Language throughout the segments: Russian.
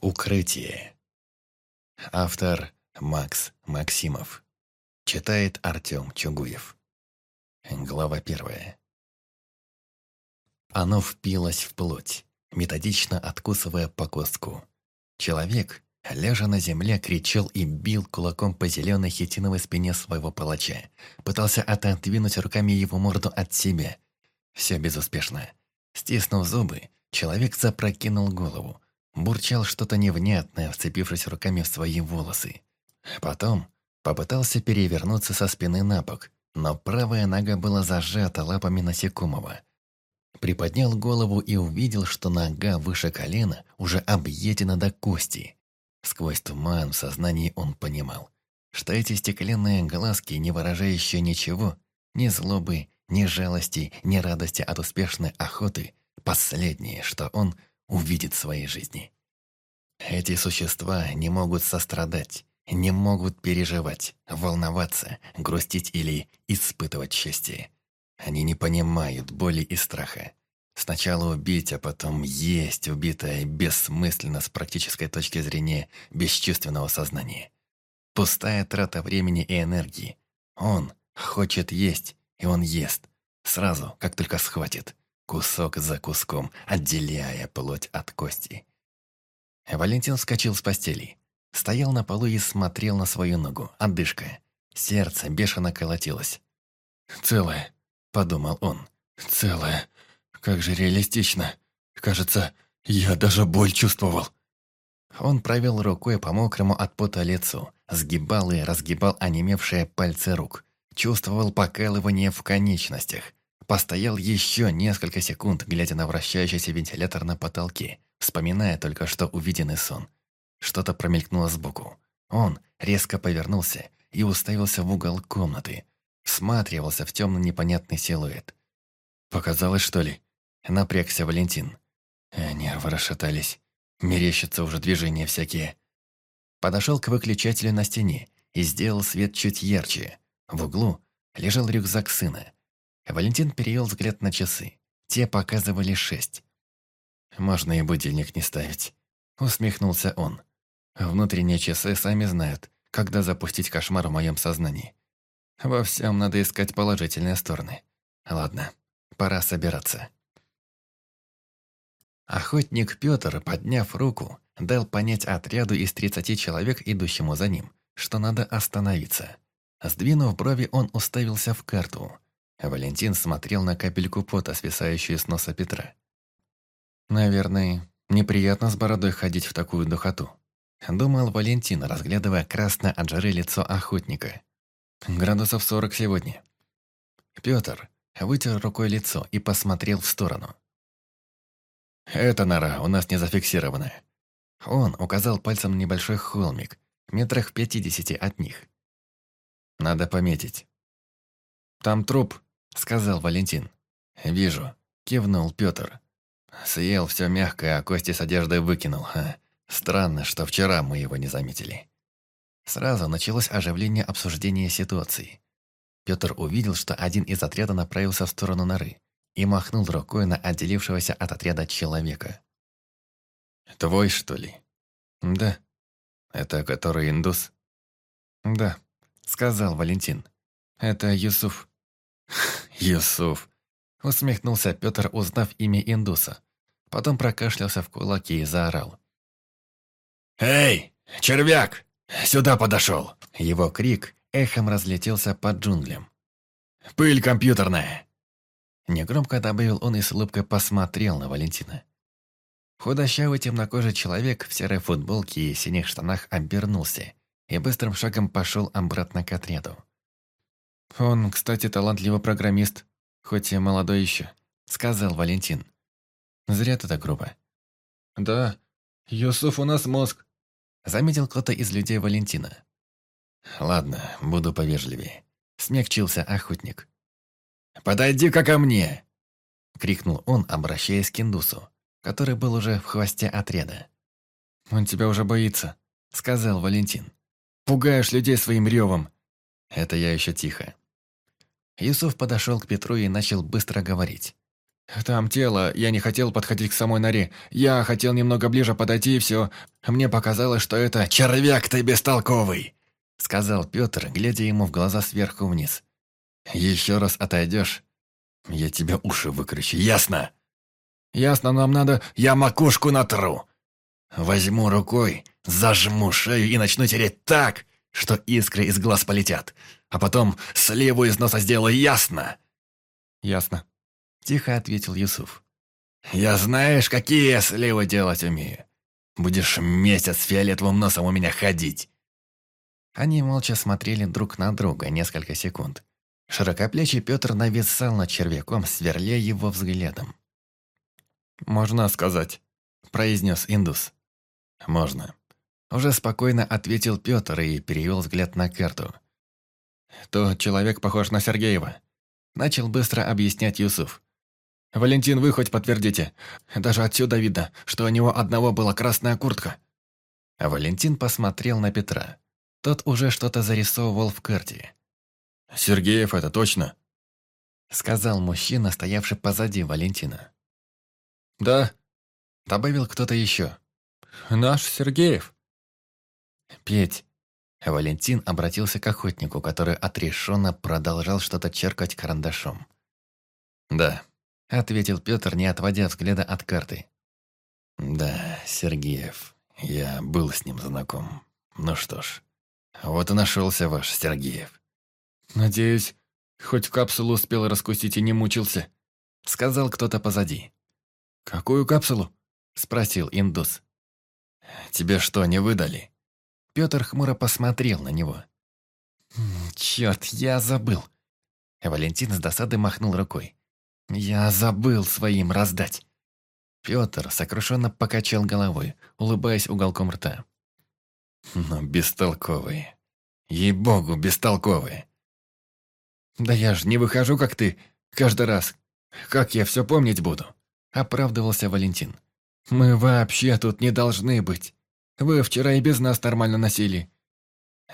Укрытие. Автор Макс Максимов. Читает Артём Чугуев. Глава первая. Оно впилось в плоть, методично откусывая по костку. Человек, лежа на земле, кричал и бил кулаком по зеленой хитиновой спине своего палача. Пытался отодвинуть руками его морду от себя. Все безуспешно. Стиснув зубы, человек запрокинул голову, бурчал что-то невнятное, вцепившись руками в свои волосы. Потом попытался перевернуться со спины на бок, но правая нога была зажата лапами насекомого. Приподнял голову и увидел, что нога выше колена уже объедена до кости. Сквозь туман в сознании он понимал, что эти стеклянные глазки, не выражающие ничего, ни злобы, ни жалости, ни радости от успешной охоты, последнее, что он – увидит в своей жизни. Эти существа не могут сострадать, не могут переживать, волноваться, грустить или испытывать счастье. Они не понимают боли и страха. Сначала убить, а потом есть убитое бессмысленно с практической точки зрения бесчувственного сознания. Пустая трата времени и энергии. Он хочет есть, и он ест. Сразу, как только схватит кусок за куском, отделяя плоть от кости. Валентин вскочил с постели. Стоял на полу и смотрел на свою ногу, отдышка. Сердце бешено колотилось. «Целое», — подумал он. «Целое. Как же реалистично. Кажется, я даже боль чувствовал». Он провел рукой по мокрому от пота лицу, сгибал и разгибал онемевшие пальцы рук, чувствовал покалывание в конечностях. Постоял еще несколько секунд, глядя на вращающийся вентилятор на потолке, вспоминая только что увиденный сон. Что-то промелькнуло сбоку. Он резко повернулся и уставился в угол комнаты. Всматривался в темно непонятный силуэт. «Показалось, что ли?» Напрягся Валентин. «Э, нервы расшатались. Мерещатся уже движения всякие. Подошел к выключателю на стене и сделал свет чуть ярче. В углу лежал рюкзак сына, а Валентин перевел взгляд на часы. Те показывали шесть. «Можно и будильник не ставить», — усмехнулся он. «Внутренние часы сами знают, когда запустить кошмар в моем сознании. Во всем надо искать положительные стороны. Ладно, пора собираться». Охотник Петр, подняв руку, дал понять отряду из 30 человек, идущему за ним, что надо остановиться. Сдвинув брови, он уставился в карту — а Валентин смотрел на капельку пота, свисающую с носа Петра. «Наверное, неприятно с бородой ходить в такую духоту», — думал Валентин, разглядывая красное от жары лицо охотника. «Градусов сорок сегодня». Петр вытер рукой лицо и посмотрел в сторону. «Эта нора у нас не зафиксирована». Он указал пальцем небольшой холмик, метрах пятидесяти от них. «Надо пометить». «Там труп», — сказал Валентин. «Вижу», — кивнул Пётр. «Съел всё мягкое, а кости с одеждой выкинул. Ха. Странно, что вчера мы его не заметили». Сразу началось оживление обсуждения ситуации. Пётр увидел, что один из отряда направился в сторону норы и махнул рукой на отделившегося от отряда человека. «Твой, что ли?» «Да». «Это который индус?» «Да», — сказал Валентин. «Это Юсуф. «Юсуф!» – усмехнулся Петр, узнав имя индуса. Потом прокашлялся в кулаке и заорал. «Эй, червяк! Сюда подошел!» Его крик эхом разлетелся под джунглям. «Пыль компьютерная!» Негромко добавил он и с улыбкой посмотрел на Валентина. Худощавый темнокожий человек в серой футболке и синих штанах обернулся и быстрым шагом пошел обратно к отряду. «Он, кстати, талантливый программист, хоть и молодой еще», — сказал Валентин. «Зря ты так грубо». «Да, Юсуф у нас мозг», — заметил кто-то из людей Валентина. «Ладно, буду повежливее», — смягчился охотник. «Подойди-ка ко мне!» — крикнул он, обращаясь к индусу, который был уже в хвосте отряда. «Он тебя уже боится», — сказал Валентин. «Пугаешь людей своим ревом!» «Это я еще тихо», Юсуф подошел к Петру и начал быстро говорить. «Там тело, я не хотел подходить к самой норе. Я хотел немного ближе подойти, и все. Мне показалось, что это червяк ты бестолковый!» Сказал Петр, глядя ему в глаза сверху вниз. «Еще раз отойдешь, я тебе уши выкручу, ясно?» «Ясно, нам надо... Я макушку натру!» «Возьму рукой, зажму шею и начну тереть так, что искры из глаз полетят!» а потом слеву из носа сделай ясно!» «Ясно», — тихо ответил Юсуф. «Я знаешь, какие я сливы делать умею. Будешь месяц с фиолетовым носом у меня ходить!» Они молча смотрели друг на друга несколько секунд. Широкоплечий Петр нависал над червяком, сверля его взглядом. «Можно сказать», — произнес Индус. «Можно». Уже спокойно ответил Петр и перевел взгляд на карту. Тот человек похож на Сергеева», – начал быстро объяснять Юсуф. «Валентин, вы хоть подтвердите. Даже отсюда видно, что у него одного была красная куртка». А Валентин посмотрел на Петра. Тот уже что-то зарисовывал в карте. «Сергеев это точно?» Сказал мужчина, стоявший позади Валентина. «Да», — добавил кто-то еще. «Наш Сергеев». «Петь, а Валентин обратился к охотнику, который отрешенно продолжал что-то черкать карандашом. «Да», — ответил Петр, не отводя взгляда от карты. «Да, Сергеев, я был с ним знаком. Ну что ж, вот и нашелся ваш Сергеев». «Надеюсь, хоть капсулу успел раскусить и не мучился», — сказал кто-то позади. «Какую капсулу?» — спросил индус. «Тебе что, не выдали?» Петр хмуро посмотрел на него. «Черт, я забыл!» Валентин с досады махнул рукой. «Я забыл своим раздать!» Петр сокрушенно покачал головой, улыбаясь уголком рта. «Ну, бестолковые! Ей-богу, бестолковые!» «Да я ж не выхожу, как ты, каждый раз. Как я все помнить буду?» – оправдывался Валентин. «Мы вообще тут не должны быть. Вы вчера и без нас нормально носили».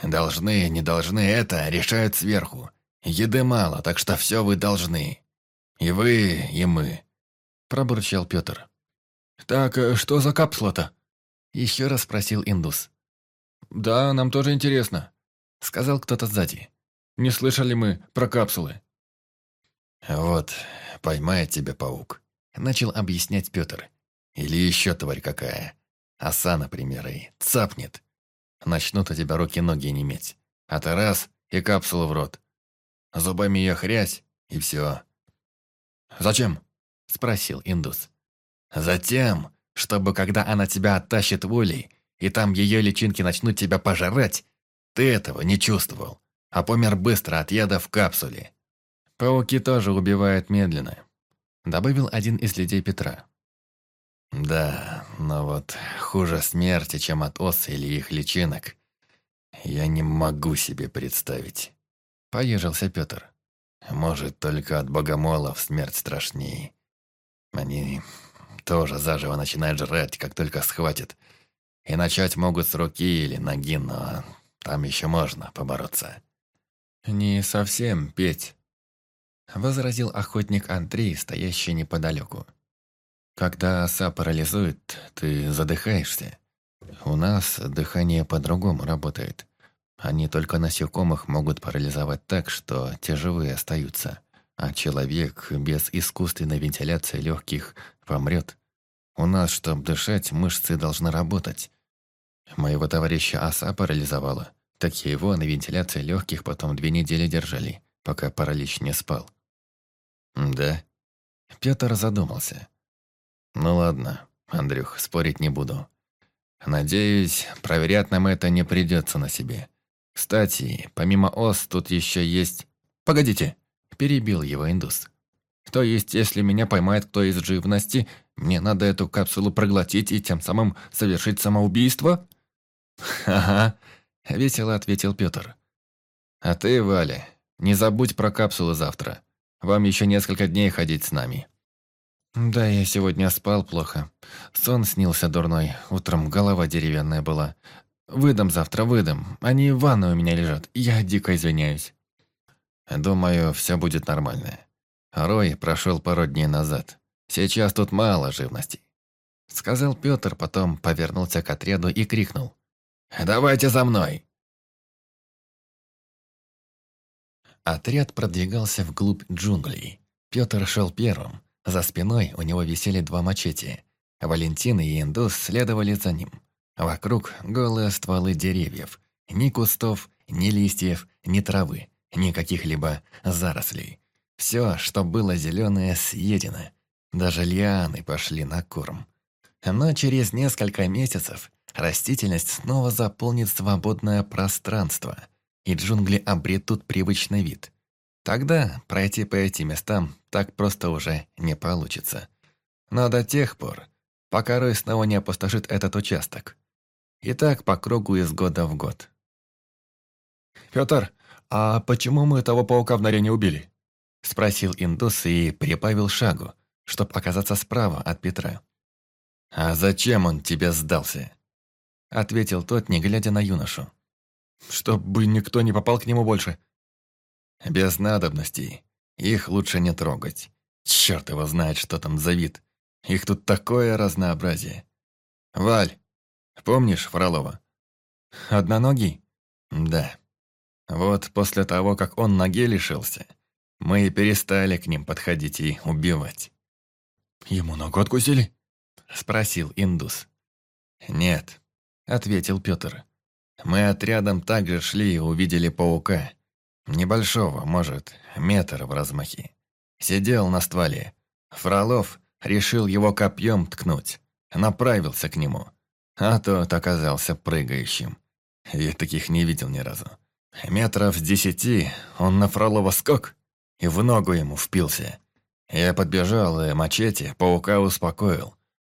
«Должны, не должны, это решают сверху. Еды мало, так что все вы должны. И вы, и мы», – пробурчал Петр. «Так, э, что за капсула-то?» – еще раз спросил Индус. «Да, нам тоже интересно», – сказал кто-то сзади. «Не слышали мы про капсулы». «Вот, поймает тебя паук», – начал объяснять Петр. «Или еще тварь какая. Оса, например, и цапнет. Начнут у тебя руки-ноги неметь. А ты раз — и капсулу в рот. Зубами ее хрясь, и все. «Зачем?» — спросил индус. «Затем, чтобы когда она тебя оттащит волей, и там ее личинки начнут тебя пожирать, ты этого не чувствовал, а помер быстро от яда в капсуле». «Пауки тоже убивают медленно», — добавил один из людей Петра. Да, но вот хуже смерти, чем от ос или их личинок, я не могу себе представить. Поежился Петр. Может, только от богомолов смерть страшнее. Они тоже заживо начинают жрать, как только схватят. И начать могут с руки или ноги, но там еще можно побороться. «Не совсем, Петь», — возразил охотник Андрей, стоящий неподалеку. Когда оса парализует, ты задыхаешься. У нас дыхание по-другому работает. Они только насекомых могут парализовать так, что те живые остаются. А человек без искусственной вентиляции легких помрет. У нас, чтобы дышать, мышцы должны работать. Моего товарища оса парализовала, так его на вентиляции легких потом две недели держали, пока паралич не спал. Да. Петр задумался. Ну ладно, Андрюх, спорить не буду. Надеюсь, проверять нам это не придется на себе. Кстати, помимо ос тут еще есть... Погодите, перебил его индус. То есть, если меня поймает кто из живности, мне надо эту капсулу проглотить и тем самым совершить самоубийство? Ага, весело ответил Петр. А ты, Валя, не забудь про капсулу завтра. Вам еще несколько дней ходить с нами. Да, я сегодня спал плохо. Сон снился дурной. Утром голова деревянная была. Выдам завтра, выдам. Они в ванной у меня лежат. Я дико извиняюсь. Думаю, все будет нормально. Рой прошел пару дней назад. Сейчас тут мало живностей. Сказал Петр, потом повернулся к отряду и крикнул. «Давайте за мной!» Отряд продвигался вглубь джунглей. Петр шел первым, за спиной у него висели два мачете. Валентин и Индус следовали за ним. Вокруг голые стволы деревьев. Ни кустов, ни листьев, ни травы, ни каких-либо зарослей. Все, что было зеленое, съедено. Даже лианы пошли на корм. Но через несколько месяцев растительность снова заполнит свободное пространство, и джунгли обретут привычный вид – Тогда пройти по этим местам так просто уже не получится. Но до тех пор, пока Рой снова не опустошит этот участок. И так по кругу из года в год. «Петр, а почему мы того паука в норе не убили?» Спросил индус и прибавил шагу, чтобы оказаться справа от Петра. «А зачем он тебе сдался?» Ответил тот, не глядя на юношу. «Чтобы никто не попал к нему больше», без надобностей. Их лучше не трогать. Черт его знает, что там за вид. Их тут такое разнообразие. Валь, помнишь Фролова? Одноногий? Да. Вот после того, как он ноги лишился, мы и перестали к ним подходить и убивать. «Ему ногу откусили?» — спросил индус. «Нет», — ответил Петр. «Мы отрядом также шли и увидели паука. Небольшого, может, метр в размахе. Сидел на стволе. Фролов решил его копьем ткнуть. Направился к нему. А тот оказался прыгающим. Я таких не видел ни разу. Метров с десяти он на Фролова скок и в ногу ему впился. Я подбежал и мачете паука успокоил.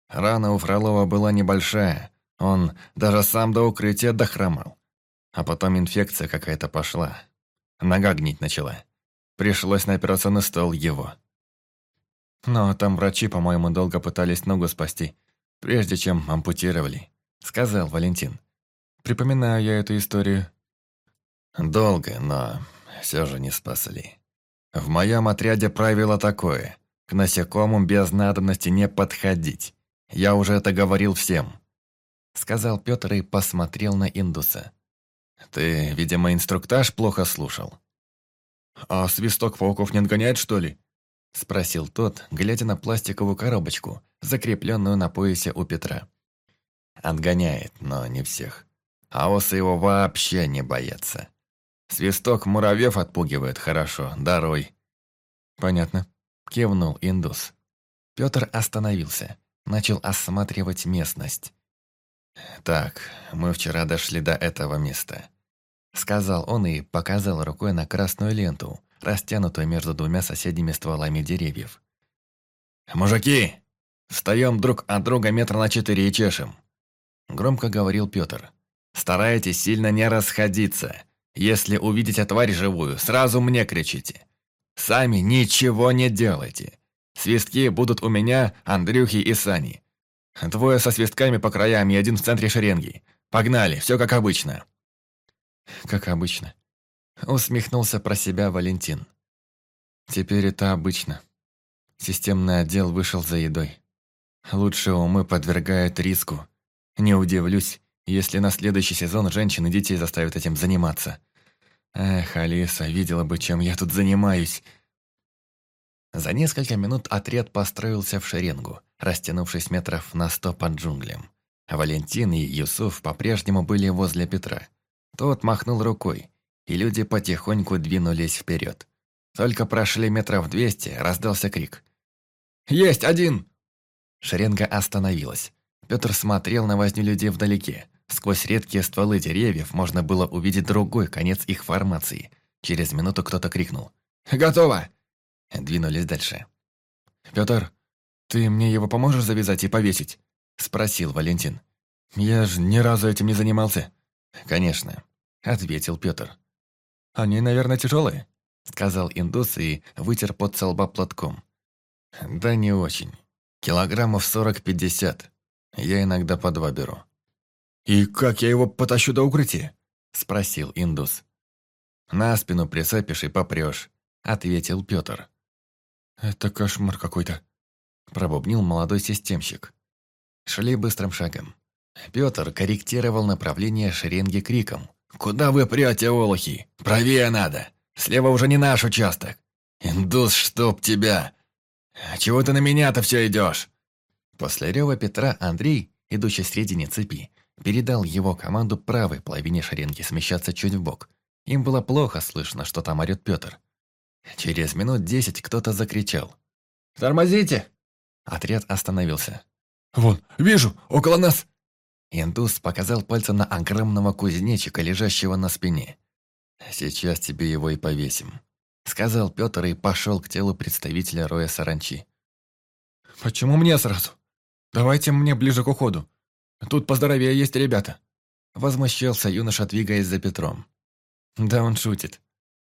Рана у Фролова была небольшая, он даже сам до укрытия дохромал. А потом инфекция какая-то пошла, Нога гнить начала. Пришлось на операционный стол его. Но там врачи, по-моему, долго пытались ногу спасти, прежде чем ампутировали. Сказал Валентин. Припоминаю я эту историю. Долго, но все же не спасли. В моем отряде правило такое. К насекомым без надобности не подходить. Я уже это говорил всем. Сказал Петр и посмотрел на Индуса. Ты, видимо, инструктаж плохо слушал. «А свисток пауков не отгоняет, что ли?» Спросил тот, глядя на пластиковую коробочку, закрепленную на поясе у Петра. Отгоняет, но не всех. А осы его вообще не боятся. Свисток муравьев отпугивает хорошо, даруй. Понятно. Кивнул индус. Петр остановился, начал осматривать местность. «Так, мы вчера дошли до этого места», — сказал он и показал рукой на красную ленту, растянутую между двумя соседними стволами деревьев. «Мужики, встаем друг от друга метра на четыре и чешем», — громко говорил Петр. «Старайтесь сильно не расходиться. Если увидите тварь живую, сразу мне кричите. Сами ничего не делайте. Свистки будут у меня, Андрюхи и Сани. Двое со свистками по краям и один в центре шеренги. Погнали, все как обычно. Как обычно. Усмехнулся про себя Валентин. Теперь это обычно. Системный отдел вышел за едой. Лучшие умы подвергают риску. Не удивлюсь, если на следующий сезон женщин и детей заставят этим заниматься. Эх, Алиса, видела бы, чем я тут занимаюсь. За несколько минут отряд построился в шеренгу, растянувшись метров на сто под джунглем. Валентин и Юсуф по-прежнему были возле Петра. Тот махнул рукой, и люди потихоньку двинулись вперед. Только прошли метров двести, раздался крик. «Есть один!» Шеренга остановилась. Петр смотрел на возню людей вдалеке. Сквозь редкие стволы деревьев можно было увидеть другой конец их формации. Через минуту кто-то крикнул. «Готово! Двинулись дальше. «Петр, ты мне его поможешь завязать и повесить?» Спросил Валентин. «Я же ни разу этим не занимался». «Конечно», — ответил Петр. «Они, наверное, тяжелые», — сказал индус и вытер под со платком. «Да не очень. Килограммов сорок-пятьдесят. Я иногда по два беру». «И как я его потащу до укрытия?» — спросил индус. «На спину прицепишь и попрешь», — ответил Петр. «Это кошмар какой-то», – пробубнил молодой системщик. Шли быстрым шагом. Петр корректировал направление шеренги криком. «Куда вы прете, олухи? Правее надо! Слева уже не наш участок! Индус, чтоб тебя! А чего ты на меня-то все идешь?» После рева Петра Андрей, идущий средине цепи, передал его команду правой половине шеренги смещаться чуть вбок. Им было плохо слышно, что там орёт Петр. Через минут десять кто-то закричал. «Тормозите!» Отряд остановился. «Вон, вижу, около нас!» Индус показал пальцем на огромного кузнечика, лежащего на спине. «Сейчас тебе его и повесим», — сказал Петр и пошел к телу представителя Роя Саранчи. «Почему мне сразу? Давайте мне ближе к уходу. Тут поздоровее есть ребята», — возмущался юноша, двигаясь за Петром. «Да он шутит.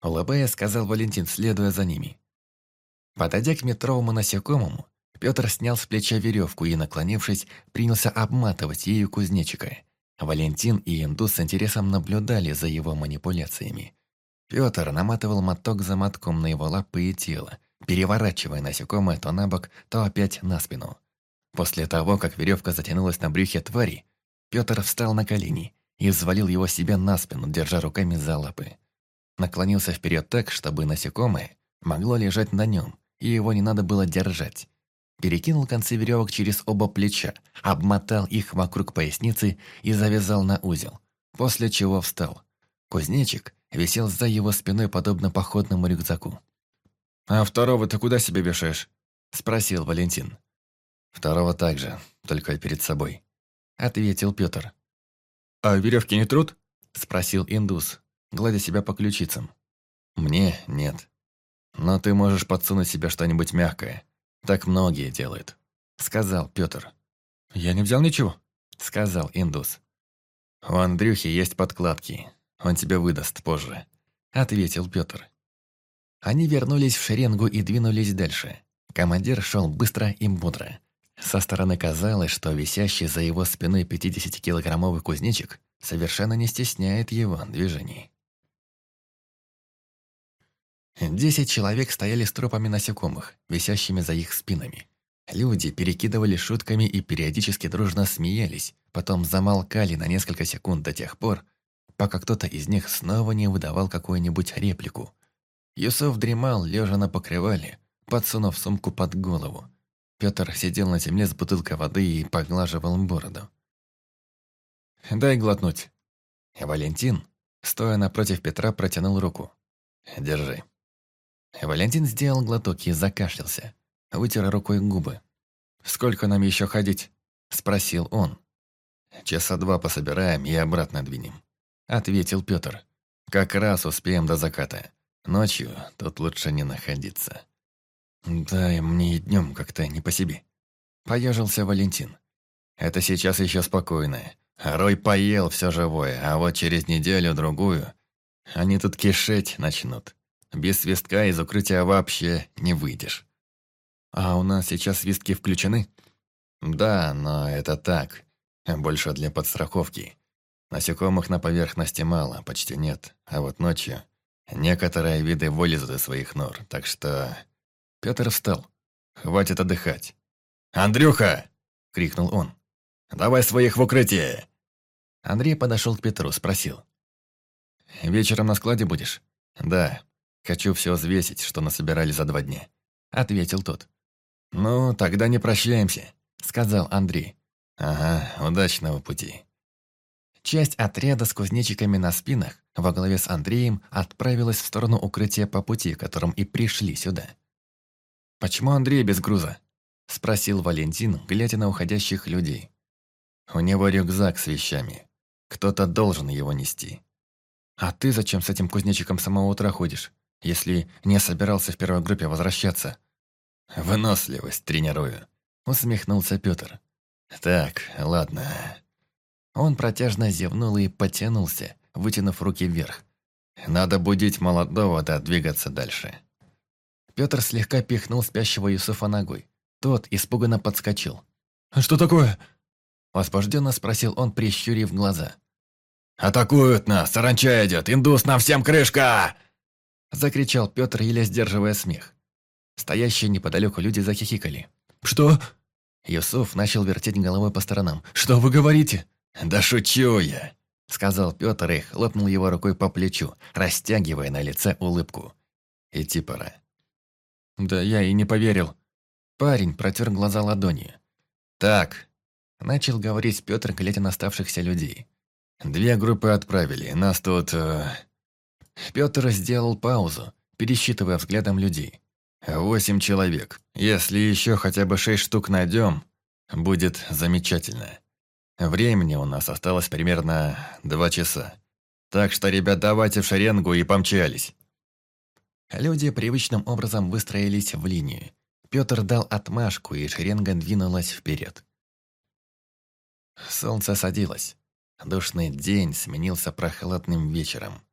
Улыбаясь, сказал Валентин, следуя за ними. Подойдя к метровому насекомому, Петр снял с плеча веревку и, наклонившись, принялся обматывать ею кузнечика. Валентин и Индус с интересом наблюдали за его манипуляциями. Петр наматывал моток за мотком на его лапы и тело, переворачивая насекомое то на бок, то опять на спину. После того, как веревка затянулась на брюхе твари, Петр встал на колени и взвалил его себе на спину, держа руками за лапы наклонился вперед так, чтобы насекомое могло лежать на нем, и его не надо было держать. Перекинул концы веревок через оба плеча, обмотал их вокруг поясницы и завязал на узел, после чего встал. Кузнечик висел за его спиной, подобно походному рюкзаку. «А второго ты куда себе вешаешь?» – спросил Валентин. «Второго также, только перед собой», – ответил Петр. «А веревки не труд?» – спросил индус, гладя себя по ключицам. «Мне нет. Но ты можешь подсунуть себе что-нибудь мягкое. Так многие делают», — сказал Пётр. «Я не взял ничего», — сказал индус. «У Андрюхи есть подкладки. Он тебе выдаст позже», — ответил Пётр. Они вернулись в шеренгу и двинулись дальше. Командир шел быстро и бодро. Со стороны казалось, что висящий за его спиной 50-килограммовый кузнечик совершенно не стесняет его движений. Десять человек стояли с тропами насекомых, висящими за их спинами. Люди перекидывали шутками и периодически дружно смеялись, потом замолкали на несколько секунд до тех пор, пока кто-то из них снова не выдавал какую-нибудь реплику. Юсов дремал, лежа на покрывале, подсунув сумку под голову. Петр сидел на земле с бутылкой воды и поглаживал бороду. «Дай глотнуть». Валентин, стоя напротив Петра, протянул руку. «Держи». Валентин сделал глоток и закашлялся, вытер рукой губы. «Сколько нам еще ходить?» – спросил он. «Часа два пособираем и обратно двинем», – ответил Петр. «Как раз успеем до заката. Ночью тут лучше не находиться». «Да и мне и днем как-то не по себе», – поежился Валентин. «Это сейчас еще спокойно. Рой поел все живое, а вот через неделю-другую они тут кишеть начнут. Без свистка из укрытия вообще не выйдешь. А у нас сейчас свистки включены? Да, но это так. Больше для подстраховки. Насекомых на поверхности мало, почти нет. А вот ночью некоторые виды вылезут из своих нор, так что... Пётр встал. Хватит отдыхать. «Андрюха!» — крикнул он. «Давай своих в укрытие!» Андрей подошел к Петру, спросил. «Вечером на складе будешь?» «Да. «Хочу все взвесить, что насобирали за два дня», — ответил тот. «Ну, тогда не прощаемся», — сказал Андрей. «Ага, удачного пути». Часть отряда с кузнечиками на спинах во главе с Андреем отправилась в сторону укрытия по пути, которым и пришли сюда. «Почему Андрей без груза?» – спросил Валентин, глядя на уходящих людей. «У него рюкзак с вещами. Кто-то должен его нести». «А ты зачем с этим кузнечиком с самого утра ходишь?» если не собирался в первой группе возвращаться. «Выносливость тренирую», — усмехнулся Пётр. «Так, ладно». Он протяжно зевнул и потянулся, вытянув руки вверх. «Надо будить молодого да двигаться дальше». Пётр слегка пихнул спящего Юсуфа ногой. Тот испуганно подскочил. «А «Что такое?» Возбужденно спросил он, прищурив глаза. «Атакуют нас! Саранча идет! Индус на всем крышка!» Закричал Петр, еле сдерживая смех. Стоящие неподалеку люди захихикали. «Что?» Юсуф начал вертеть головой по сторонам. «Что вы говорите?» «Да шучу я!» Сказал Петр и хлопнул его рукой по плечу, растягивая на лице улыбку. «Идти типа пора». «Да я и не поверил». Парень протер глаза ладони. «Так», — начал говорить Петр, глядя на оставшихся людей. «Две группы отправили, нас тут...» э... Петр сделал паузу, пересчитывая взглядом людей. «Восемь человек. Если еще хотя бы шесть штук найдем, будет замечательно. Времени у нас осталось примерно два часа. Так что, ребят, давайте в шеренгу и помчались». Люди привычным образом выстроились в линию. Петр дал отмашку, и шеренга двинулась вперед. Солнце садилось. Душный день сменился прохладным вечером.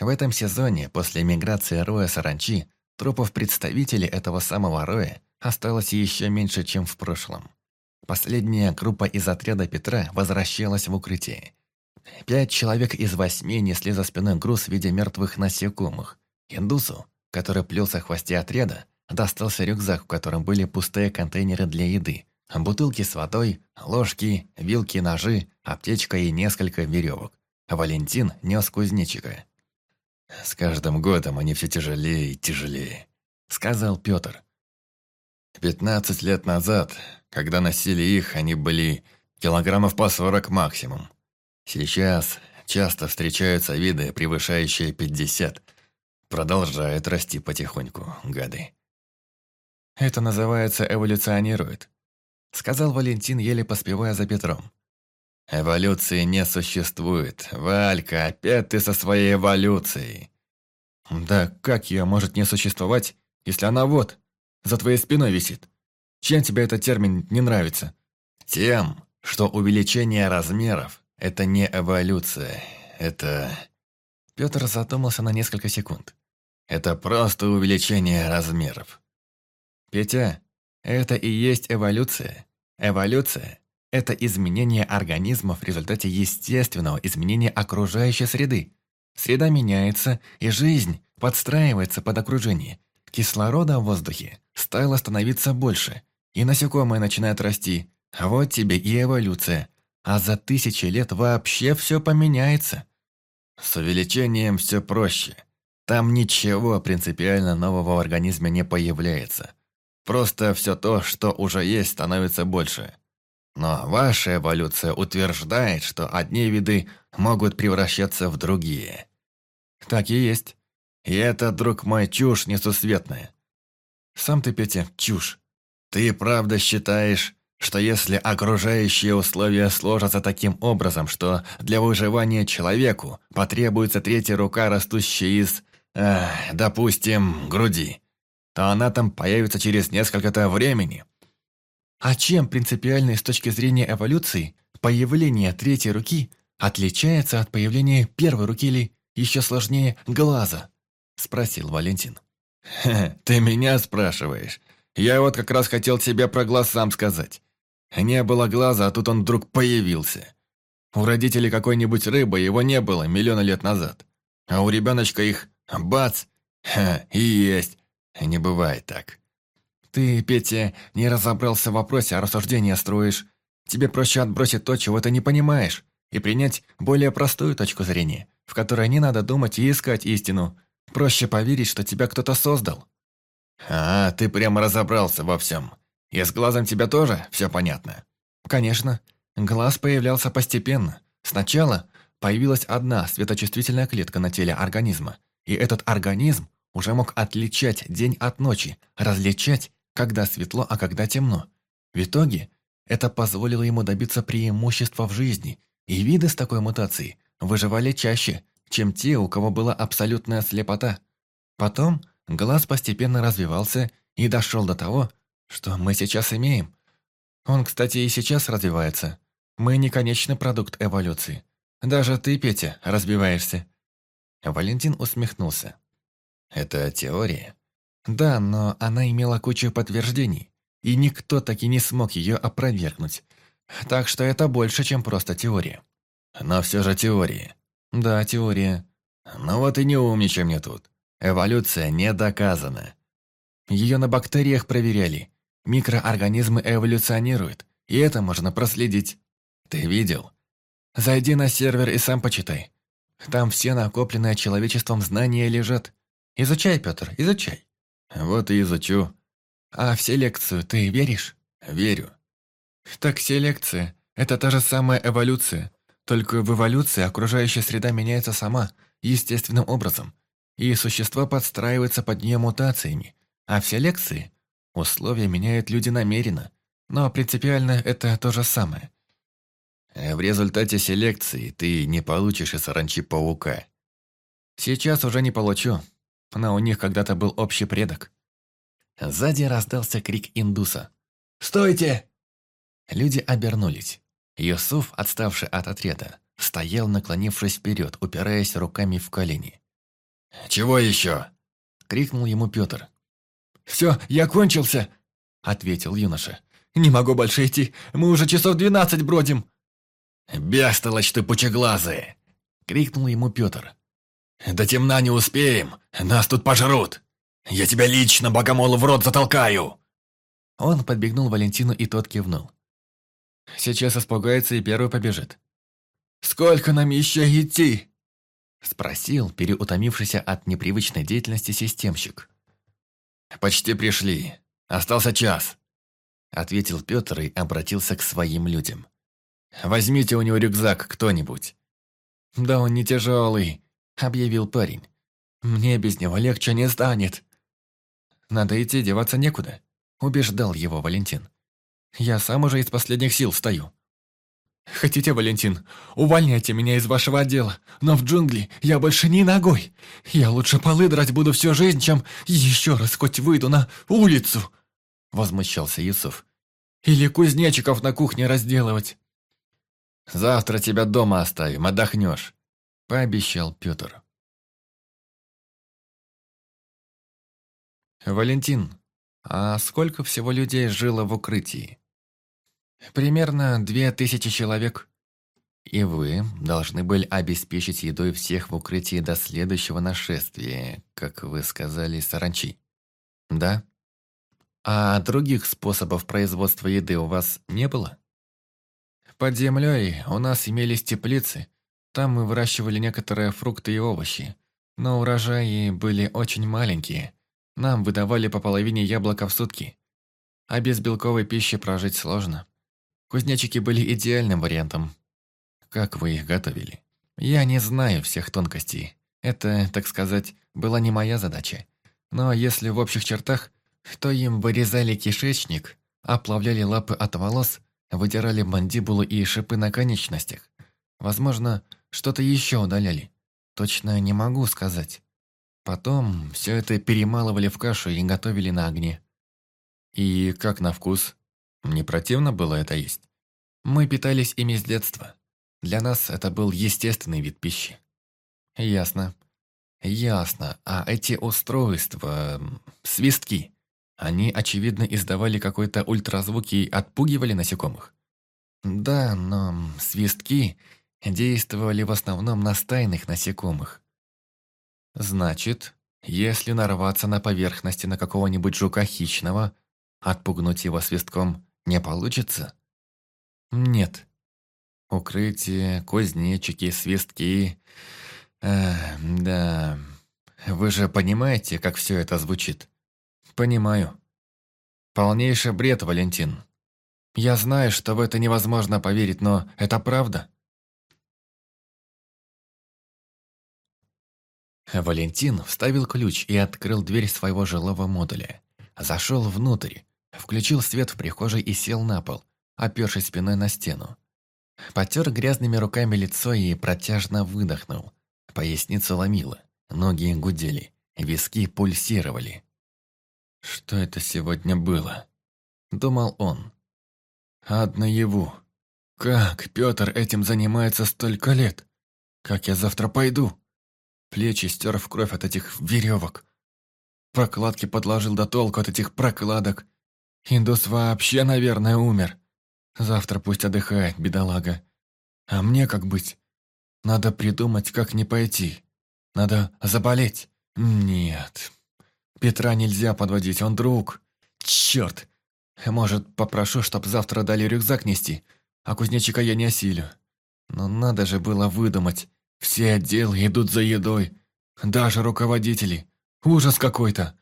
В этом сезоне, после миграции роя саранчи, трупов представителей этого самого роя осталось еще меньше, чем в прошлом. Последняя группа из отряда Петра возвращалась в укрытие. Пять человек из восьми несли за спиной груз в виде мертвых насекомых. Индусу, который плелся в хвосте отряда, достался рюкзак, в котором были пустые контейнеры для еды, бутылки с водой, ложки, вилки, ножи, аптечка и несколько веревок. Валентин нес кузнечика. «С каждым годом они все тяжелее и тяжелее», — сказал Петр. «Пятнадцать лет назад, когда носили их, они были килограммов по сорок максимум. Сейчас часто встречаются виды, превышающие пятьдесят. Продолжают расти потихоньку, гады». «Это называется эволюционирует», — сказал Валентин, еле поспевая за Петром. Эволюции не существует. Валька, опять ты со своей эволюцией. Да как ее может не существовать, если она вот, за твоей спиной висит? Чем тебе этот термин не нравится? Тем, что увеличение размеров – это не эволюция, это… Петр задумался на несколько секунд. Это просто увеличение размеров. Петя, это и есть эволюция. Эволюция это изменение организма в результате естественного изменения окружающей среды. Среда меняется, и жизнь подстраивается под окружение. Кислорода в воздухе стало становиться больше, и насекомые начинают расти. Вот тебе и эволюция. А за тысячи лет вообще все поменяется. С увеличением все проще. Там ничего принципиально нового в организме не появляется. Просто все то, что уже есть, становится больше. Но ваша эволюция утверждает, что одни виды могут превращаться в другие. Так и есть. И это, друг мой, чушь несусветная. Сам ты, Петя, чушь. Ты правда считаешь, что если окружающие условия сложатся таким образом, что для выживания человеку потребуется третья рука, растущая из, э, допустим, груди, то она там появится через несколько-то времени – а чем принципиальное с точки зрения эволюции появление третьей руки отличается от появления первой руки или, еще сложнее, глаза? Спросил Валентин. Ха -ха, ты меня спрашиваешь? Я вот как раз хотел тебе про глаз сам сказать. Не было глаза, а тут он вдруг появился. У родителей какой-нибудь рыбы его не было миллионы лет назад. А у ребеночка их, бац, ха, и есть. Не бывает так. Ты, Петя, не разобрался в вопросе, а рассуждения строишь. Тебе проще отбросить то, чего ты не понимаешь, и принять более простую точку зрения, в которой не надо думать и искать истину. Проще поверить, что тебя кто-то создал. А, ты прямо разобрался во всем. И с глазом тебя тоже все понятно? Конечно. Глаз появлялся постепенно. Сначала появилась одна светочувствительная клетка на теле организма, и этот организм уже мог отличать день от ночи, различать когда светло, а когда темно. В итоге это позволило ему добиться преимущества в жизни, и виды с такой мутацией выживали чаще, чем те, у кого была абсолютная слепота. Потом глаз постепенно развивался и дошел до того, что мы сейчас имеем. Он, кстати, и сейчас развивается. Мы не конечный продукт эволюции. Даже ты, Петя, разбиваешься. Валентин усмехнулся. Это теория. Да, но она имела кучу подтверждений, и никто таки не смог ее опровергнуть. Так что это больше, чем просто теория. Но все же теория. Да, теория. Ну вот и не умничай мне тут. Эволюция не доказана. Ее на бактериях проверяли. Микроорганизмы эволюционируют, и это можно проследить. Ты видел? Зайди на сервер и сам почитай. Там все накопленные человечеством знания лежат. Изучай, Петр, изучай. Вот и изучу. А в селекцию ты веришь? Верю. Так селекция – это та же самая эволюция, только в эволюции окружающая среда меняется сама, естественным образом, и существа подстраиваются под нее мутациями, а в селекции условия меняют люди намеренно, но принципиально это то же самое. Э, в результате селекции ты не получишь из саранчи паука. Сейчас уже не получу, но у них когда-то был общий предок. Сзади раздался крик индуса. «Стойте!» Люди обернулись. Юсуф, отставший от отряда, стоял, наклонившись вперед, упираясь руками в колени. «Чего еще?» — крикнул ему Петр. «Все, я кончился!» — ответил юноша. «Не могу больше идти, мы уже часов двенадцать бродим!» «Бестолочь ты пучеглазые!" — крикнул ему Петр. До темна не успеем, нас тут пожрут. Я тебя лично, богомола, в рот затолкаю!» Он подбегнул Валентину, и тот кивнул. «Сейчас испугается и первый побежит». «Сколько нам еще идти?» Спросил переутомившийся от непривычной деятельности системщик. «Почти пришли. Остался час», — ответил Петр и обратился к своим людям. «Возьмите у него рюкзак кто-нибудь». «Да он не тяжелый», объявил парень. «Мне без него легче не станет». «Надо идти, деваться некуда», – убеждал его Валентин. «Я сам уже из последних сил стою». «Хотите, Валентин, увольняйте меня из вашего отдела, но в джунгли я больше ни ногой. Я лучше полы драть буду всю жизнь, чем еще раз хоть выйду на улицу!» Возмущался Юсуф. «Или кузнечиков на кухне разделывать!» «Завтра тебя дома оставим, отдохнешь пообещал Петр. «Валентин, а сколько всего людей жило в укрытии?» «Примерно две тысячи человек». «И вы должны были обеспечить едой всех в укрытии до следующего нашествия, как вы сказали, саранчи». «Да?» «А других способов производства еды у вас не было?» «Под землей у нас имелись теплицы, там мы выращивали некоторые фрукты и овощи, но урожаи были очень маленькие. Нам выдавали по половине яблока в сутки. А без белковой пищи прожить сложно. Кузнечики были идеальным вариантом. Как вы их готовили? Я не знаю всех тонкостей. Это, так сказать, была не моя задача. Но если в общих чертах, то им вырезали кишечник, оплавляли лапы от волос, выдирали мандибулу и шипы на конечностях. Возможно, что-то еще удаляли. Точно не могу сказать. Потом все это перемалывали в кашу и готовили на огне. И как на вкус? Не противно было это есть? Мы питались ими с детства. Для нас это был естественный вид пищи. Ясно. Ясно. А эти устройства... свистки. Они, очевидно, издавали какой-то ультразвук и отпугивали насекомых. Да, но свистки действовали в основном на стайных насекомых. Значит, если нарваться на поверхности на какого-нибудь жука хищного, отпугнуть его свистком не получится? Нет. Укрытие, кузнечики, свистки... Э, да... Вы же понимаете, как все это звучит? Понимаю. Полнейший бред, Валентин. Я знаю, что в это невозможно поверить, но это правда. Валентин вставил ключ и открыл дверь своего жилого модуля. Зашел внутрь, включил свет в прихожей и сел на пол, опершись спиной на стену. Потер грязными руками лицо и протяжно выдохнул. Поясница ломила, ноги гудели, виски пульсировали. «Что это сегодня было?» – думал он. «Однаеву. Как Петр этим занимается столько лет? Как я завтра пойду?» плечи стер в кровь от этих веревок. Прокладки подложил до толку от этих прокладок. Индус вообще, наверное, умер. Завтра пусть отдыхает, бедолага. А мне как быть? Надо придумать, как не пойти. Надо заболеть. Нет. Петра нельзя подводить, он друг. Черт. Может, попрошу, чтоб завтра дали рюкзак нести, а кузнечика я не осилю. Но надо же было выдумать. Все отделы идут за едой, даже руководители. Ужас какой-то.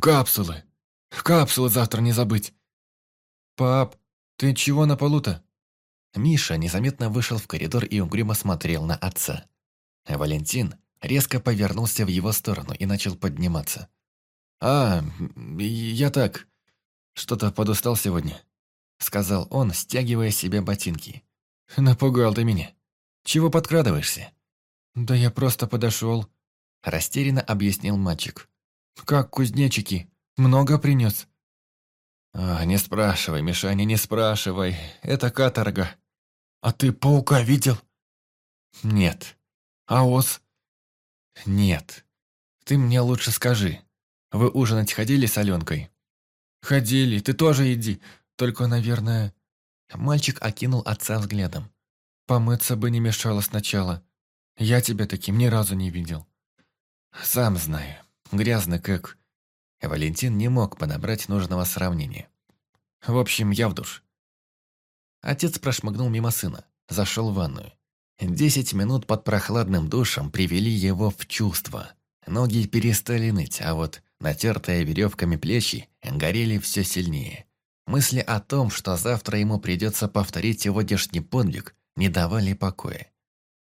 Капсулы. Капсулы завтра не забыть. Пап, ты чего на полу-то? Миша незаметно вышел в коридор и угрюмо смотрел на отца. Валентин резко повернулся в его сторону и начал подниматься. «А, я так, что-то подустал сегодня», — сказал он, стягивая себе ботинки. «Напугал ты меня. Чего подкрадываешься?» Ну «Да я просто подошел», – растерянно объяснил мальчик. Ну «Как кузнечики? Много принес?» а, «Не спрашивай, Мишаня, не спрашивай. Это каторга». «А ты паука видел?» «Нет». «А ос?» «Нет. Ты мне лучше скажи. Вы ужинать ходили с Аленкой?» «Ходили. Ты тоже иди. Только, наверное...» Мальчик окинул отца взглядом. «Помыться бы не мешало сначала. Я тебя таким ни разу не видел. Сам знаю, грязный как... Валентин не мог подобрать нужного сравнения. В общем, я в душ. Отец прошмыгнул мимо сына, зашел в ванную. Десять минут под прохладным душем привели его в чувство. Ноги перестали ныть, а вот натертые веревками плечи горели все сильнее. Мысли о том, что завтра ему придется повторить сегодняшний подвиг, не давали покоя.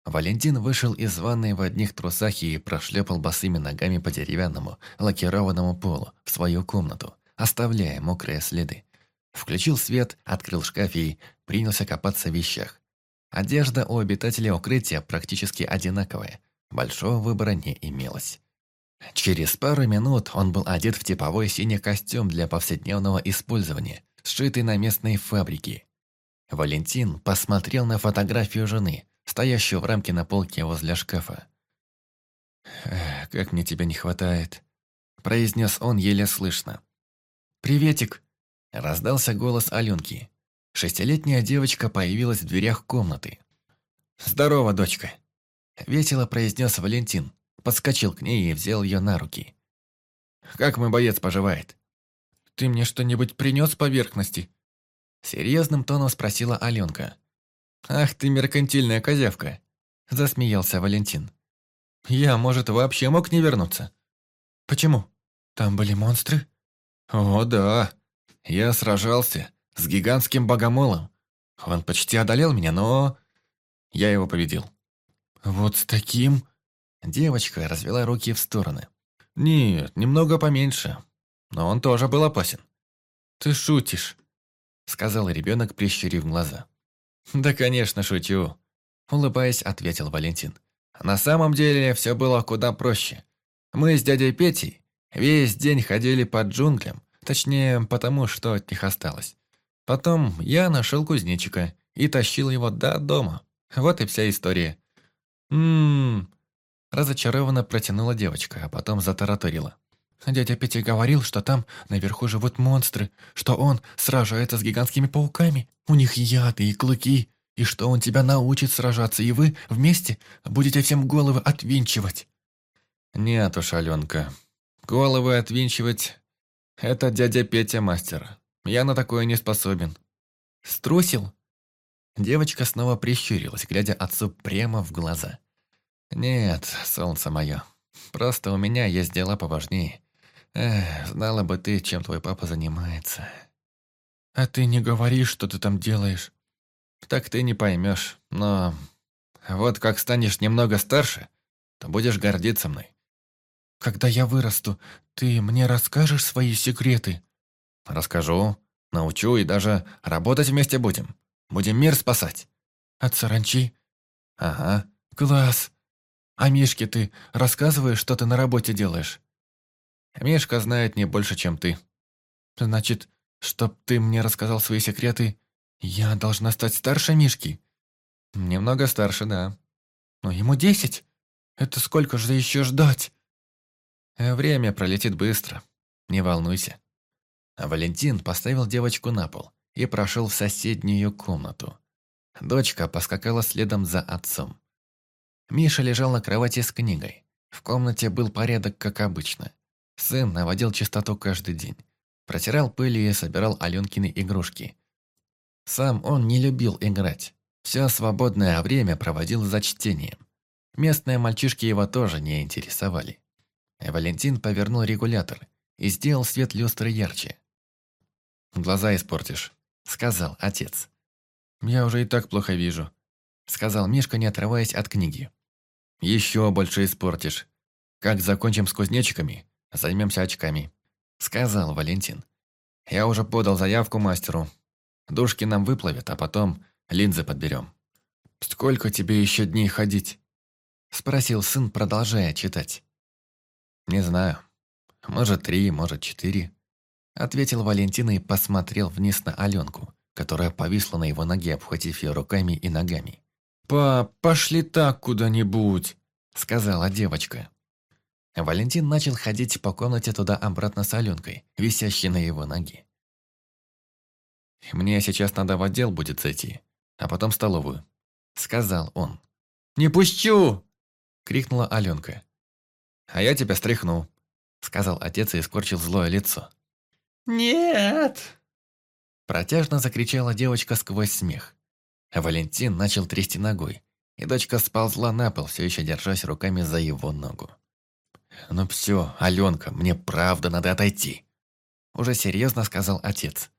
Валентин вышел из ванной в одних трусах и прошлепал босыми ногами по деревянному, лакированному полу в свою комнату, оставляя мокрые следы. Включил свет, открыл шкаф и принялся копаться в вещах. Одежда у обитателей укрытия практически одинаковая. Большого выбора не имелось. Через пару минут он был одет в типовой синий костюм для повседневного использования, сшитый на местной фабрике. Валентин посмотрел на фотографию жены, стоящую в рамке на полке возле шкафа. «Как мне тебя не хватает», – произнес он еле слышно. «Приветик», – раздался голос Аленки. Шестилетняя девочка появилась в дверях комнаты. «Здорово, дочка», – весело произнес Валентин, подскочил к ней и взял ее на руки. «Как мой боец поживает?» «Ты мне что-нибудь принес с поверхности?» Серьезным тоном спросила Аленка. «Ах ты, меркантильная козявка!» – засмеялся Валентин. «Я, может, вообще мог не вернуться?» «Почему? Там были монстры?» «О, да. Я сражался с гигантским богомолом. Он почти одолел меня, но... Я его победил». «Вот с таким...» Девочка развела руки в стороны. «Нет, немного поменьше. Но он тоже был опасен». «Ты шутишь», — сказал ребенок, прищурив глаза. «Да, конечно, шучу», – улыбаясь, ответил Валентин. «На самом деле все было куда проще. Мы с дядей Петей весь день ходили по джунглям, точнее, потому что от них осталось. Потом я нашел кузнечика и тащил его до дома. Вот и вся история». «Ммм...» – разочарованно протянула девочка, а потом затараторила. Дядя Петя говорил, что там наверху живут монстры, что он сражается с гигантскими пауками, у них яды и клыки, и что он тебя научит сражаться, и вы вместе будете всем головы отвинчивать». «Нет уж, Аленка, головы отвинчивать — это дядя Петя мастер. Я на такое не способен». «Струсил?» Девочка снова прищурилась, глядя отцу прямо в глаза. «Нет, солнце мое, просто у меня есть дела поважнее. Эх, знала бы ты, чем твой папа занимается. А ты не говори, что ты там делаешь. Так ты не поймешь, но... Вот как станешь немного старше, то будешь гордиться мной. Когда я вырасту, ты мне расскажешь свои секреты? Расскажу, научу и даже работать вместе будем. Будем мир спасать. От саранчи? Ага. Класс. А Мишке ты рассказываешь, что ты на работе делаешь? Мишка знает не больше, чем ты. Значит, чтоб ты мне рассказал свои секреты, я должна стать старше Мишки? Немного старше, да. Но ему десять. Это сколько же еще ждать? Время пролетит быстро. Не волнуйся. Валентин поставил девочку на пол и прошел в соседнюю комнату. Дочка поскакала следом за отцом. Миша лежал на кровати с книгой. В комнате был порядок, как обычно. Сын наводил чистоту каждый день. Протирал пыль и собирал Аленкины игрушки. Сам он не любил играть. Все свободное время проводил за чтением. Местные мальчишки его тоже не интересовали. Валентин повернул регулятор и сделал свет люстры ярче. «Глаза испортишь», — сказал отец. «Я уже и так плохо вижу», — сказал Мишка, не отрываясь от книги. «Еще больше испортишь. Как закончим с кузнечиками, Займемся очками», — сказал Валентин. «Я уже подал заявку мастеру. Душки нам выплавят, а потом линзы подберем». «Сколько тебе еще дней ходить?» — спросил сын, продолжая читать. «Не знаю. Может, три, может, четыре». Ответил Валентин и посмотрел вниз на Аленку, которая повисла на его ноге, обхватив ее руками и ногами. «Пап, пошли так куда-нибудь», — сказала девочка. Валентин начал ходить по комнате туда-обратно с Аленкой, висящей на его ноги. «Мне сейчас надо в отдел будет зайти, а потом в столовую», — сказал он. «Не пущу!» — крикнула Аленка. «А я тебя стряхну», — сказал отец и скорчил злое лицо. «Нет!» Протяжно закричала девочка сквозь смех. Валентин начал трясти ногой, и дочка сползла на пол, все еще держась руками за его ногу. «Ну все, Аленка, мне правда надо отойти», – уже серьезно сказал отец.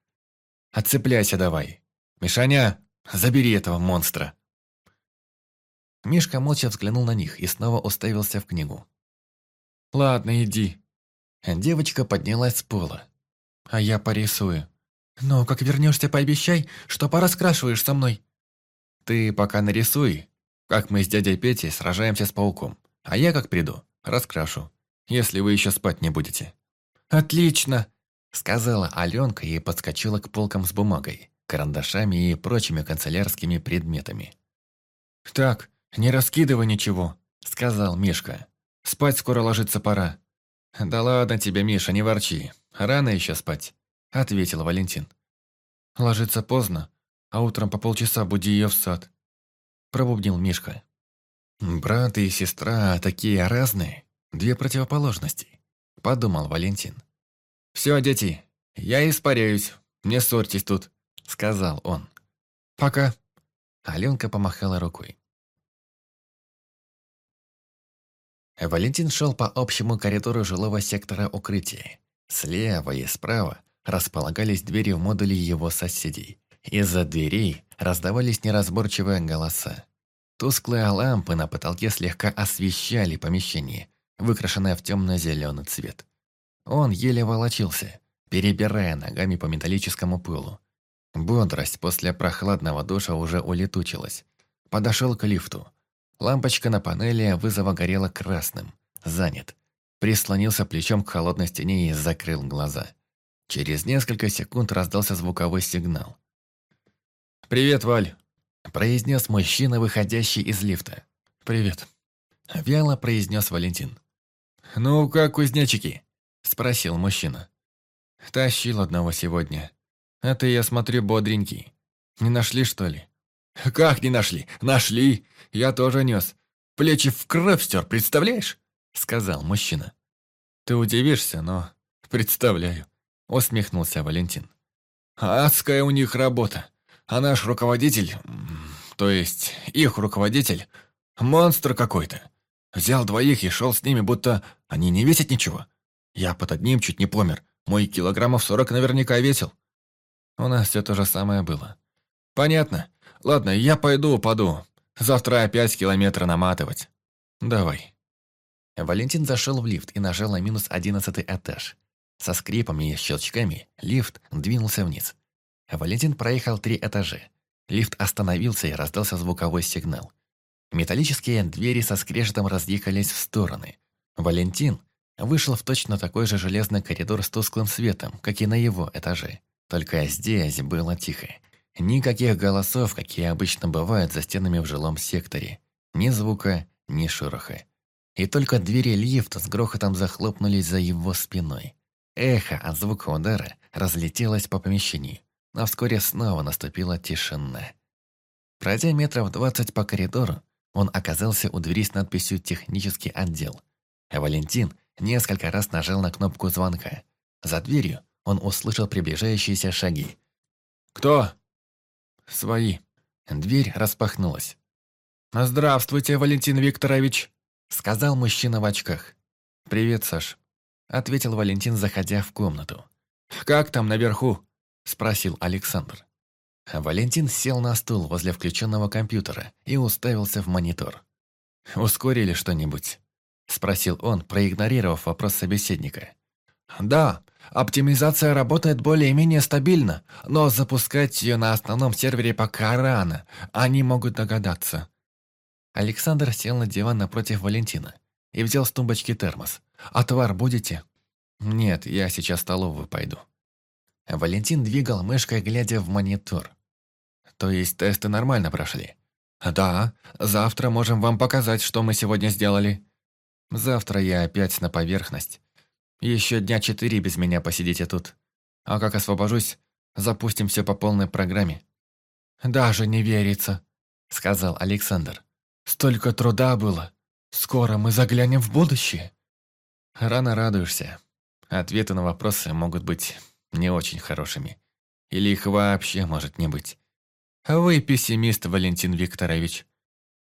«Отцепляйся давай. Мишаня, забери этого монстра». Мишка молча взглянул на них и снова уставился в книгу. «Ладно, иди». Девочка поднялась с пола. «А я порисую. Но как вернешься, пообещай, что пораскрашиваешь со мной». «Ты пока нарисуй, как мы с дядей Петей сражаемся с пауком, а я как приду, раскрашу, если вы еще спать не будете». «Отлично!» – сказала Аленка и подскочила к полкам с бумагой, карандашами и прочими канцелярскими предметами. «Так, не раскидывай ничего», – сказал Мишка. «Спать скоро ложиться пора». «Да ладно тебе, Миша, не ворчи. Рано еще спать», – ответил Валентин. «Ложиться поздно, а утром по полчаса буди ее в сад», – пробубнил Мишка. «Брат и сестра такие разные, две противоположности», – подумал Валентин. «Все, дети, я испаряюсь, не ссорьтесь тут», – сказал он. «Пока». Аленка помахала рукой. Валентин шел по общему коридору жилого сектора укрытия. Слева и справа располагались двери в модуле его соседей. Из-за дверей раздавались неразборчивые голоса. Тусклые лампы на потолке слегка освещали помещение, выкрашенное в темно-зеленый цвет. Он еле волочился, перебирая ногами по металлическому пылу. Бодрость после прохладного душа уже улетучилась. Подошел к лифту. Лампочка на панели вызова горела красным. Занят. Прислонился плечом к холодной стене и закрыл глаза. Через несколько секунд раздался звуковой сигнал. «Привет, Валь!» произнес мужчина, выходящий из лифта. «Привет», – вяло произнес Валентин. «Ну как, кузнечики?» – спросил мужчина. «Тащил одного сегодня. А ты, я смотрю, бодренький. Не нашли, что ли?» «Как не нашли? Нашли! Я тоже нес. Плечи в кровь стер, представляешь?» – сказал мужчина. «Ты удивишься, но...» «Представляю», – усмехнулся Валентин. «Адская у них работа а наш руководитель, то есть их руководитель, монстр какой-то. Взял двоих и шел с ними, будто они не весят ничего. Я под одним чуть не помер. Мой килограммов сорок наверняка весил. У нас все то же самое было. Понятно. Ладно, я пойду упаду. Завтра опять километра наматывать. Давай. Валентин зашел в лифт и нажал на минус одиннадцатый этаж. Со скрипом и щелчками лифт двинулся вниз. А Валентин проехал три этажа. Лифт остановился и раздался звуковой сигнал. Металлические двери со скрежетом разъехались в стороны. Валентин вышел в точно такой же железный коридор с тусклым светом, как и на его этаже. Только здесь было тихо. Никаких голосов, какие обычно бывают за стенами в жилом секторе. Ни звука, ни шороха. И только двери лифта с грохотом захлопнулись за его спиной. Эхо от звука удара разлетелось по помещению а вскоре снова наступила тишина. Пройдя метров двадцать по коридору, он оказался у двери с надписью «Технический отдел». А Валентин несколько раз нажал на кнопку звонка. За дверью он услышал приближающиеся шаги. «Кто?» «Свои». Дверь распахнулась. «Здравствуйте, Валентин Викторович», — сказал мужчина в очках. «Привет, Саш», — ответил Валентин, заходя в комнату. «Как там наверху?» – спросил Александр. Валентин сел на стул возле включенного компьютера и уставился в монитор. «Ускорили что-нибудь?» – спросил он, проигнорировав вопрос собеседника. «Да, оптимизация работает более-менее стабильно, но запускать ее на основном сервере пока рано, они могут догадаться». Александр сел на диван напротив Валентина и взял с тумбочки термос. «Отвар будете?» «Нет, я сейчас в столовую пойду». А Валентин двигал мышкой, глядя в монитор. «То есть тесты нормально прошли?» «Да, завтра можем вам показать, что мы сегодня сделали». «Завтра я опять на поверхность. Еще дня четыре без меня посидите тут. А как освобожусь, запустим все по полной программе». «Даже не верится», — сказал Александр. «Столько труда было. Скоро мы заглянем в будущее». «Рано радуешься. Ответы на вопросы могут быть не очень хорошими. Или их вообще может не быть. Вы пессимист, Валентин Викторович.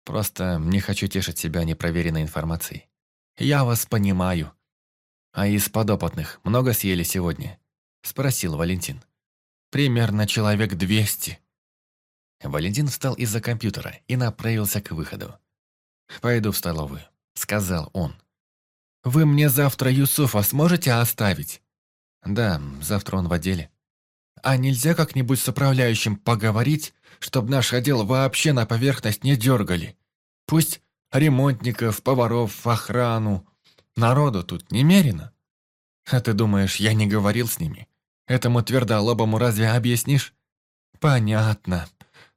Просто не хочу тешить себя непроверенной информацией. Я вас понимаю. А из подопытных много съели сегодня? Спросил Валентин. Примерно человек двести. Валентин встал из-за компьютера и направился к выходу. «Пойду в столовую», — сказал он. «Вы мне завтра Юсуфа сможете оставить?» «Да, завтра он в отделе». «А нельзя как-нибудь с управляющим поговорить, чтобы наш отдел вообще на поверхность не дергали? Пусть ремонтников, поваров, охрану. Народу тут немерено». «А ты думаешь, я не говорил с ними? Этому твердолобому разве объяснишь?» «Понятно.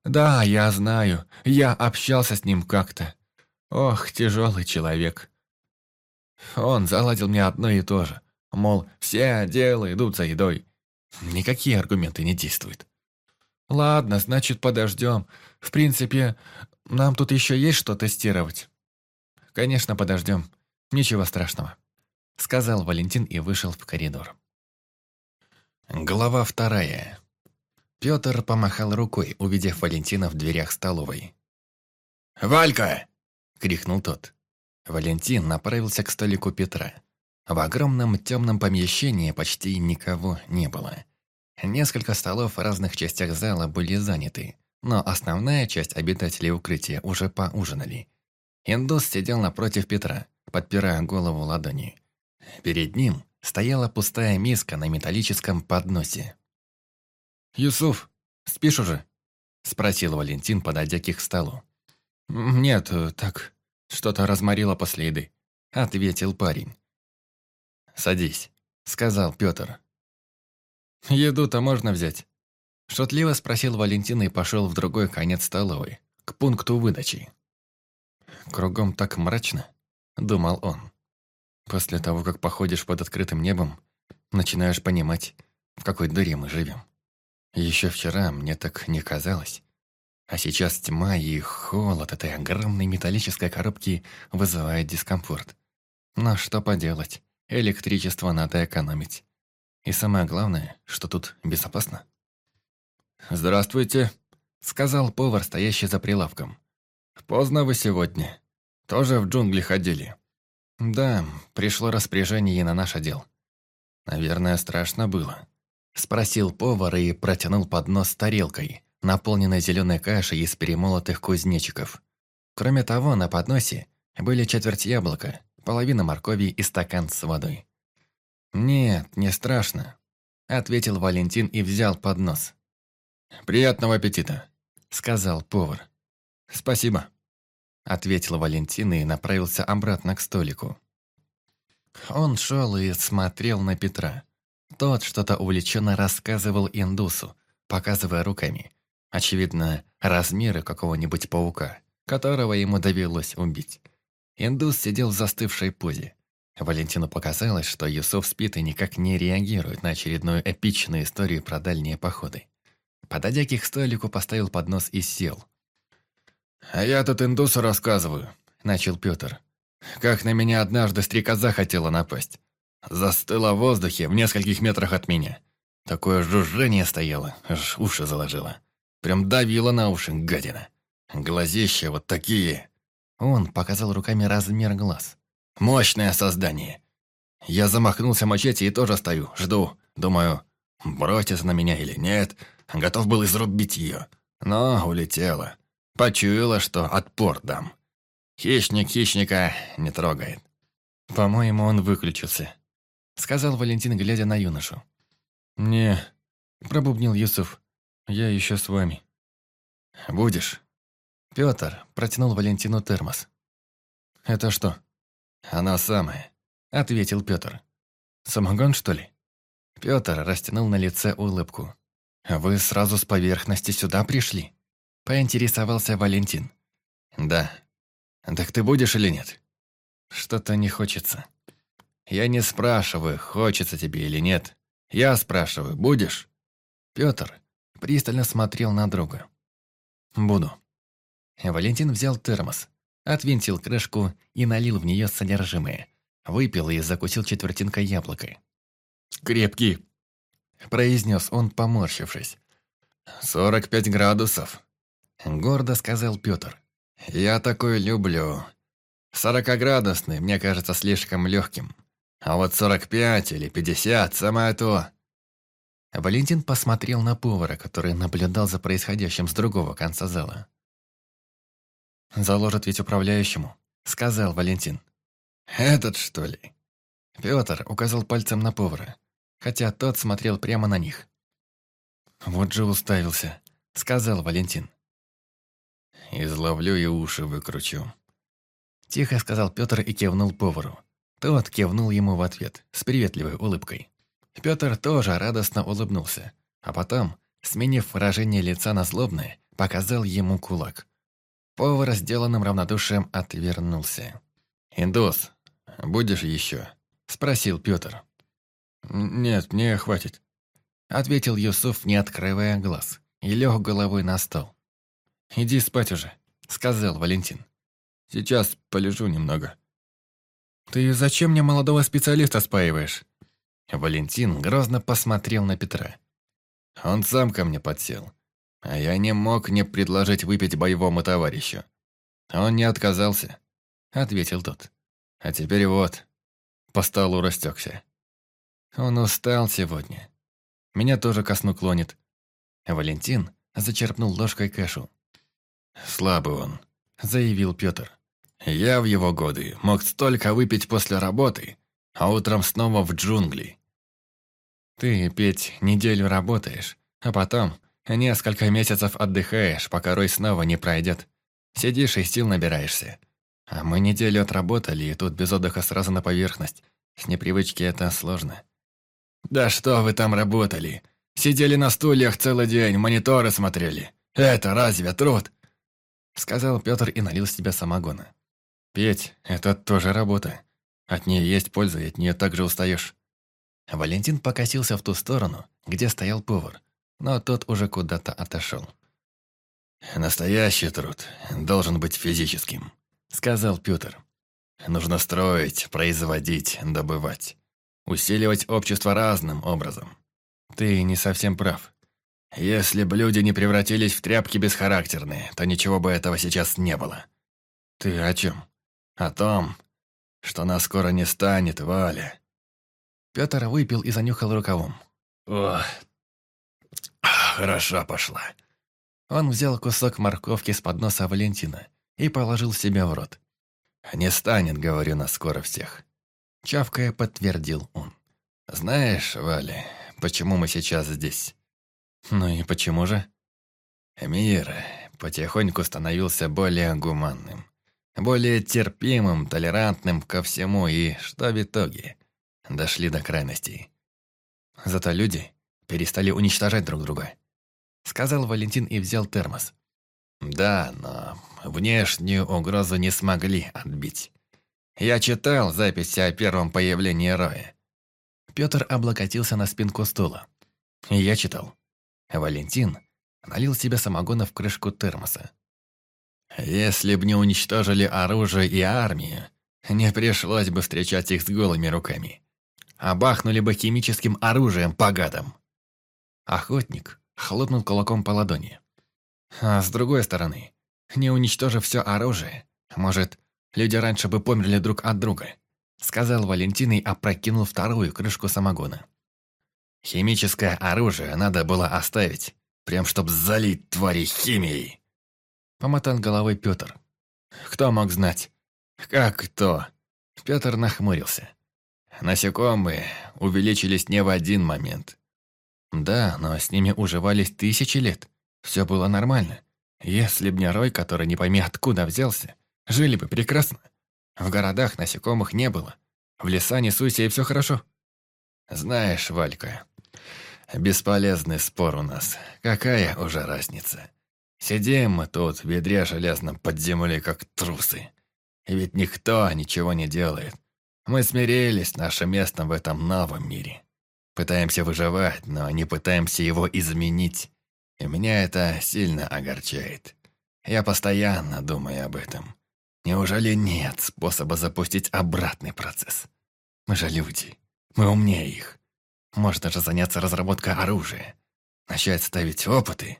Да, я знаю. Я общался с ним как-то. Ох, тяжелый человек. Он заладил мне одно и то же. Мол, все отделы идут за едой. Никакие аргументы не действуют. Ладно, значит, подождем. В принципе, нам тут еще есть что тестировать. Конечно, подождем. Ничего страшного. Сказал Валентин и вышел в коридор. Глава вторая. Петр помахал рукой, увидев Валентина в дверях столовой. «Валька!» — крикнул тот. Валентин направился к столику Петра. В огромном темном помещении почти никого не было. Несколько столов в разных частях зала были заняты, но основная часть обитателей укрытия уже поужинали. Индус сидел напротив Петра, подпирая голову ладони. Перед ним стояла пустая миска на металлическом подносе. «Юсуф, спишь уже?» – спросил Валентин, подойдя к их столу. «Нет, так, что-то разморило после еды», – ответил парень. «Садись», — сказал Пётр. «Еду-то можно взять?» Шутливо спросил Валентина и пошел в другой конец столовой, к пункту выдачи. «Кругом так мрачно», — думал он. «После того, как походишь под открытым небом, начинаешь понимать, в какой дыре мы живем. Еще вчера мне так не казалось. А сейчас тьма и холод этой огромной металлической коробки вызывает дискомфорт. Но что поделать, Электричество надо экономить. И самое главное, что тут безопасно. «Здравствуйте», — сказал повар, стоящий за прилавком. «Поздно вы сегодня. Тоже в джунгли ходили». «Да, пришло распоряжение и на наш отдел». «Наверное, страшно было», — спросил повар и протянул поднос с тарелкой, наполненной зеленой кашей из перемолотых кузнечиков. Кроме того, на подносе были четверть яблока, половина моркови и стакан с водой. «Нет, не страшно», – ответил Валентин и взял поднос. «Приятного аппетита», – сказал повар. «Спасибо», – ответил Валентин и направился обратно к столику. Он шел и смотрел на Петра. Тот что-то увлеченно рассказывал индусу, показывая руками. Очевидно, размеры какого-нибудь паука, которого ему довелось убить. Индус сидел в застывшей позе. Валентину показалось, что Юсуф спит и никак не реагирует на очередную эпичную историю про дальние походы. Подойдя к их столику, поставил поднос и сел. «А я тут индусу рассказываю», — начал Петр. «Как на меня однажды стрекоза хотела напасть. Застыла в воздухе в нескольких метрах от меня. Такое жужжение стояло, аж уши заложило. Прям давило на уши, гадина. Глазища вот такие, он показал руками размер глаз. «Мощное создание!» Я замахнулся мачете и тоже стою, жду. Думаю, бросится на меня или нет. Готов был изрубить ее. Но улетела. Почуяла, что отпор дам. Хищник хищника не трогает. «По-моему, он выключился», — сказал Валентин, глядя на юношу. «Не», — пробубнил Юсуф, — «я еще с вами». «Будешь?» Петр протянул Валентину термос. «Это что?» «Она самая», — ответил Петр. «Самогон, что ли?» Петр растянул на лице улыбку. «Вы сразу с поверхности сюда пришли?» — поинтересовался Валентин. «Да». «Так ты будешь или нет?» «Что-то не хочется». «Я не спрашиваю, хочется тебе или нет. Я спрашиваю, будешь?» Петр пристально смотрел на друга. «Буду». Валентин взял термос, отвинтил крышку и налил в нее содержимое. Выпил и закусил четвертинкой яблока. «Крепкий!» – произнес он, поморщившись. «Сорок пять градусов!» – гордо сказал Петр. «Я такое люблю. Сорокоградусный, мне кажется, слишком легким. А вот сорок пять или пятьдесят – самое то!» Валентин посмотрел на повара, который наблюдал за происходящим с другого конца зала. Заложит ведь управляющему, сказал Валентин. Этот, что ли? Петр указал пальцем на повара, хотя тот смотрел прямо на них. Вот же уставился, сказал Валентин. Изловлю и уши выкручу. Тихо сказал Петр и кивнул повару. Тот кивнул ему в ответ с приветливой улыбкой. Петр тоже радостно улыбнулся, а потом, сменив выражение лица на злобное, показал ему кулак. Повар, сделанным равнодушием, отвернулся. «Индус, будешь еще?» – спросил Петр. «Нет, мне хватит», – ответил Юсуф, не открывая глаз, и лег головой на стол. «Иди спать уже», – сказал Валентин. «Сейчас полежу немного». «Ты зачем мне молодого специалиста спаиваешь?» Валентин грозно посмотрел на Петра. Он сам ко мне подсел а я не мог не предложить выпить боевому товарищу. Он не отказался, ответил тот. А теперь вот, по столу растекся. Он устал сегодня. Меня тоже ко сну клонит. Валентин зачерпнул ложкой кашу. «Слабый он», — заявил Пётр. «Я в его годы мог столько выпить после работы, а утром снова в джунгли». «Ты, Петь, неделю работаешь, а потом Несколько месяцев отдыхаешь, пока рой снова не пройдет. Сидишь и сил набираешься. А мы неделю отработали, и тут без отдыха сразу на поверхность. С непривычки это сложно. «Да что вы там работали? Сидели на стульях целый день, мониторы смотрели. Это разве труд?» Сказал Петр и налил себе самогона. «Петь, это тоже работа. От нее есть польза, и от нее так же устаешь». Валентин покосился в ту сторону, где стоял повар, но тот уже куда-то отошел. «Настоящий труд должен быть физическим», — сказал Петр. «Нужно строить, производить, добывать. Усиливать общество разным образом». «Ты не совсем прав», если бы люди не превратились в тряпки бесхарактерные, то ничего бы этого сейчас не было. Ты о чем? О том, что нас скоро не станет, Валя. Петр выпил и занюхал рукавом. О, «Хороша пошла». Он взял кусок морковки с подноса Валентина и положил себе в рот. «Не станет, — говорю, — нас скоро всех». Чавкая подтвердил он. «Знаешь, Валя, почему мы сейчас здесь?» «Ну и почему же?» «Мир потихоньку становился более гуманным, более терпимым, толерантным ко всему и, что в итоге, дошли до крайностей». «Зато люди перестали уничтожать друг друга. Сказал Валентин и взял термос. Да, но внешнюю угрозу не смогли отбить. Я читал записи о первом появлении Роя. Пётр облокотился на спинку стула. Я читал. Валентин налил себе самогона в крышку термоса. «Если б не уничтожили оружие и армию, не пришлось бы встречать их с голыми руками. обахнули бы химическим оружием по гадам. Охотник хлопнул кулаком по ладони. А с другой стороны, не уничтожив все оружие, может, люди раньше бы померли друг от друга, сказал Валентин и опрокинул вторую крышку самогона. Химическое оружие надо было оставить, прям чтоб залить твари химией. Помотал головой Петр. Кто мог знать? Как кто? Петр нахмурился. Насекомые увеличились не в один момент. Да, но с ними уживались тысячи лет. Все было нормально. Если б не рой, который не пойми откуда взялся, жили бы прекрасно. В городах насекомых не было. В леса не суйся, и все хорошо. Знаешь, Валька, бесполезный спор у нас. Какая уже разница? Сидим мы тут в ведре железном под землей, как трусы. И ведь никто ничего не делает. Мы смирились с нашим местом в этом новом мире пытаемся выживать, но не пытаемся его изменить. И меня это сильно огорчает. Я постоянно думаю об этом. Неужели нет способа запустить обратный процесс? Мы же люди. Мы умнее их. Можно же заняться разработкой оружия. Начать ставить опыты.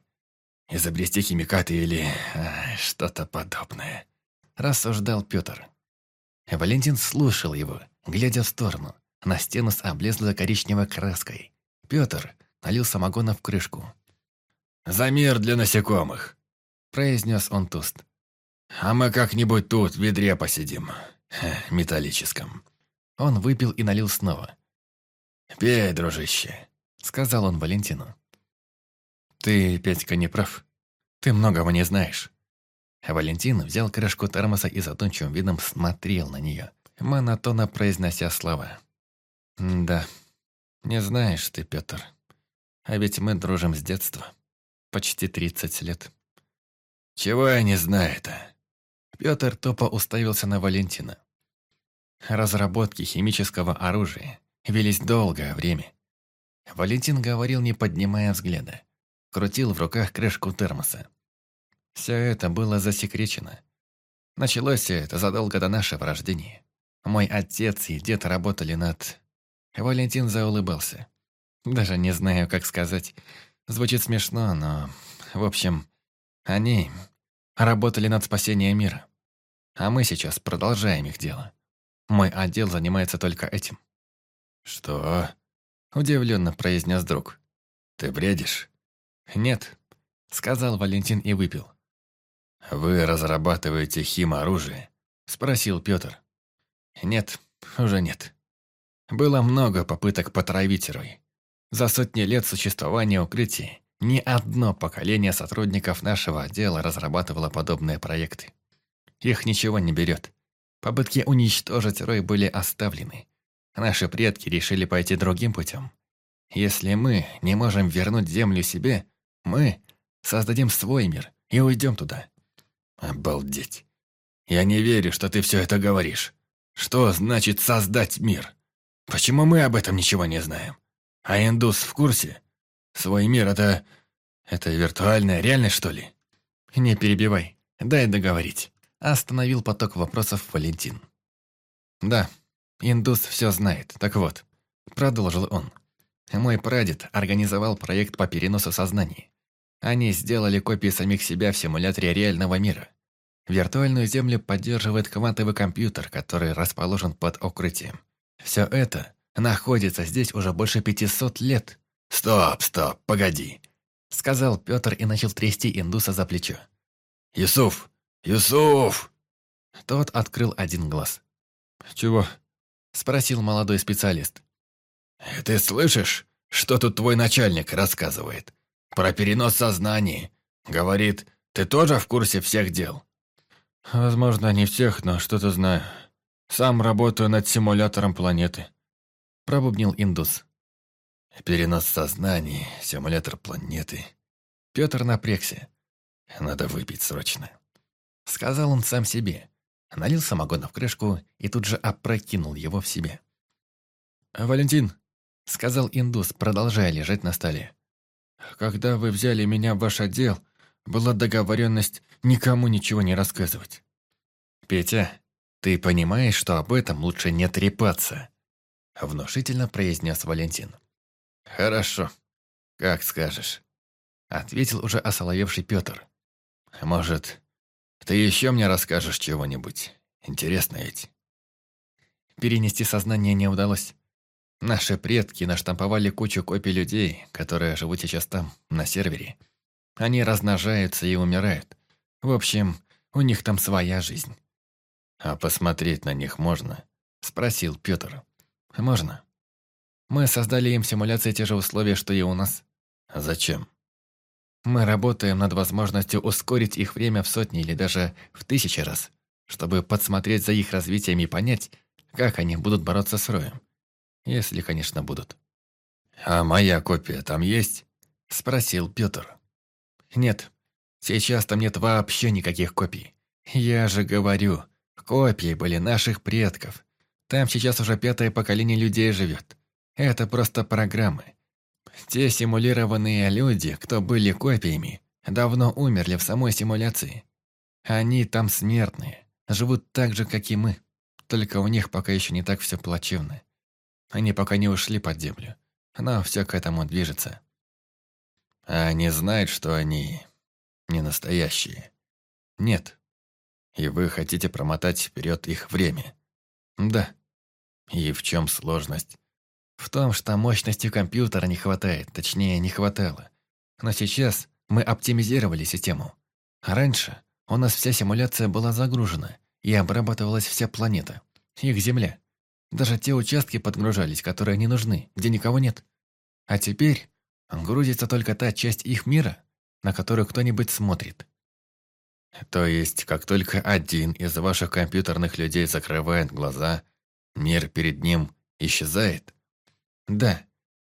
Изобрести химикаты или а, что-то подобное. Рассуждал Пётр. Валентин слушал его, глядя в сторону, на стену с облезлой коричневой краской. Пётр налил самогона в крышку. «За мир для насекомых!» – произнес он тост. «А мы как-нибудь тут в ведре посидим. Э, металлическом». Он выпил и налил снова. «Пей, дружище», – сказал он Валентину. «Ты, Петька, не прав. Ты многого не знаешь». Валентин взял крышку термоса и задумчивым видом смотрел на нее, монотонно произнося слова. «Да. Не знаешь ты, Петр. А ведь мы дружим с детства. Почти тридцать лет». «Чего я не знаю-то?» Петр Топо уставился на Валентина. Разработки химического оружия велись долгое время. Валентин говорил, не поднимая взгляда. Крутил в руках крышку термоса. Все это было засекречено. Началось это задолго до нашего рождения. Мой отец и дед работали над Валентин заулыбался. Даже не знаю, как сказать. Звучит смешно, но... В общем, они работали над спасением мира. А мы сейчас продолжаем их дело. Мой отдел занимается только этим. «Что?» – удивленно произнес друг. «Ты бредишь?» «Нет», – сказал Валентин и выпил. «Вы разрабатываете химоружие?» – спросил Петр. «Нет, уже нет», было много попыток потравить Рой. За сотни лет существования укрытий ни одно поколение сотрудников нашего отдела разрабатывало подобные проекты. Их ничего не берет. Попытки уничтожить Рой были оставлены. Наши предки решили пойти другим путем. Если мы не можем вернуть Землю себе, мы создадим свой мир и уйдем туда. Обалдеть. Я не верю, что ты все это говоришь. Что значит создать мир? Почему мы об этом ничего не знаем? А индус в курсе? Свой мир — это... это виртуальная реальность, что ли? Не перебивай, дай договорить. Остановил поток вопросов Валентин. Да, индус все знает, так вот. Продолжил он. Мой прадед организовал проект по переносу сознаний. Они сделали копии самих себя в симуляторе реального мира. Виртуальную землю поддерживает квантовый компьютер, который расположен под укрытием. Все это находится здесь уже больше 500 лет. «Стоп, стоп, погоди», — сказал Петр и начал трясти индуса за плечо. «Юсуф! Юсуф!» Тот открыл один глаз. «Чего?» — спросил молодой специалист. «Ты слышишь, что тут твой начальник рассказывает? Про перенос сознания. Говорит, ты тоже в курсе всех дел?» «Возможно, не всех, но что-то знаю. Сам работаю над симулятором планеты», – пробубнил Индус. «Перенос сознания, симулятор планеты». Петр напрягся. «Надо выпить срочно», – сказал он сам себе. Налил самогона в крышку и тут же опрокинул его в себе. «А, «Валентин», – сказал Индус, продолжая лежать на столе. «Когда вы взяли меня в ваш отдел, была договоренность никому ничего не рассказывать». «Петя», «Ты понимаешь, что об этом лучше не трепаться», — внушительно произнес Валентин. «Хорошо, как скажешь», — ответил уже осоловевший Пётр. «Может, ты ещё мне расскажешь чего-нибудь? Интересно ведь?» Перенести сознание не удалось. Наши предки наштамповали кучу копий людей, которые живут сейчас там, на сервере. Они размножаются и умирают. В общем, у них там своя жизнь. «А посмотреть на них можно?» – спросил Пётр. «Можно. Мы создали им симуляции те же условия, что и у нас». «А «Зачем?» «Мы работаем над возможностью ускорить их время в сотни или даже в тысячи раз, чтобы подсмотреть за их развитием и понять, как они будут бороться с роем. Если, конечно, будут». «А моя копия там есть?» – спросил Пётр. «Нет, сейчас там нет вообще никаких копий. Я же говорю, Копии были наших предков. Там сейчас уже пятое поколение людей живет. Это просто программы. Те симулированные люди, кто были копиями, давно умерли в самой симуляции. Они там смертные, живут так же, как и мы. Только у них пока еще не так все плачевно. Они пока не ушли под землю, но все к этому движется. А они знают, что они не настоящие. Нет, и вы хотите промотать вперед их время. Да. И в чем сложность? В том, что мощности компьютера не хватает, точнее, не хватало. Но сейчас мы оптимизировали систему. Раньше у нас вся симуляция была загружена, и обрабатывалась вся планета, их Земля. Даже те участки подгружались, которые не нужны, где никого нет. А теперь грузится только та часть их мира, на которую кто-нибудь смотрит. То есть, как только один из ваших компьютерных людей закрывает глаза, мир перед ним исчезает? Да,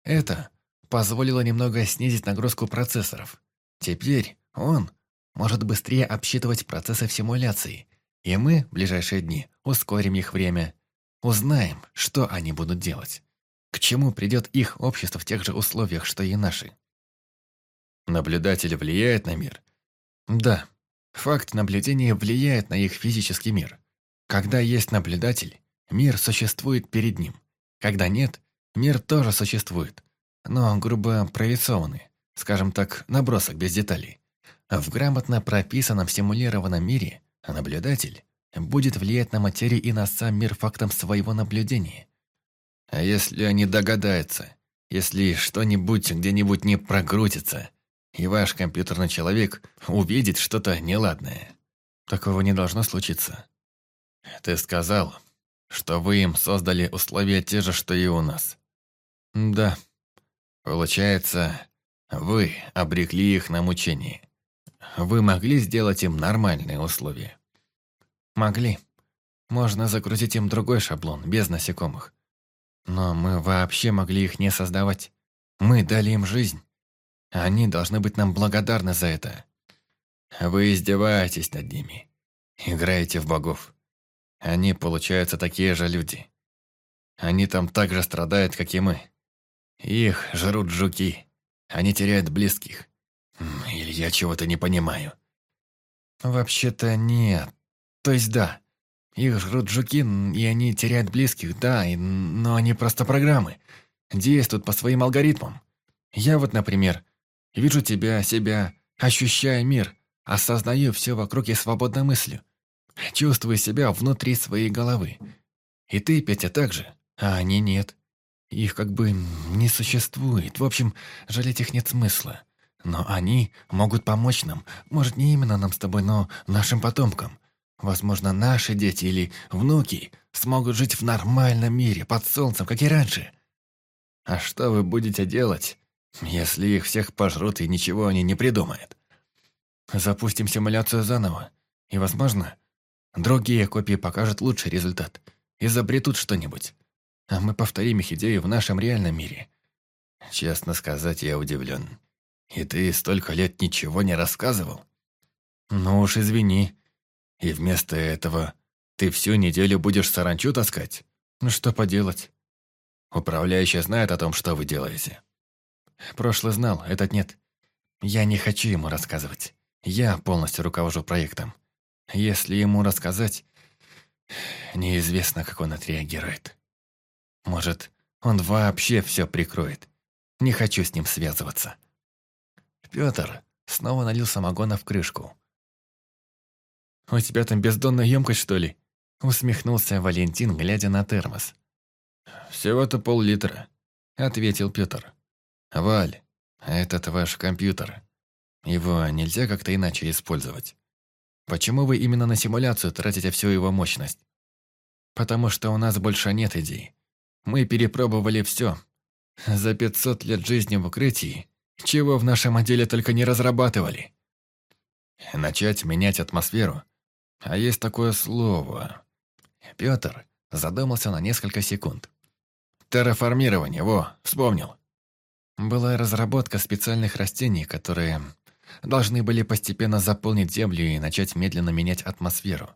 это позволило немного снизить нагрузку процессоров. Теперь он может быстрее обсчитывать процессы в симуляции, и мы в ближайшие дни ускорим их время. Узнаем, что они будут делать. К чему придет их общество в тех же условиях, что и наши. Наблюдатель влияет на мир? Да, Факт наблюдения влияет на их физический мир. Когда есть наблюдатель, мир существует перед ним. Когда нет, мир тоже существует, но грубо прорисованный, скажем так, набросок без деталей. В грамотно прописанном симулированном мире наблюдатель будет влиять на материю и на сам мир фактом своего наблюдения. А если они догадаются, если что-нибудь где-нибудь не прогрутится – и ваш компьютерный человек увидит что-то неладное. Такого не должно случиться. Ты сказал, что вы им создали условия те же, что и у нас. Да. Получается, вы обрекли их на мучение. Вы могли сделать им нормальные условия? Могли. Можно закрутить им другой шаблон, без насекомых. Но мы вообще могли их не создавать. Мы дали им жизнь. Они должны быть нам благодарны за это. Вы издеваетесь над ними. Играете в богов. Они, получаются такие же люди. Они там так же страдают, как и мы. Их жрут жуки. Они теряют близких. Или я чего-то не понимаю. Вообще-то нет. То есть да. Их жрут жуки, и они теряют близких, да, и... но они просто программы. Действуют по своим алгоритмам. Я вот, например, Вижу тебя, себя, ощущаю мир, осознаю все вокруг и свободно мыслю. Чувствую себя внутри своей головы. И ты, Петя, так же, а они нет. Их как бы не существует. В общем, жалеть их нет смысла. Но они могут помочь нам. Может, не именно нам с тобой, но нашим потомкам. Возможно, наши дети или внуки смогут жить в нормальном мире, под солнцем, как и раньше. А что вы будете делать, если их всех пожрут и ничего они не придумают. Запустим симуляцию заново, и, возможно, другие копии покажут лучший результат, изобретут что-нибудь. А мы повторим их идею в нашем реальном мире. Честно сказать, я удивлен. И ты столько лет ничего не рассказывал? Ну уж извини. И вместо этого ты всю неделю будешь саранчу таскать? Ну что поделать? Управляющий знает о том, что вы делаете. Прошлый знал, этот нет. Я не хочу ему рассказывать. Я полностью руковожу проектом. Если ему рассказать, неизвестно, как он отреагирует. Может, он вообще все прикроет. Не хочу с ним связываться. Петр снова налил самогона в крышку. «У тебя там бездонная емкость, что ли?» Усмехнулся Валентин, глядя на термос. «Всего-то пол-литра», — ответил Петр. «Валь, а этот ваш компьютер. Его нельзя как-то иначе использовать. Почему вы именно на симуляцию тратите всю его мощность? Потому что у нас больше нет идей. Мы перепробовали все. За 500 лет жизни в укрытии, чего в нашем отделе только не разрабатывали. Начать менять атмосферу. А есть такое слово. Петр задумался на несколько секунд. Терраформирование, во, вспомнил была разработка специальных растений, которые должны были постепенно заполнить землю и начать медленно менять атмосферу,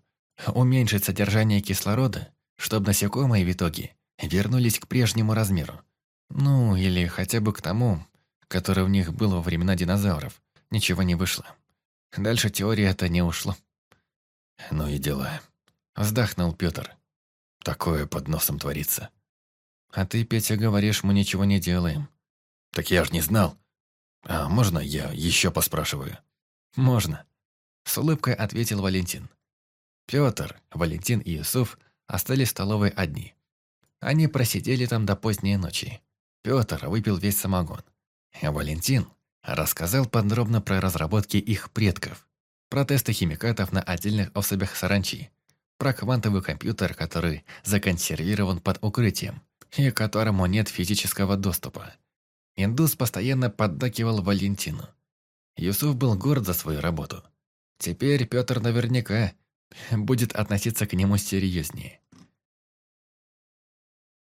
уменьшить содержание кислорода, чтобы насекомые в итоге вернулись к прежнему размеру. Ну, или хотя бы к тому, который в них был во времена динозавров. Ничего не вышло. Дальше теория это не ушло. «Ну и дела», — вздохнул Петр. «Такое под носом творится». «А ты, Петя, говоришь, мы ничего не делаем. «Так я ж не знал. А можно я еще поспрашиваю?» «Можно», — с улыбкой ответил Валентин. Петр, Валентин и Юсуф остались в столовой одни. Они просидели там до поздней ночи. Петр выпил весь самогон. Валентин рассказал подробно про разработки их предков, про тесты химикатов на отдельных особях саранчи, про квантовый компьютер, который законсервирован под укрытием и которому нет физического доступа, Индус постоянно поддакивал Валентину. Юсуф был горд за свою работу. Теперь Петр наверняка будет относиться к нему серьезнее.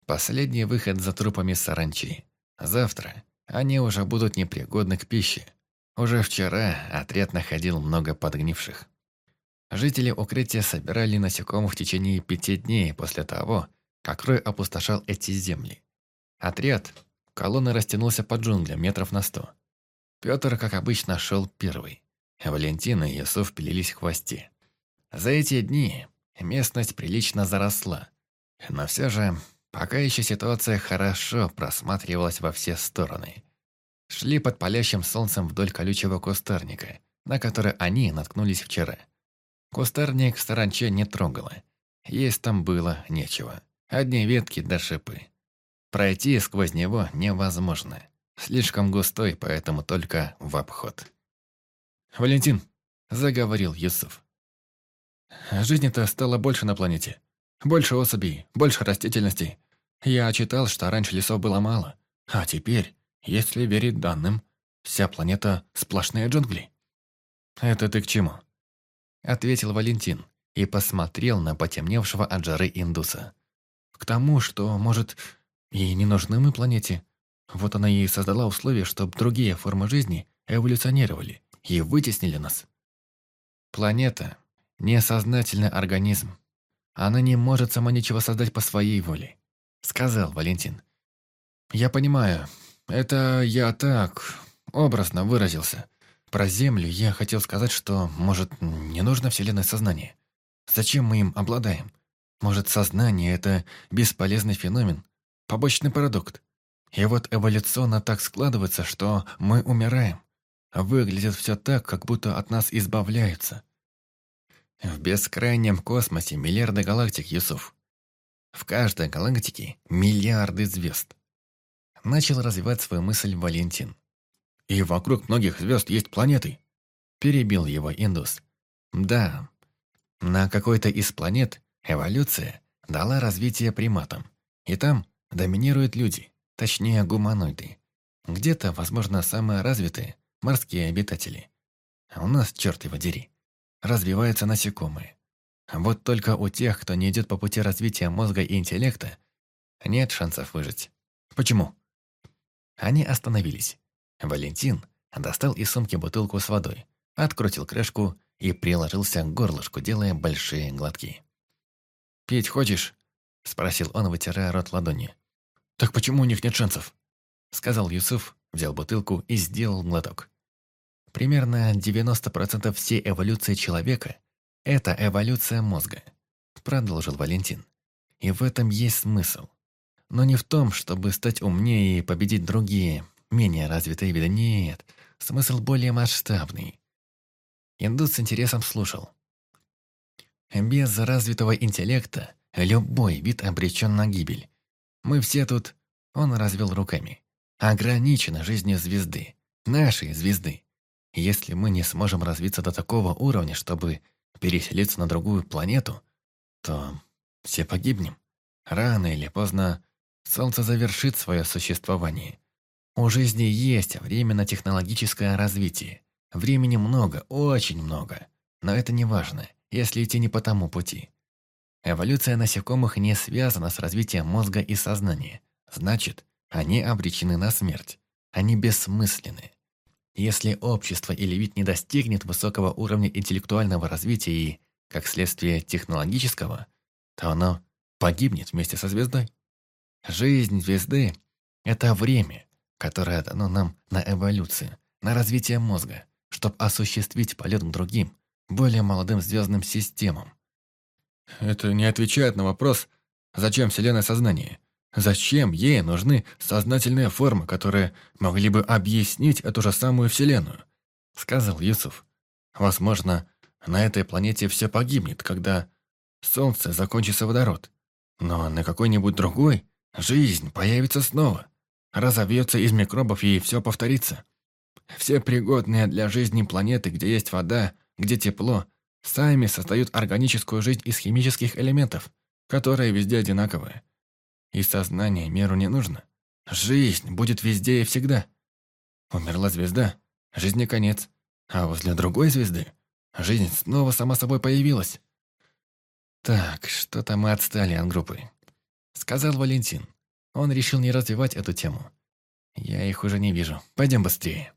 Последний выход за трупами саранчи. Завтра они уже будут непригодны к пище. Уже вчера отряд находил много подгнивших. Жители укрытия собирали насекомых в течение пяти дней после того, как Рой опустошал эти земли. Отряд колонна растянулся по джунглям метров на сто. Пётр, как обычно, шел первый. А Валентина и Юсуф пилились в хвосте. За эти дни местность прилично заросла. Но все же, пока еще ситуация хорошо просматривалась во все стороны. Шли под палящим солнцем вдоль колючего кустарника, на который они наткнулись вчера. Кустарник саранча не трогало. Есть там было нечего. Одни ветки да шипы. Пройти сквозь него невозможно. Слишком густой, поэтому только в обход. «Валентин», — заговорил Юсуф. «Жизни-то стало больше на планете. Больше особей, больше растительности. Я читал, что раньше лесов было мало. А теперь, если верить данным, вся планета — сплошные джунгли». «Это ты к чему?» — ответил Валентин и посмотрел на потемневшего от жары индуса. «К тому, что, может, Ей не нужны мы планете. Вот она и создала условия, чтобы другие формы жизни эволюционировали и вытеснили нас. Планета – несознательный организм. Она не может сама ничего создать по своей воле, сказал Валентин. Я понимаю, это я так образно выразился. Про Землю я хотел сказать, что, может, не нужно Вселенной сознание. Зачем мы им обладаем? Может, сознание – это бесполезный феномен, побочный продукт. И вот эволюционно так складывается, что мы умираем. А выглядит все так, как будто от нас избавляются. В бескрайнем космосе миллиарды галактик, Юсуф. В каждой галактике миллиарды звезд. Начал развивать свою мысль Валентин. «И вокруг многих звезд есть планеты», – перебил его Индус. «Да, на какой-то из планет эволюция дала развитие приматам, и там Доминируют люди, точнее гуманоиды. Где-то, возможно, самые развитые морские обитатели. А у нас, черт его дери, развиваются насекомые. Вот только у тех, кто не идет по пути развития мозга и интеллекта, нет шансов выжить. Почему? Они остановились. Валентин достал из сумки бутылку с водой, открутил крышку и приложился к горлышку, делая большие глотки. «Пить хочешь?» – спросил он, вытирая рот ладони. «Так почему у них нет шансов?» – сказал Юсуф, взял бутылку и сделал глоток. Примерно 90% всей эволюции человека – это эволюция мозга, продолжил Валентин. И в этом есть смысл. Но не в том, чтобы стать умнее и победить другие, менее развитые виды. Нет, смысл более масштабный. Индус с интересом слушал. Без развитого интеллекта Любой вид обречен на гибель. Мы все тут...» Он развел руками. «Ограничена жизнь звезды. Нашей звезды. Если мы не сможем развиться до такого уровня, чтобы переселиться на другую планету, то все погибнем. Рано или поздно Солнце завершит свое существование. У жизни есть время на технологическое развитие. Времени много, очень много. Но это не важно, если идти не по тому пути. Эволюция насекомых не связана с развитием мозга и сознания. Значит, они обречены на смерть. Они бессмысленны. Если общество или вид не достигнет высокого уровня интеллектуального развития и, как следствие, технологического, то оно погибнет вместе со звездой. Жизнь звезды – это время, которое дано нам на эволюцию, на развитие мозга, чтобы осуществить полет к другим, более молодым звездным системам. Это не отвечает на вопрос, зачем вселенное сознание. Зачем ей нужны сознательные формы, которые могли бы объяснить эту же самую Вселенную? Сказал Юсуф. Возможно, на этой планете все погибнет, когда Солнце закончится водород. Но на какой-нибудь другой жизнь появится снова. Разовьется из микробов и все повторится. Все пригодные для жизни планеты, где есть вода, где тепло, сами создают органическую жизнь из химических элементов, которые везде одинаковые. И сознание миру не нужно. Жизнь будет везде и всегда. Умерла звезда, жизни конец. А возле другой звезды жизнь снова сама собой появилась. «Так, что-то мы отстали от группы», — сказал Валентин. Он решил не развивать эту тему. «Я их уже не вижу. Пойдем быстрее».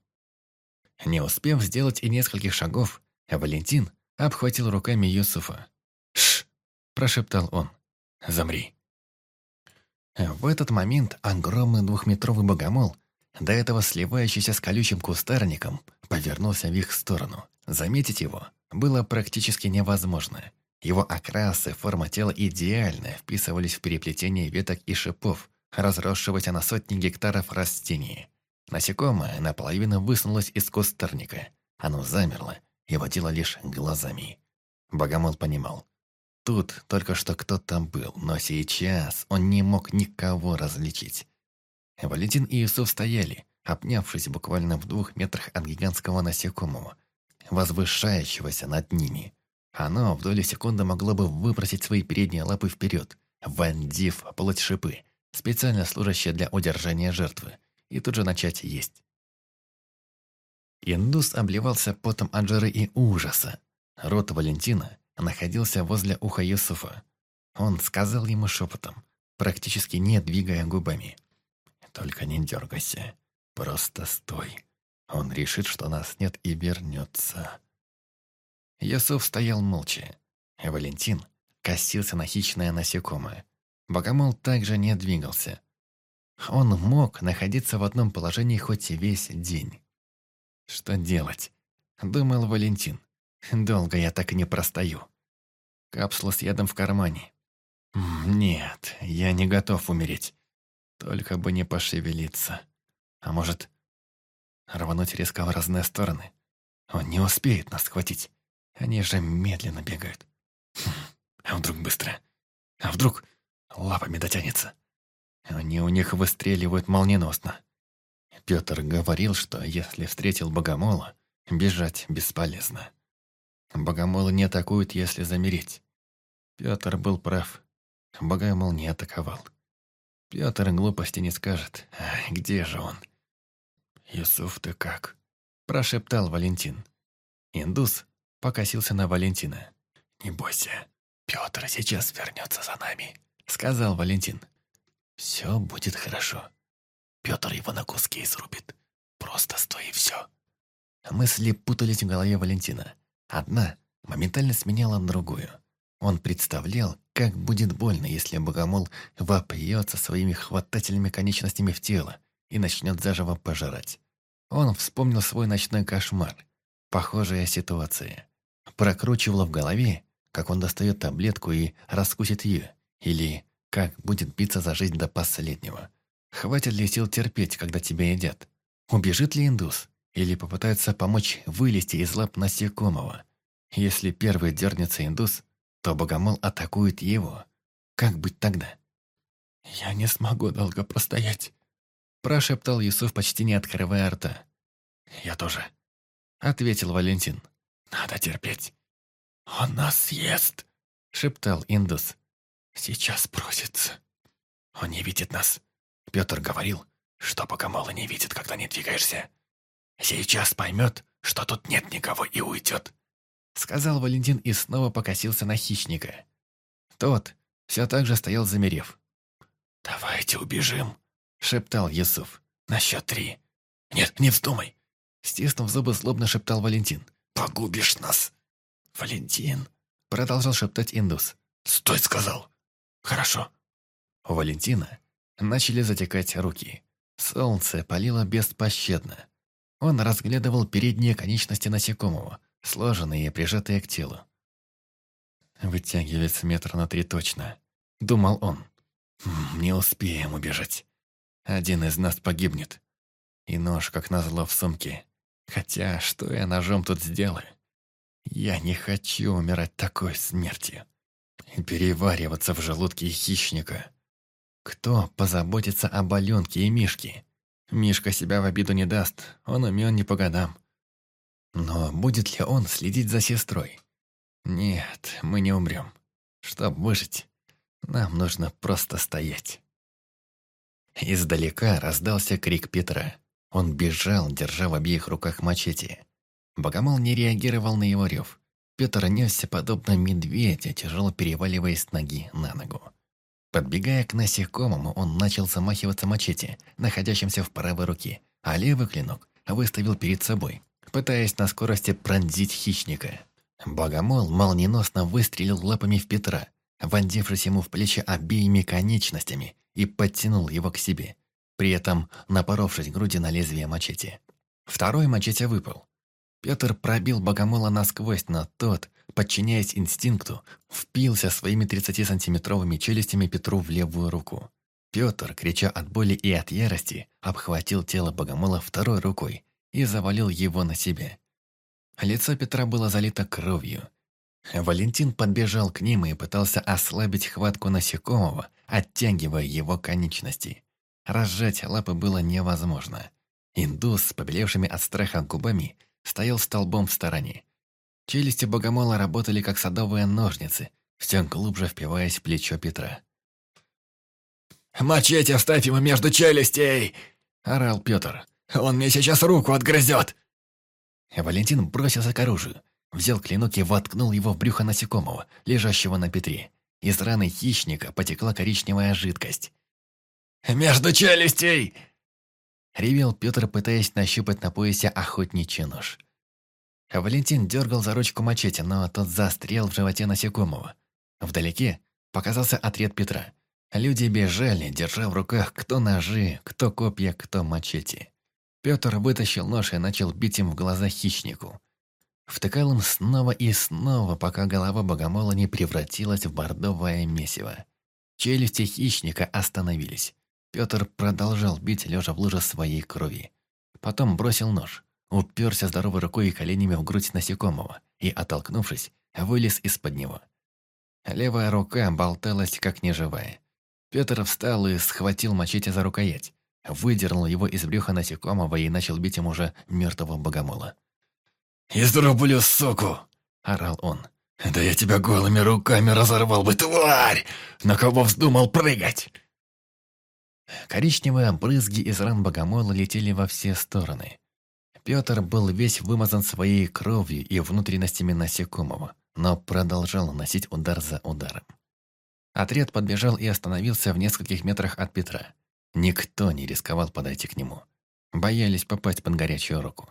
Не успев сделать и нескольких шагов, Валентин обхватил руками Юсуфа. «Шш!» – прошептал он. «Замри!» а В этот момент огромный двухметровый богомол, до этого сливающийся с колючим кустарником, повернулся в их сторону. Заметить его было практически невозможно. Его окрасы, форма тела идеально вписывались в переплетение веток и шипов, разросшегося на сотни гектаров растений. Насекомое наполовину высунулось из кустарника. Оно замерло, его водила лишь глазами. Богомол понимал. Тут только что кто-то был, но сейчас он не мог никого различить. Валентин и Иисус стояли, обнявшись буквально в двух метрах от гигантского насекомого, возвышающегося над ними. Оно в доли секунды могло бы выбросить свои передние лапы вперед, вонзив плоть шипы, специально служащие для удержания жертвы, и тут же начать есть. Индус обливался потом от жары и ужаса. Рот Валентина находился возле уха Юсуфа. Он сказал ему шепотом, практически не двигая губами. «Только не дергайся. Просто стой. Он решит, что нас нет и вернется». Юсуф стоял молча. Валентин косился на хищное насекомое. Богомол также не двигался. Он мог находиться в одном положении хоть и весь день. «Что делать?» – думал Валентин. «Долго я так и не простою. Капсула с ядом в кармане. Нет, я не готов умереть. Только бы не пошевелиться. А может, рвануть резко в разные стороны? Он не успеет нас схватить. Они же медленно бегают. Хм, а вдруг быстро? А вдруг лапами дотянется? Они у них выстреливают молниеносно. Пётр говорил, что если встретил богомола, бежать бесполезно. Богомолы не атакуют, если замереть. Пётр был прав. Богомол не атаковал. Пётр глупости не скажет. Где же он? «Юсуф, ты как?» – прошептал Валентин. Индус покосился на Валентина. «Не бойся, Пётр сейчас вернется за нами», – сказал Валентин. «Все будет хорошо». Петр его на куски изрубит. Просто стой и все. Мысли путались в голове Валентина. Одна моментально сменяла другую. Он представлял, как будет больно, если богомол вопьется своими хватательными конечностями в тело и начнет заживо пожирать. Он вспомнил свой ночной кошмар. Похожая ситуация. Прокручивала в голове, как он достает таблетку и раскусит ее, или как будет биться за жизнь до последнего. Хватит ли сил терпеть, когда тебя едят? Убежит ли индус? Или попытается помочь вылезти из лап насекомого? Если первый дернется индус, то богомол атакует его. Как быть тогда? «Я не смогу долго простоять», – прошептал Юсуф, почти не открывая рта. «Я тоже», – ответил Валентин. «Надо терпеть». «Он нас съест», – шептал Индус. «Сейчас просится. Он не видит нас. Петр говорил, что пока мало не видит, когда не двигаешься. Сейчас поймет, что тут нет никого и уйдет. Сказал Валентин и снова покосился на хищника. Тот все так же стоял замерев. «Давайте убежим», — шептал Юсуф. «На счет три». «Нет, не вздумай!» Стиснув зубы, злобно шептал Валентин. «Погубишь нас!» «Валентин!» Продолжал шептать Индус. «Стой!» сказал. «Хорошо». У Валентина начали затекать руки. Солнце палило беспощадно. Он разглядывал передние конечности насекомого, сложенные и прижатые к телу. «Вытягивается метр на три точно», — думал он. «Хм, «Не успеем убежать. Один из нас погибнет. И нож, как назло, в сумке. Хотя, что я ножом тут сделаю? Я не хочу умирать такой смертью. И перевариваться в желудке хищника. Кто позаботится о Аленке и Мишке? Мишка себя в обиду не даст, он умен не по годам. Но будет ли он следить за сестрой? Нет, мы не умрем. Чтоб выжить, нам нужно просто стоять. Издалека раздался крик Петра. Он бежал, держа в обеих руках мачете. Богомол не реагировал на его рев. Петр несся подобно медведя, тяжело переваливаясь с ноги на ногу. Подбегая к насекомому, он начал замахиваться мачете, находящимся в правой руке, а левый клинок выставил перед собой, пытаясь на скорости пронзить хищника. Богомол молниеносно выстрелил лапами в Петра, вонзившись ему в плечи обеими конечностями, и подтянул его к себе, при этом напоровшись груди на лезвие мачете. Второй мачете выпал, Петр пробил богомола насквозь, но тот, подчиняясь инстинкту, впился своими 30-сантиметровыми челюстями Петру в левую руку. Петр, крича от боли и от ярости, обхватил тело богомола второй рукой и завалил его на себе. Лицо Петра было залито кровью. Валентин подбежал к ним и пытался ослабить хватку насекомого, оттягивая его конечности. Разжать лапы было невозможно. Индус с побелевшими от страха губами – стоял столбом в стороне. Челюсти богомола работали как садовые ножницы, все глубже впиваясь в плечо Петра. «Мачете вставь ему между челюстей!» – орал Петр. «Он мне сейчас руку отгрызет!» Валентин бросился к оружию, взял клинок и воткнул его в брюхо насекомого, лежащего на Петре. Из раны хищника потекла коричневая жидкость. «Между челюстей!» Ревел Петр, пытаясь нащупать на поясе охотничий нож. Валентин дергал за ручку мачете, но тот застрял в животе насекомого. Вдалеке показался отряд Петра. Люди бежали, держа в руках кто ножи, кто копья, кто мачете. Петр вытащил нож и начал бить им в глаза хищнику. Втыкал им снова и снова, пока голова богомола не превратилась в бордовое месиво. Челюсти хищника остановились. Петр продолжал бить лежа в луже своей крови. Потом бросил нож, уперся здоровой рукой и коленями в грудь насекомого и, оттолкнувшись, вылез из-под него. Левая рука болталась, как неживая. Петр встал и схватил мачете за рукоять, выдернул его из брюха насекомого и начал бить им уже мертвого богомола. «Изрублю, соку!» – орал он. «Да я тебя голыми руками разорвал бы, тварь! На кого вздумал прыгать?» Коричневые брызги из ран богомола летели во все стороны. Петр был весь вымазан своей кровью и внутренностями насекомого, но продолжал наносить удар за ударом. Отряд подбежал и остановился в нескольких метрах от Петра. Никто не рисковал подойти к нему. Боялись попасть под горячую руку.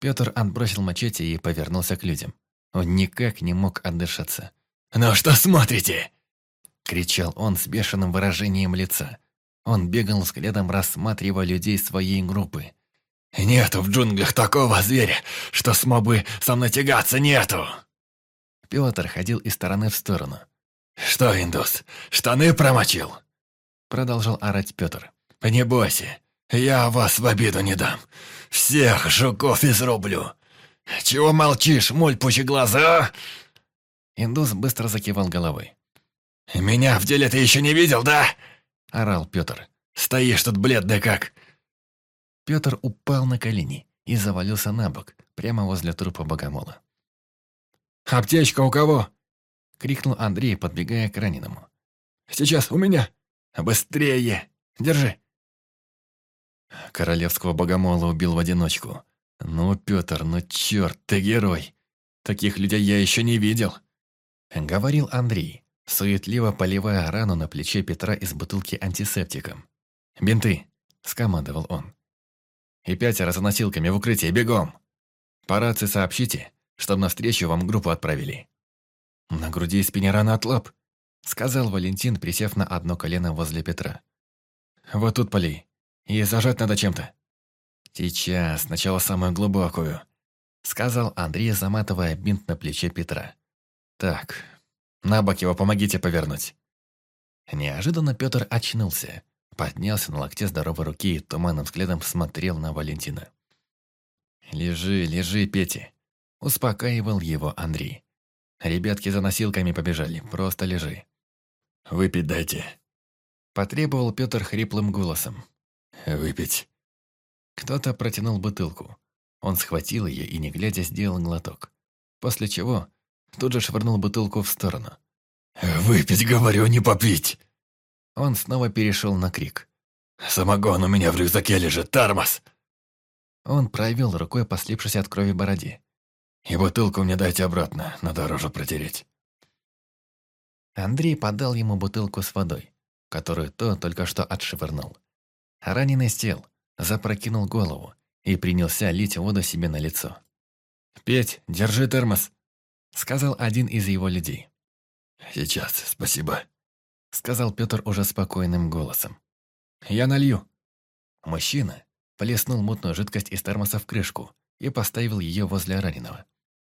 Петр отбросил мачете и повернулся к людям. Он никак не мог отдышаться. «Ну что смотрите?» — кричал он с бешеным выражением лица. Он бегал взглядом, рассматривая людей своей группы. «Нету в джунглях такого зверя, что смог бы со мной тягаться, нету!» Петр ходил из стороны в сторону. «Что, индус, штаны промочил?» Продолжал орать Петр. «Не бойся, я вас в обиду не дам. Всех жуков изрублю. Чего молчишь, муль глаза. Индус быстро закивал головой. «Меня в деле ты еще не видел, да?» – орал Петр. «Стоишь тут, бледный как!» Петр упал на колени и завалился на бок, прямо возле трупа богомола. «Аптечка у кого?» – крикнул Андрей, подбегая к раненому. «Сейчас, у меня! Быстрее! Держи!» Королевского богомола убил в одиночку. «Ну, Петр, ну черт, ты герой! Таких людей я еще не видел!» – говорил Андрей, суетливо поливая рану на плече Петра из бутылки антисептиком. «Бинты!» – скомандовал он. «И пятеро за носилками в укрытие, бегом! По рации сообщите, чтобы навстречу вам группу отправили». «На груди и спине рана от лап», – сказал Валентин, присев на одно колено возле Петра. «Вот тут полей. И зажать надо чем-то». «Сейчас, сначала самую глубокую», – сказал Андрей, заматывая бинт на плече Петра. «Так, на бок его помогите повернуть!» Неожиданно Петр очнулся, поднялся на локте здоровой руки и туманным взглядом смотрел на Валентина. «Лежи, лежи, Петя!» – успокаивал его Андрей. «Ребятки за носилками побежали, просто лежи». «Выпить дайте!» – потребовал Петр хриплым голосом. «Выпить!» Кто-то протянул бутылку. Он схватил ее и, не глядя, сделал глоток. После чего Тут же швырнул бутылку в сторону. «Выпить, говорю, не попить!» Он снова перешел на крик. «Самогон у меня в рюкзаке лежит, тормоз!» Он проявил рукой по от крови бороде. «И бутылку мне дайте обратно, на дорожу протереть». Андрей подал ему бутылку с водой, которую то только что отшвырнул. Раненый сел, запрокинул голову и принялся лить воду себе на лицо. «Петь, держи термос!» — сказал один из его людей. «Сейчас, спасибо», — сказал Петр уже спокойным голосом. «Я налью». Мужчина плеснул мутную жидкость из термоса в крышку и поставил ее возле раненого.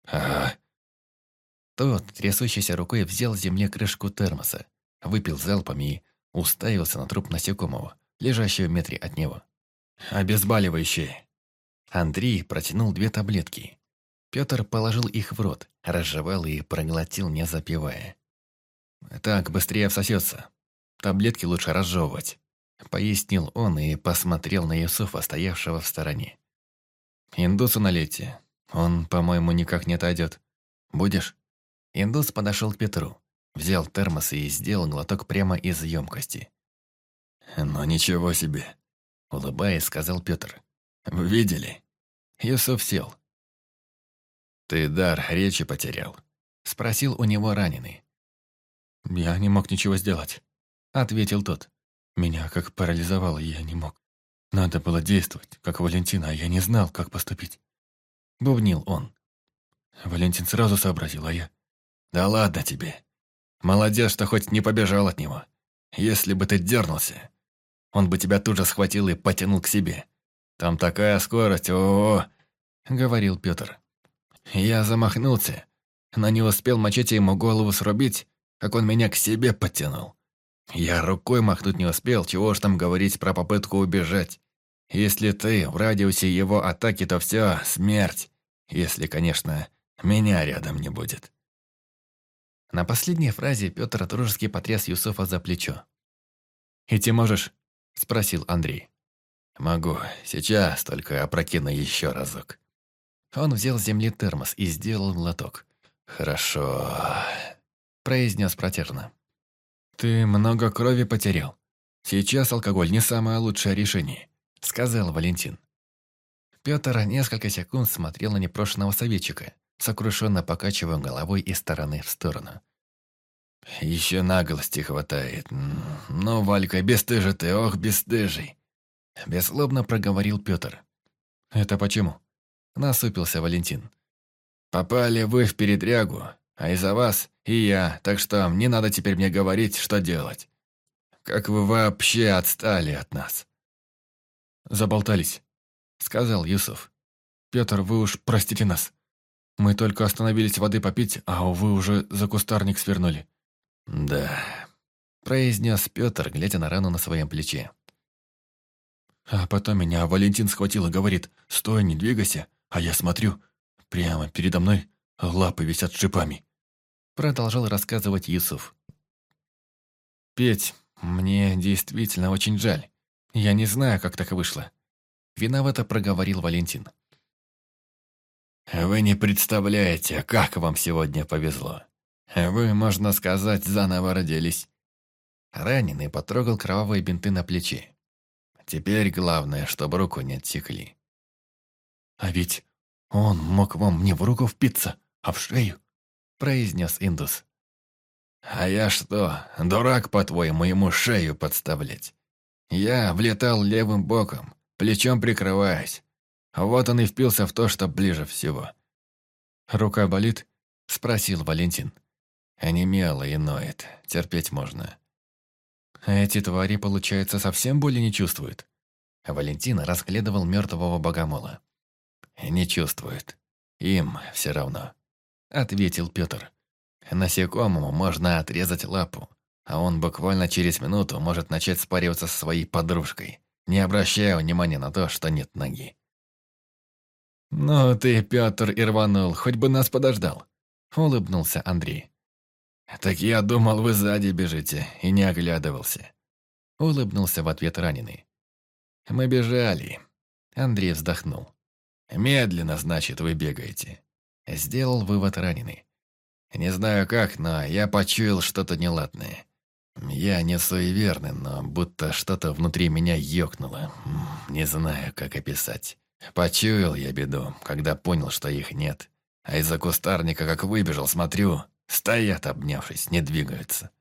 «Ага». Тот, трясущейся рукой, взял с земли крышку термоса, выпил залпами и уставился на труп насекомого, лежащего в метре от него. «Обезболивающее». Андрей протянул две таблетки, Петр положил их в рот, разжевал и проглотил, не запивая. «Так, быстрее всосется. Таблетки лучше разжевывать», — пояснил он и посмотрел на Юсуфа, стоявшего в стороне. «Индусу налейте. Он, по-моему, никак не отойдет. Будешь?» Индус подошел к Петру, взял термос и сделал глоток прямо из емкости. «Ну ничего себе!» — улыбаясь, сказал Петр. «Вы видели?» Юсуф сел, «Ты дар речи потерял?» — спросил у него раненый. «Я не мог ничего сделать», — ответил тот. «Меня как парализовало, я не мог. Надо было действовать, как Валентина, а я не знал, как поступить». Бубнил он. Валентин сразу сообразил, а я... «Да ладно тебе. Молодец, что хоть не побежал от него. Если бы ты дернулся, он бы тебя тут же схватил и потянул к себе. Там такая скорость, о, -о, -о, говорил Петр. Я замахнулся, но не успел мачете ему голову срубить, как он меня к себе подтянул. Я рукой махнуть не успел, чего ж там говорить про попытку убежать. Если ты в радиусе его атаки, то все, смерть. Если, конечно, меня рядом не будет. На последней фразе Петр дружески потряс Юсуфа за плечо. «Идти можешь?» – спросил Андрей. «Могу. Сейчас только опрокину еще разок». Он взял с земли термос и сделал глоток. «Хорошо», – произнес протерно. «Ты много крови потерял. Сейчас алкоголь не самое лучшее решение», – сказал Валентин. Петр несколько секунд смотрел на непрошенного советчика, сокрушенно покачивая головой из стороны в сторону. «Еще наглости хватает. Но, ну, Валька, бесстыжий ты, ох, бесстыжий!» Беслобно проговорил Петр. «Это почему?» насупился Валентин. «Попали вы в передрягу, а из-за вас и я, так что не надо теперь мне говорить, что делать. Как вы вообще отстали от нас?» «Заболтались», — сказал Юсуф. «Петр, вы уж простите нас. Мы только остановились воды попить, а вы уже за кустарник свернули». «Да», — произнес Петр, глядя на рану на своем плече. А потом меня Валентин схватил и говорит, «Стой, не двигайся, а я смотрю, прямо передо мной лапы висят шипами. Продолжал рассказывать Юсуф. «Петь, мне действительно очень жаль. Я не знаю, как так вышло». Виновато проговорил Валентин. «Вы не представляете, как вам сегодня повезло. Вы, можно сказать, заново родились». Раненый потрогал кровавые бинты на плече. «Теперь главное, чтобы руку не отсекли. «А ведь он мог вам не в руку впиться, а в шею», — произнес Индус. «А я что, дурак, по-твоему, ему шею подставлять? Я влетал левым боком, плечом прикрываясь. Вот он и впился в то, что ближе всего». «Рука болит?» — спросил Валентин. «Онемело и ноет. Терпеть можно». «Эти твари, получается, совсем боли не чувствуют?» Валентин расглядывал мертвого богомола. «Э, «Не чувствуют. Им все равно», — ответил Петр. «Насекомому можно отрезать лапу, а он буквально через минуту может начать спариваться со своей подружкой, не обращая внимания на то, что нет ноги». «Ну ты, Петр, и рванул, хоть бы нас подождал», — улыбнулся Андрей. «Так я думал, вы сзади бежите, и не оглядывался», — улыбнулся в ответ раненый. «Мы бежали», — Андрей вздохнул. «Медленно, значит, вы бегаете», — сделал вывод раненый. «Не знаю как, но я почуял что-то неладное. Я не суеверный, но будто что-то внутри меня ёкнуло. Не знаю, как описать. Почуял я беду, когда понял, что их нет. А из-за кустарника, как выбежал, смотрю, стоят, обнявшись, не двигаются».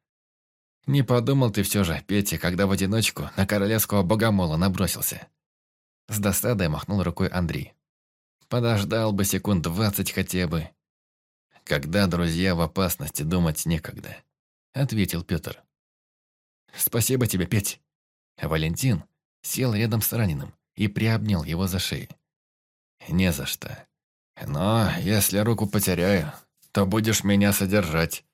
«Не подумал ты все же, Петя, когда в одиночку на королевского богомола набросился». С досадой махнул рукой Андрей. Подождал бы секунд двадцать хотя бы. Когда друзья в опасности, думать некогда. Ответил Пётр. Спасибо тебе, Петь. Валентин сел рядом с раненым и приобнял его за шею. Не за что. Но если руку потеряю, то будешь меня содержать.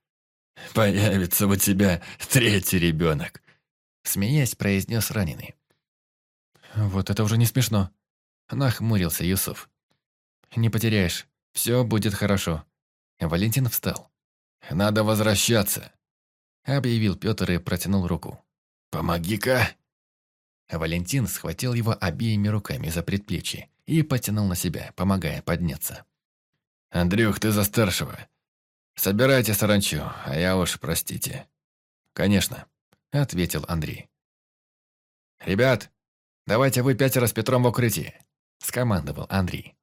Появится у тебя третий ребенок. Смеясь, произнес раненый. Вот это уже не смешно. Нахмурился Юсуф. Не потеряешь. Все будет хорошо». Валентин встал. «Надо возвращаться», — объявил Петр и протянул руку. «Помоги-ка!» Валентин схватил его обеими руками за предплечье и потянул на себя, помогая подняться. «Андрюх, ты за старшего. Собирайте саранчу, а я уж простите». «Конечно», — ответил Андрей. «Ребят, давайте вы пятеро с Петром в укрытии», — скомандовал Андрей.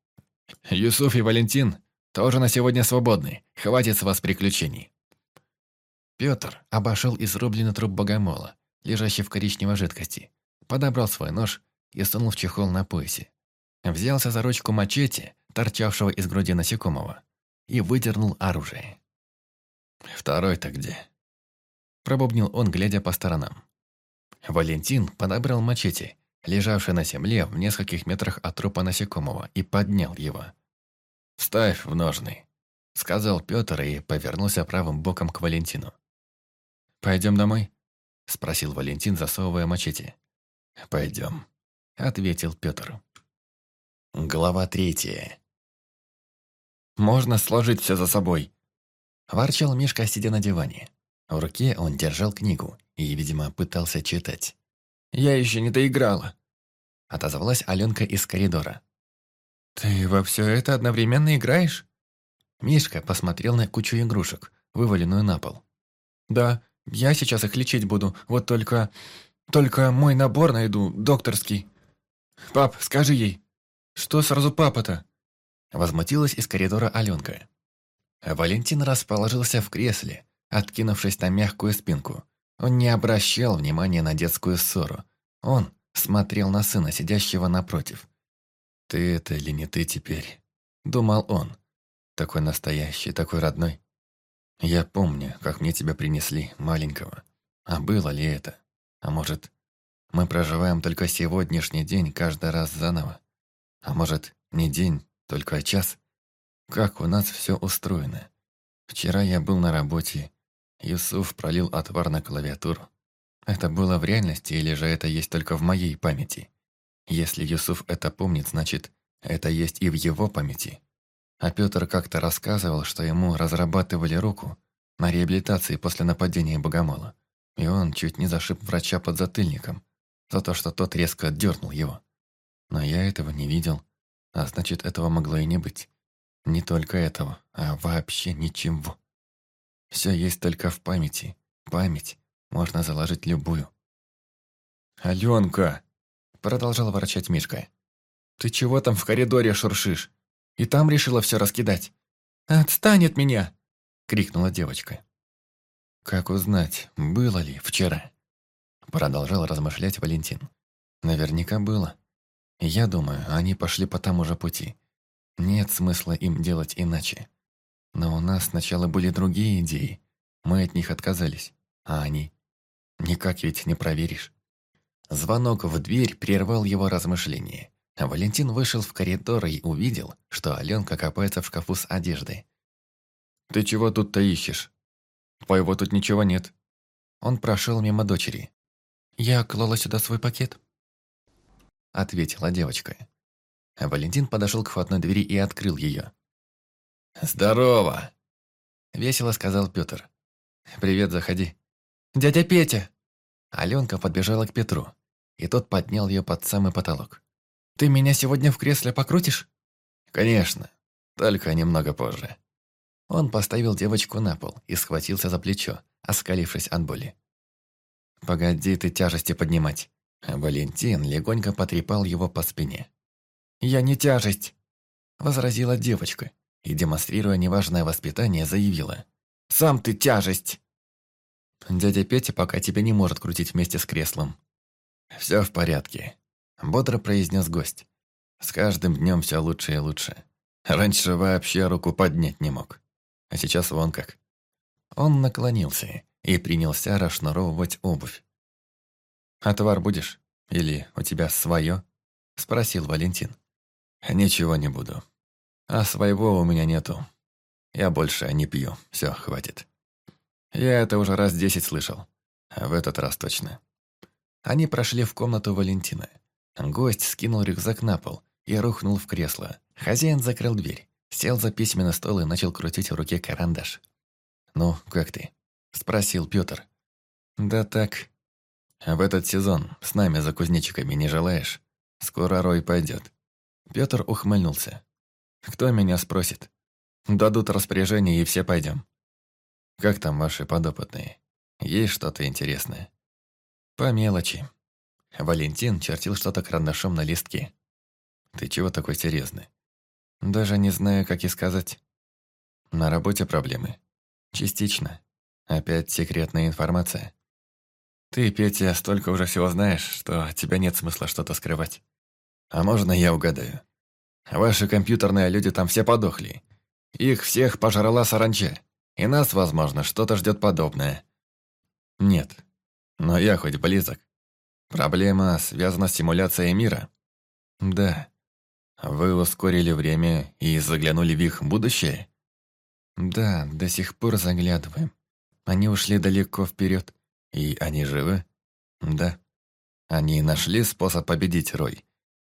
Юсуф и Валентин тоже на сегодня свободны. Хватит с вас приключений». Петр обошел изрубленный труп богомола, лежащий в коричневой жидкости, подобрал свой нож и сунул в чехол на поясе. Взялся за ручку мачете, торчавшего из груди насекомого, и выдернул оружие. «Второй-то где?» Пробубнил он, глядя по сторонам. Валентин подобрал мачете лежавший на земле в нескольких метрах от трупа насекомого, и поднял его. «Ставь в ножны», — сказал Петр и повернулся правым боком к Валентину. «Пойдем домой?» — спросил Валентин, засовывая мачете. «Пойдем», — ответил Петр. Глава третья. «Можно сложить все за собой», — ворчал Мишка, сидя на диване. В руке он держал книгу и, видимо, пытался читать. Я еще не доиграла», — отозвалась Аленка из коридора. «Ты во все это одновременно играешь?» Мишка посмотрел на кучу игрушек, вываленную на пол. «Да, я сейчас их лечить буду, вот только... Только мой набор найду, докторский. Пап, скажи ей, что сразу папа-то?» Возмутилась из коридора Аленка. Валентин расположился в кресле, откинувшись на мягкую спинку, он не обращал внимания на детскую ссору. Он смотрел на сына, сидящего напротив. «Ты это или не ты теперь?» – думал он. «Такой настоящий, такой родной. Я помню, как мне тебя принесли, маленького. А было ли это? А может, мы проживаем только сегодняшний день каждый раз заново? А может, не день, только час? Как у нас все устроено? Вчера я был на работе, Юсуф пролил отвар на клавиатуру. Это было в реальности или же это есть только в моей памяти? Если Юсуф это помнит, значит, это есть и в его памяти. А Петр как-то рассказывал, что ему разрабатывали руку на реабилитации после нападения Богомола, и он чуть не зашиб врача под затыльником за то, что тот резко отдернул его. Но я этого не видел, а значит, этого могло и не быть. Не только этого, а вообще ничего. Все есть только в памяти. Память можно заложить любую. «Аленка!» – продолжал ворчать Мишка. «Ты чего там в коридоре шуршишь? И там решила все раскидать?» «Отстань от меня!» – крикнула девочка. «Как узнать, было ли вчера?» – продолжал размышлять Валентин. «Наверняка было. Я думаю, они пошли по тому же пути. Нет смысла им делать иначе». Но у нас сначала были другие идеи. Мы от них отказались. А они? Никак ведь не проверишь. Звонок в дверь прервал его размышления. Валентин вышел в коридор и увидел, что Аленка копается в шкафу с одеждой. «Ты чего тут-то ищешь? Твоего тут ничего нет». Он прошел мимо дочери. «Я клала сюда свой пакет», — ответила девочка. Валентин подошел к входной двери и открыл ее. «Здорово!» — весело сказал Петр. «Привет, заходи». «Дядя Петя!» Алёнка подбежала к Петру, и тот поднял её под самый потолок. «Ты меня сегодня в кресле покрутишь?» «Конечно, только немного позже». Он поставил девочку на пол и схватился за плечо, оскалившись от боли. «Погоди ты тяжести поднимать!» Валентин легонько потрепал его по спине. «Я не тяжесть!» – возразила девочка и, демонстрируя неважное воспитание, заявила. «Сам ты тяжесть!» Дядя Петя пока тебя не может крутить вместе с креслом. «Все в порядке», – бодро произнес гость. «С каждым днем все лучше и лучше. Раньше вообще руку поднять не мог. А сейчас вон как». Он наклонился и принялся расшнуровывать обувь. «А «Отвар будешь? Или у тебя свое?» – спросил Валентин. «Ничего не буду. А своего у меня нету. Я больше не пью. Все, хватит. Я это уже раз десять слышал. А в этот раз точно. Они прошли в комнату Валентина. Гость скинул рюкзак на пол и рухнул в кресло. Хозяин закрыл дверь, сел за письменный стол и начал крутить в руке карандаш. «Ну, как ты?» – спросил Пётр. «Да так. В этот сезон с нами за кузнечиками не желаешь? Скоро рой пойдет». Пётр ухмыльнулся. Кто меня спросит? Дадут распоряжение, и все пойдем. Как там ваши подопытные? Есть что-то интересное? По мелочи. Валентин чертил что-то карандашом на листке. Ты чего такой серьезный? Даже не знаю, как и сказать. На работе проблемы. Частично. Опять секретная информация. Ты, Петя, столько уже всего знаешь, что тебя нет смысла что-то скрывать. А можно я угадаю? Ваши компьютерные люди там все подохли. Их всех пожрала саранча. И нас, возможно, что-то ждет подобное. Нет. Но я хоть близок. Проблема связана с симуляцией мира. Да. Вы ускорили время и заглянули в их будущее? Да, до сих пор заглядываем. Они ушли далеко вперед. И они живы? Да. Они нашли способ победить Рой.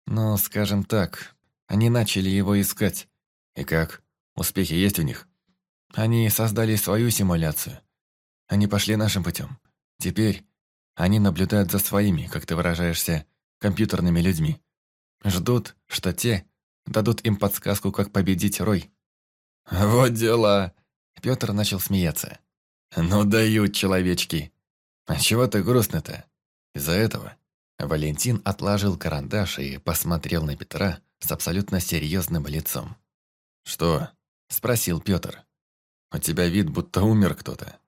Но, скажем так, они начали его искать. И как? Успехи есть у них? Они создали свою симуляцию. Они пошли нашим путем. Теперь они наблюдают за своими, как ты выражаешься, компьютерными людьми. Ждут, что те дадут им подсказку, как победить Рой. «Вот дела!» Петр начал смеяться. «Ну дают, человечки!» «А чего ты грустно-то?» Из-за этого Валентин отложил карандаш и посмотрел на Петра, с абсолютно серьезным лицом. «Что?» – спросил Петр. «У тебя вид, будто умер кто-то».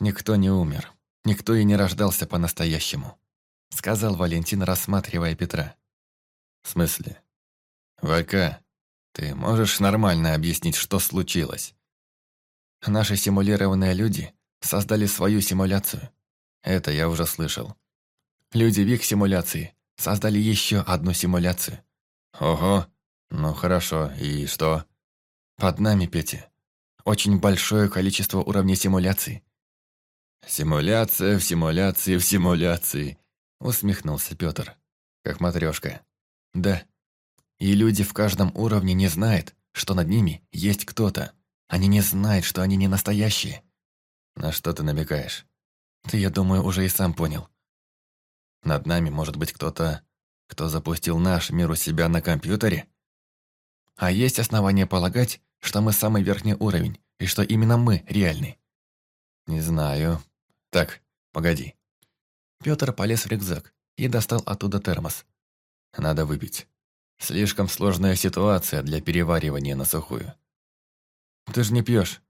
«Никто не умер. Никто и не рождался по-настоящему», – сказал Валентин, рассматривая Петра. «В смысле?» «Вака, ты можешь нормально объяснить, что случилось?» «Наши симулированные люди создали свою симуляцию. Это я уже слышал. Люди в их симуляции создали еще одну симуляцию. «Ого, ну хорошо, и что?» «Под нами, Петя, очень большое количество уровней симуляций». «Симуляция в симуляции в симуляции», — усмехнулся Петр, как матрешка. «Да, и люди в каждом уровне не знают, что над ними есть кто-то. Они не знают, что они не настоящие». «На что ты намекаешь?» «Ты, я думаю, уже и сам понял». «Над нами может быть кто-то кто запустил наш мир у себя на компьютере? А есть основания полагать, что мы самый верхний уровень, и что именно мы реальны? Не знаю. Так, погоди. Пётр полез в рюкзак и достал оттуда термос. Надо выпить. Слишком сложная ситуация для переваривания на сухую. Ты же не пьешь.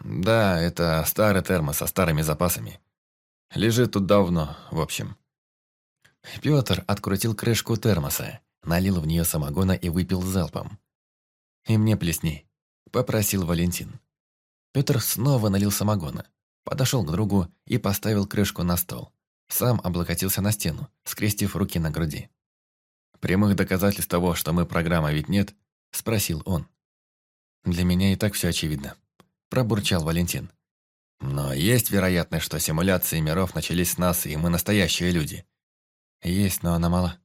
Да, это старый термос со старыми запасами. Лежит тут давно, в общем. Пётр открутил крышку термоса, налил в неё самогона и выпил залпом. «И мне плесни», – попросил Валентин. Пётр снова налил самогона, подошёл к другу и поставил крышку на стол. Сам облокотился на стену, скрестив руки на груди. «Прямых доказательств того, что мы программа, ведь нет?» – спросил он. «Для меня и так всё очевидно», – пробурчал Валентин. «Но есть вероятность, что симуляции миров начались с нас, и мы настоящие люди», есть, но она мала.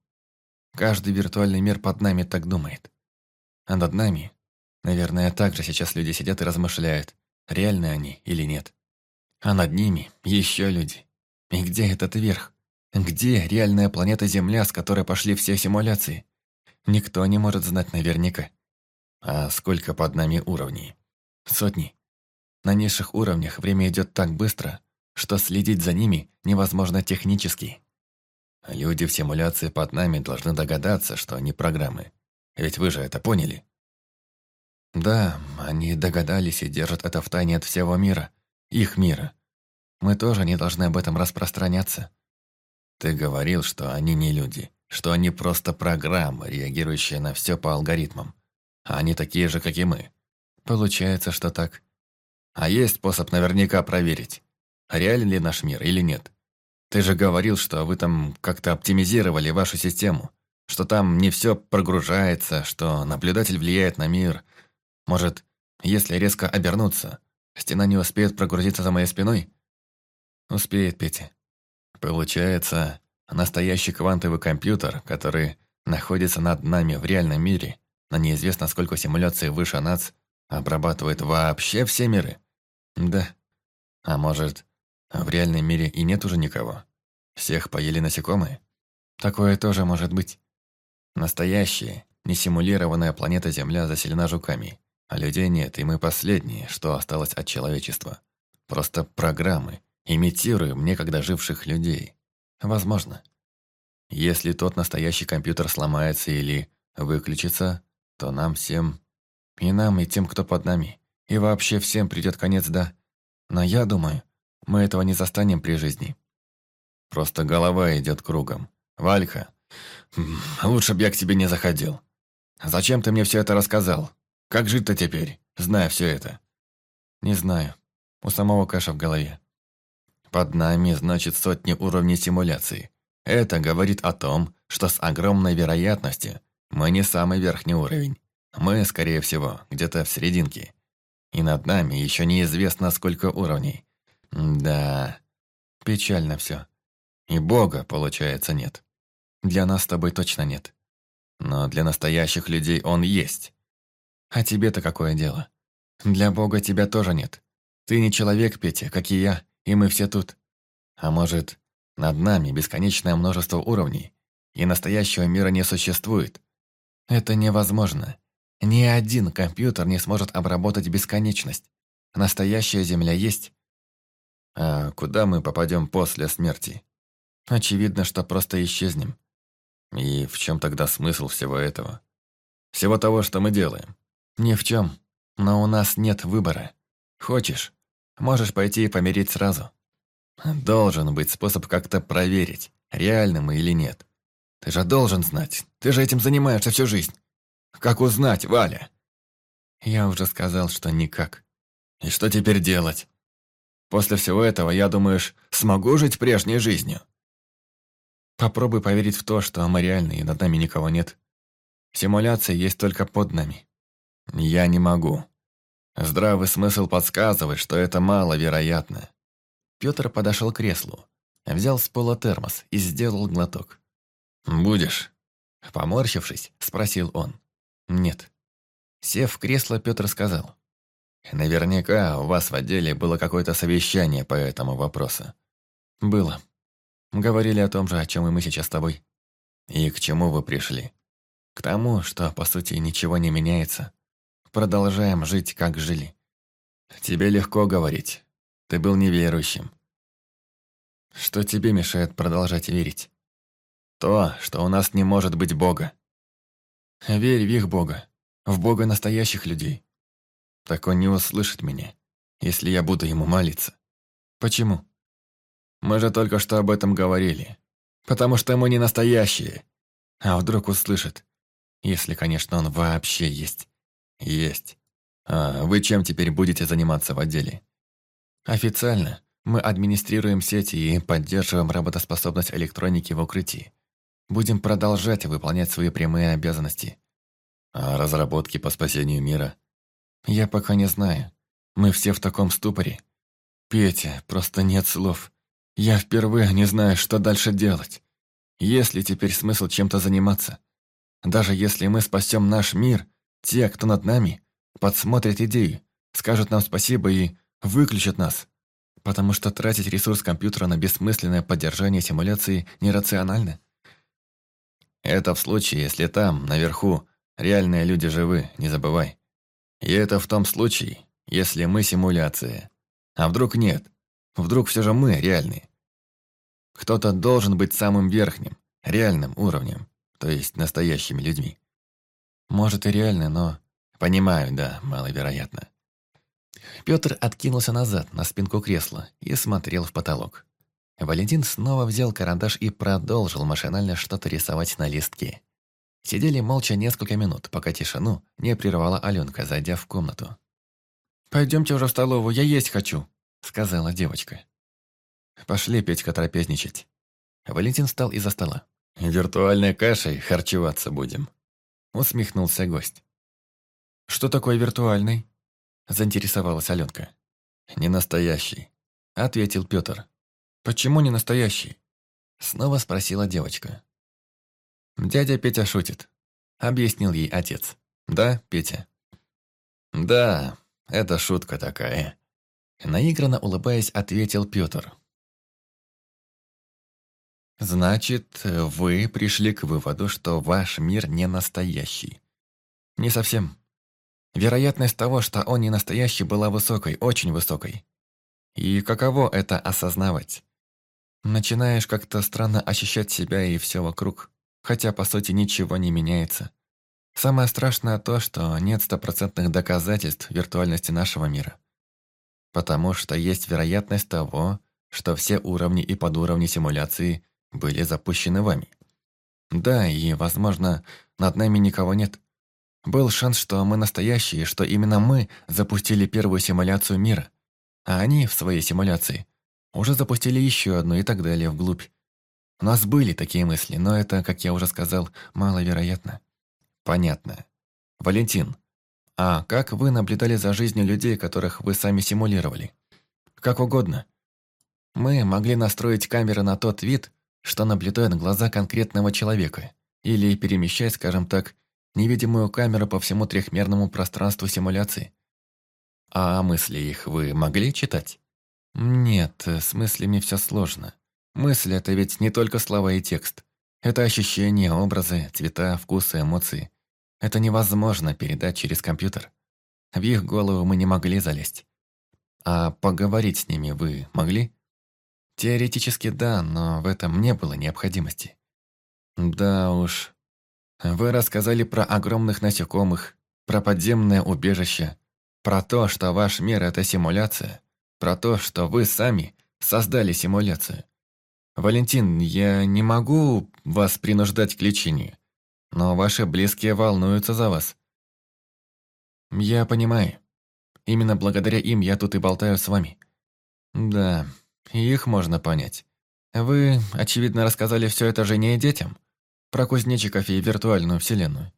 Каждый виртуальный мир под нами так думает. А над нами, наверное, также сейчас люди сидят и размышляют, реальны они или нет. А над ними еще люди. И где этот верх? Где реальная планета Земля, с которой пошли все симуляции? Никто не может знать наверняка. А сколько под нами уровней? Сотни. На низших уровнях время идет так быстро, что следить за ними невозможно технически. Люди в симуляции под нами должны догадаться, что они программы. Ведь вы же это поняли. Да, они догадались и держат это в тайне от всего мира. Их мира. Мы тоже не должны об этом распространяться. Ты говорил, что они не люди, что они просто программы, реагирующие на все по алгоритмам. А они такие же, как и мы. Получается, что так. А есть способ наверняка проверить, реален ли наш мир или нет. Ты же говорил, что вы там как-то оптимизировали вашу систему, что там не все прогружается, что наблюдатель влияет на мир. Может, если резко обернуться, стена не успеет прогрузиться за моей спиной? Успеет, Петя. Получается, настоящий квантовый компьютер, который находится над нами в реальном мире, на неизвестно сколько симуляций выше нас, обрабатывает вообще все миры? Да. А может, а в реальном мире и нет уже никого. Всех поели насекомые. Такое тоже может быть. Настоящая, несимулированная планета Земля заселена жуками. А людей нет, и мы последние, что осталось от человечества. Просто программы, имитируем некогда живших людей. Возможно. Если тот настоящий компьютер сломается или выключится, то нам всем... И нам, и тем, кто под нами. И вообще всем придет конец, да. Но я думаю, мы этого не застанем при жизни. Просто голова идет кругом. Вальха, лучше б я к тебе не заходил. Зачем ты мне все это рассказал? Как жить-то теперь, зная все это? Не знаю. У самого каша в голове. Под нами, значит, сотни уровней симуляции. Это говорит о том, что с огромной вероятностью мы не самый верхний уровень. Мы, скорее всего, где-то в серединке. И над нами еще неизвестно сколько уровней. Да, печально все. И Бога, получается, нет. Для нас с тобой точно нет. Но для настоящих людей он есть. А тебе-то какое дело? Для Бога тебя тоже нет. Ты не человек, Петя, как и я, и мы все тут. А может, над нами бесконечное множество уровней, и настоящего мира не существует? Это невозможно. Ни один компьютер не сможет обработать бесконечность. Настоящая Земля есть, а куда мы попадем после смерти? Очевидно, что просто исчезнем. И в чем тогда смысл всего этого? Всего того, что мы делаем? Ни в чем. Но у нас нет выбора. Хочешь, можешь пойти и помирить сразу. Должен быть способ как-то проверить, реально мы или нет. Ты же должен знать. Ты же этим занимаешься всю жизнь. Как узнать, Валя? Я уже сказал, что никак. И что теперь делать? После всего этого, я думаешь, смогу жить прежней жизнью? Попробуй поверить в то, что мы реальны и над нами никого нет. Симуляция есть только под нами. Я не могу. Здравый смысл подсказывает, что это маловероятно. Петр подошел к креслу, взял с пола термос и сделал глоток. «Будешь?» Поморщившись, спросил он. «Нет». Сев в кресло, Петр сказал. Наверняка у вас в отделе было какое-то совещание по этому вопросу. Было. Говорили о том же, о чем и мы сейчас с тобой. И к чему вы пришли? К тому, что, по сути, ничего не меняется. Продолжаем жить, как жили. Тебе легко говорить. Ты был неверующим. Что тебе мешает продолжать верить? То, что у нас не может быть Бога. Верь в их Бога, в Бога настоящих людей так он не услышит меня, если я буду ему молиться. Почему? Мы же только что об этом говорили. Потому что мы не настоящие. А вдруг услышит? Если, конечно, он вообще есть. Есть. А вы чем теперь будете заниматься в отделе? Официально мы администрируем сети и поддерживаем работоспособность электроники в укрытии. Будем продолжать выполнять свои прямые обязанности. А разработки по спасению мира – я пока не знаю. Мы все в таком ступоре. Петя, просто нет слов. Я впервые не знаю, что дальше делать. Есть ли теперь смысл чем-то заниматься? Даже если мы спасем наш мир, те, кто над нами, подсмотрят идею, скажут нам спасибо и выключат нас. Потому что тратить ресурс компьютера на бессмысленное поддержание симуляции нерационально. Это в случае, если там, наверху, реальные люди живы, не забывай. И это в том случае, если мы симуляция. А вдруг нет? Вдруг все же мы реальны? Кто-то должен быть самым верхним, реальным уровнем, то есть настоящими людьми. Может и реально, но... Понимаю, да, маловероятно. Петр откинулся назад на спинку кресла и смотрел в потолок. Валентин снова взял карандаш и продолжил машинально что-то рисовать на листке. Сидели молча несколько минут, пока тишину не прервала Аленка, зайдя в комнату. «Пойдемте уже в столовую, я есть хочу», — сказала девочка. «Пошли, Петька, трапезничать». Валентин встал из-за стола. «Виртуальной кашей харчеваться будем», — усмехнулся гость. «Что такое виртуальный?» – заинтересовалась Аленка. «Не настоящий», – ответил Петр. «Почему не настоящий?» – снова спросила девочка. «Дядя Петя шутит», — объяснил ей отец. «Да, Петя?» «Да, это шутка такая», — наигранно улыбаясь, ответил Пётр. «Значит, вы пришли к выводу, что ваш мир не настоящий?» «Не совсем. Вероятность того, что он не настоящий, была высокой, очень высокой. И каково это осознавать?» Начинаешь как-то странно ощущать себя и все вокруг хотя по сути ничего не меняется. Самое страшное то, что нет стопроцентных доказательств виртуальности нашего мира. Потому что есть вероятность того, что все уровни и подуровни симуляции были запущены вами. Да, и, возможно, над нами никого нет. Был шанс, что мы настоящие, что именно мы запустили первую симуляцию мира, а они в своей симуляции уже запустили еще одну и так далее вглубь. У нас были такие мысли, но это, как я уже сказал, маловероятно. Понятно. Валентин, а как вы наблюдали за жизнью людей, которых вы сами симулировали? Как угодно. Мы могли настроить камеры на тот вид, что наблюдают глаза конкретного человека, или перемещать, скажем так, невидимую камеру по всему трехмерному пространству симуляции. А мысли их вы могли читать? Нет, с мыслями все сложно. Мысль – это ведь не только слова и текст. Это ощущения, образы, цвета, вкусы, эмоции. Это невозможно передать через компьютер. В их голову мы не могли залезть. А поговорить с ними вы могли? Теоретически да, но в этом не было необходимости. Да уж. Вы рассказали про огромных насекомых, про подземное убежище, про то, что ваш мир – это симуляция, про то, что вы сами создали симуляцию. «Валентин, я не могу вас принуждать к лечению, но ваши близкие волнуются за вас». «Я понимаю. Именно благодаря им я тут и болтаю с вами». «Да, их можно понять. Вы, очевидно, рассказали все это жене и детям, про кузнечиков и виртуальную вселенную.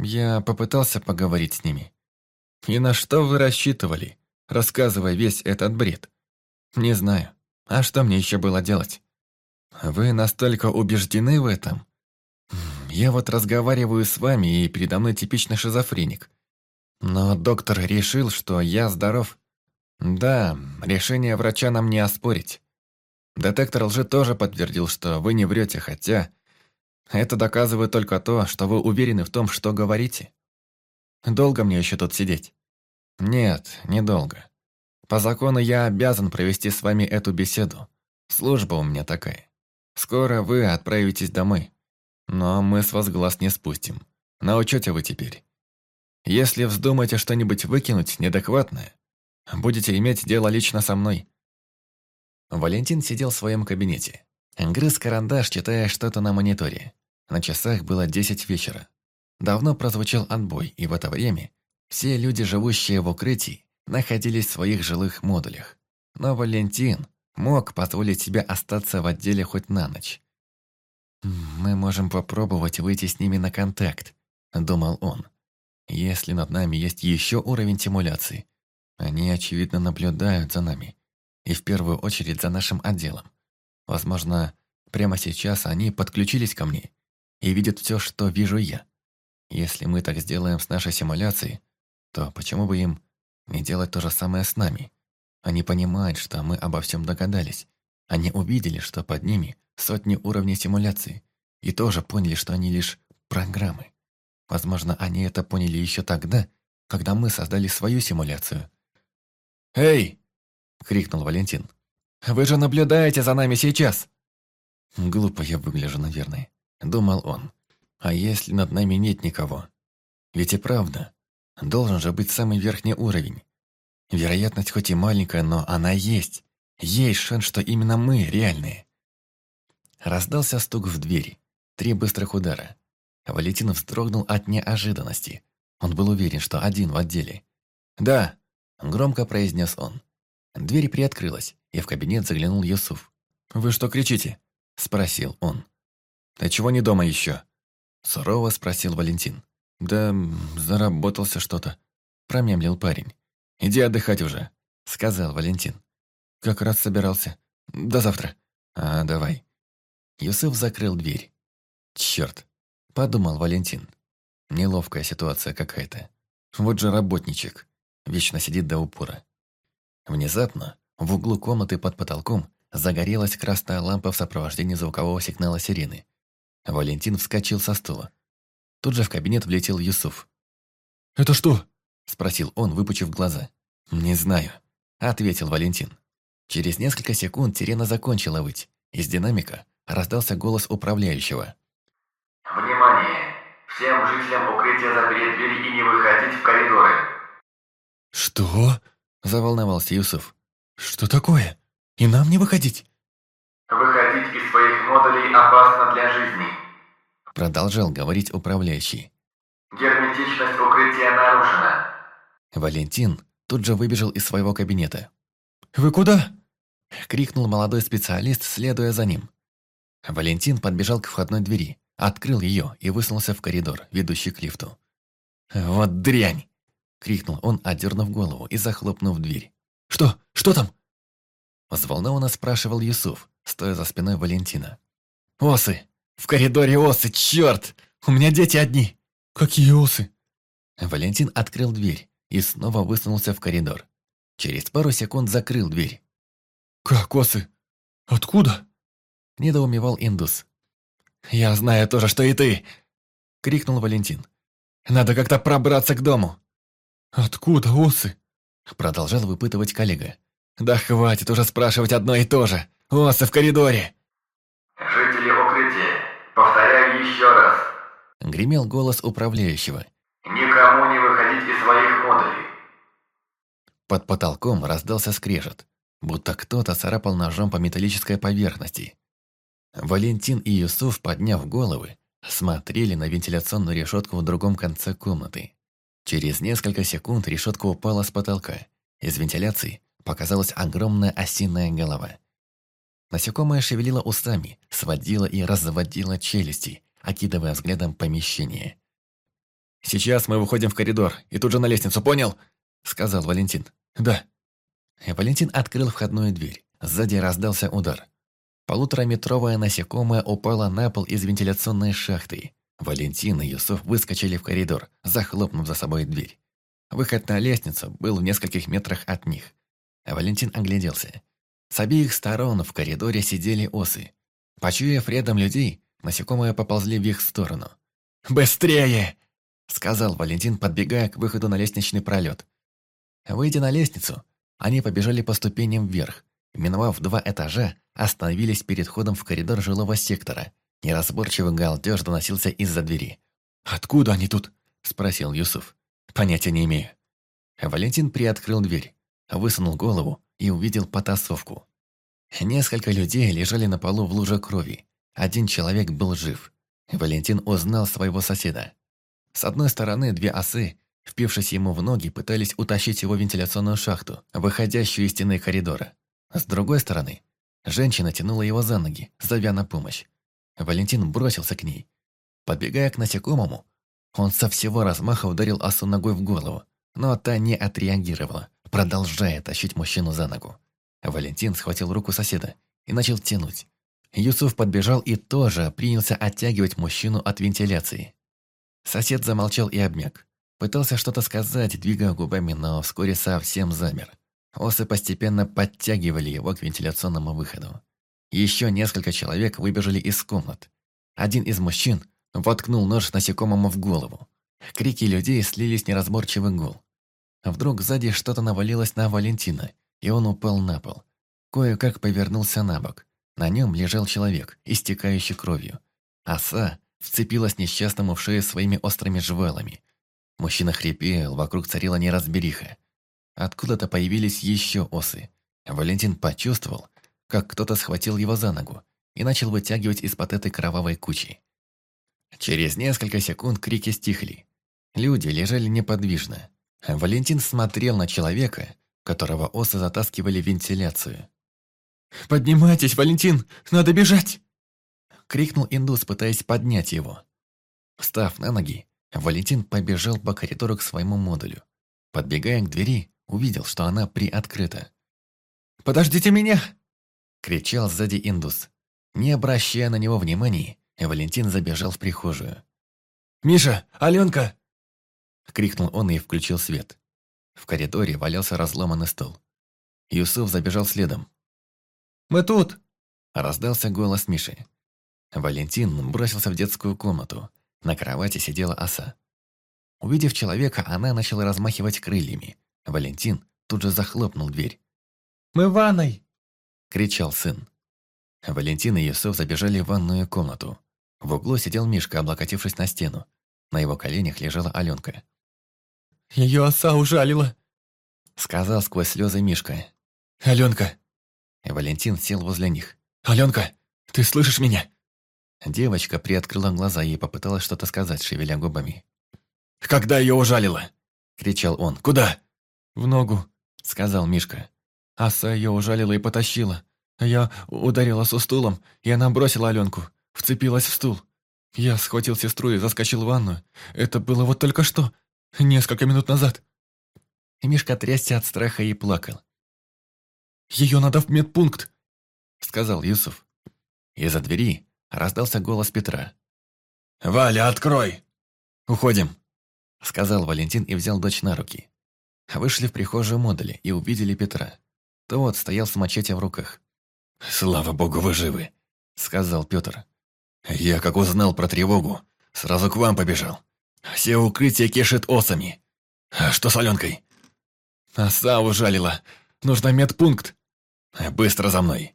Я попытался поговорить с ними. И на что вы рассчитывали, рассказывая весь этот бред? Не знаю. А что мне еще было делать? Вы настолько убеждены в этом? Хм, я вот разговариваю с вами, и передо мной типичный шизофреник. Но доктор решил, что я здоров. Да, решение врача нам не оспорить. Детектор лжи тоже подтвердил, что вы не врете, хотя... Это доказывает только то, что вы уверены в том, что говорите. Долго мне еще тут сидеть? Нет, недолго. По закону я обязан провести с вами эту беседу. Служба у меня такая. Скоро вы отправитесь домой. Но мы с вас глаз не спустим. На учете вы теперь. Если вздумаете что-нибудь выкинуть неадекватное, будете иметь дело лично со мной». Валентин сидел в своем кабинете. Грыз карандаш, читая что-то на мониторе. На часах было 10 вечера. Давно прозвучал отбой, и в это время все люди, живущие в укрытии, находились в своих жилых модулях. Но Валентин мог позволить себе остаться в отделе хоть на ночь. «Мы можем попробовать выйти с ними на контакт», — думал он. «Если над нами есть еще уровень симуляции, они, очевидно, наблюдают за нами. И в первую очередь за нашим отделом. Возможно, прямо сейчас они подключились ко мне и видят все, что вижу я. Если мы так сделаем с нашей симуляцией, то почему бы им и делать то же самое с нами. Они понимают, что мы обо всем догадались. Они увидели, что под ними сотни уровней симуляции, и тоже поняли, что они лишь программы. Возможно, они это поняли еще тогда, когда мы создали свою симуляцию. «Эй!» — крикнул Валентин. «Вы же наблюдаете за нами сейчас!» «Глупо я выгляжу, наверное», — думал он. «А если над нами нет никого? Ведь и правда, Должен же быть самый верхний уровень. Вероятность хоть и маленькая, но она есть. Есть шанс, что именно мы реальные. Раздался стук в двери. Три быстрых удара. Валентин вздрогнул от неожиданности. Он был уверен, что один в отделе. «Да!» – громко произнес он. Дверь приоткрылась, и в кабинет заглянул Юсуф. «Вы что кричите?» – спросил он. «Ты чего не дома еще?» – сурово спросил Валентин. «Да заработался что-то», — промямлил парень. «Иди отдыхать уже», — сказал Валентин. «Как раз собирался. До завтра». «А, давай». Юсыф закрыл дверь. «Черт», — подумал Валентин. «Неловкая ситуация какая-то. Вот же работничек. Вечно сидит до упора». Внезапно в углу комнаты под потолком загорелась красная лампа в сопровождении звукового сигнала сирены. Валентин вскочил со стула. Тут же в кабинет влетел Юсуф. «Это что?» – спросил он, выпучив глаза. «Не знаю», – ответил Валентин. Через несколько секунд Терена закончила выть. Из динамика раздался голос управляющего. «Внимание! Всем жителям укрытия запереть двери и не выходить в коридоры!» «Что?» – заволновался Юсуф. «Что такое? И нам не выходить?» «Выходить из своих модулей опасно для жизни. Продолжал говорить управляющий. «Герметичность укрытия нарушена». Валентин тут же выбежал из своего кабинета. «Вы куда?» – крикнул молодой специалист, следуя за ним. Валентин подбежал к входной двери, открыл ее и высунулся в коридор, ведущий к лифту. «Вот дрянь!» – крикнул он, отдернув голову и захлопнув дверь. «Что? Что там?» Взволнованно спрашивал Юсуф, стоя за спиной Валентина. «Осы! В коридоре осы, черт! У меня дети одни!» «Какие осы?» Валентин открыл дверь и снова высунулся в коридор. Через пару секунд закрыл дверь. «Как осы? Откуда?» Недоумевал Индус. «Я знаю тоже, что и ты!» Крикнул Валентин. «Надо как-то пробраться к дому!» «Откуда осы?» Продолжал выпытывать коллега. «Да хватит уже спрашивать одно и то же! Осы в коридоре!» Повторяю еще раз. Гремел голос управляющего. Никому не выходить из своих модулей. Под потолком раздался скрежет, будто кто-то царапал ножом по металлической поверхности. Валентин и Юсуф, подняв головы, смотрели на вентиляционную решетку в другом конце комнаты. Через несколько секунд решетка упала с потолка. Из вентиляции показалась огромная осиная голова – Насекомое шевелило усами, сводило и разводило челюсти, окидывая взглядом помещение. «Сейчас мы выходим в коридор и тут же на лестницу, понял?» – сказал Валентин. «Да». И Валентин открыл входную дверь. Сзади раздался удар. Полутораметровое насекомое упало на пол из вентиляционной шахты. Валентин и Юсуф выскочили в коридор, захлопнув за собой дверь. Выход на лестницу был в нескольких метрах от них. Валентин огляделся. С обеих сторон в коридоре сидели осы. Почуяв рядом людей, насекомые поползли в их сторону. «Быстрее!» – сказал Валентин, подбегая к выходу на лестничный пролет. Выйдя на лестницу, они побежали по ступеням вверх. Миновав два этажа, остановились перед ходом в коридор жилого сектора. Неразборчивый галдеж доносился из-за двери. «Откуда они тут?» – спросил Юсуф. «Понятия не имею». Валентин приоткрыл дверь, высунул голову и увидел потасовку. Несколько людей лежали на полу в луже крови. Один человек был жив. Валентин узнал своего соседа. С одной стороны две осы, впившись ему в ноги, пытались утащить его в вентиляционную шахту, выходящую из стены коридора. С другой стороны, женщина тянула его за ноги, зовя на помощь. Валентин бросился к ней. Подбегая к насекомому, он со всего размаха ударил осу ногой в голову, но та не отреагировала продолжая тащить мужчину за ногу. Валентин схватил руку соседа и начал тянуть. Юсуф подбежал и тоже принялся оттягивать мужчину от вентиляции. Сосед замолчал и обмяк. Пытался что-то сказать, двигая губами, но вскоре совсем замер. Осы постепенно подтягивали его к вентиляционному выходу. Еще несколько человек выбежали из комнат. Один из мужчин воткнул нож насекомому в голову. Крики людей слились неразборчивый гул. А вдруг сзади что-то навалилось на Валентина, и он упал на пол. Кое-как повернулся на бок. На нем лежал человек, истекающий кровью. Оса вцепилась несчастному в шею своими острыми жвалами. Мужчина хрипел, вокруг царила неразбериха. Откуда-то появились еще осы. Валентин почувствовал, как кто-то схватил его за ногу и начал вытягивать из-под этой кровавой кучи. Через несколько секунд крики стихли. Люди лежали неподвижно, Валентин смотрел на человека, которого осы затаскивали в вентиляцию. «Поднимайтесь, Валентин! Надо бежать!» Крикнул индус, пытаясь поднять его. Встав на ноги, Валентин побежал по коридору к своему модулю. Подбегая к двери, увидел, что она приоткрыта. «Подождите меня!» – кричал сзади индус. Не обращая на него внимания, Валентин забежал в прихожую. «Миша! Аленка! — крикнул он и включил свет. В коридоре валялся разломанный стол. Юсуф забежал следом. «Мы тут!» — раздался голос Миши. Валентин бросился в детскую комнату. На кровати сидела оса. Увидев человека, она начала размахивать крыльями. Валентин тут же захлопнул дверь. «Мы в ванной!» – кричал сын. Валентин и Юсуф забежали в ванную комнату. В углу сидел Мишка, облокотившись на стену. На его коленях лежала Аленка. Ее оса ужалила!» Сказал сквозь слезы Мишка. «Аленка!» И Валентин сел возле них. «Аленка, ты слышишь меня?» Девочка приоткрыла глаза и попыталась что-то сказать, шевеля губами. «Когда ее ужалила?» – кричал он. «Куда?» «В ногу», – сказал Мишка. Оса ее ужалила и потащила. Я ударила со стулом, и она бросила Аленку. Вцепилась в стул. Я схватил сестру и заскочил в ванную. Это было вот только что. Несколько минут назад. Мишка трясся от страха и плакал. «Ее надо в медпункт!» Сказал Юсуф. Из-за двери раздался голос Петра. «Валя, открой!» «Уходим!» Сказал Валентин и взял дочь на руки. Вышли в прихожую модули и увидели Петра. Тот стоял с мачете в руках. «Слава богу, вы живы!» Сказал Петр. «Я, как узнал про тревогу, сразу к вам побежал. Все укрытия кишит осами. Что с Аленкой? Оса ужалила. Нужно медпункт. Быстро за мной.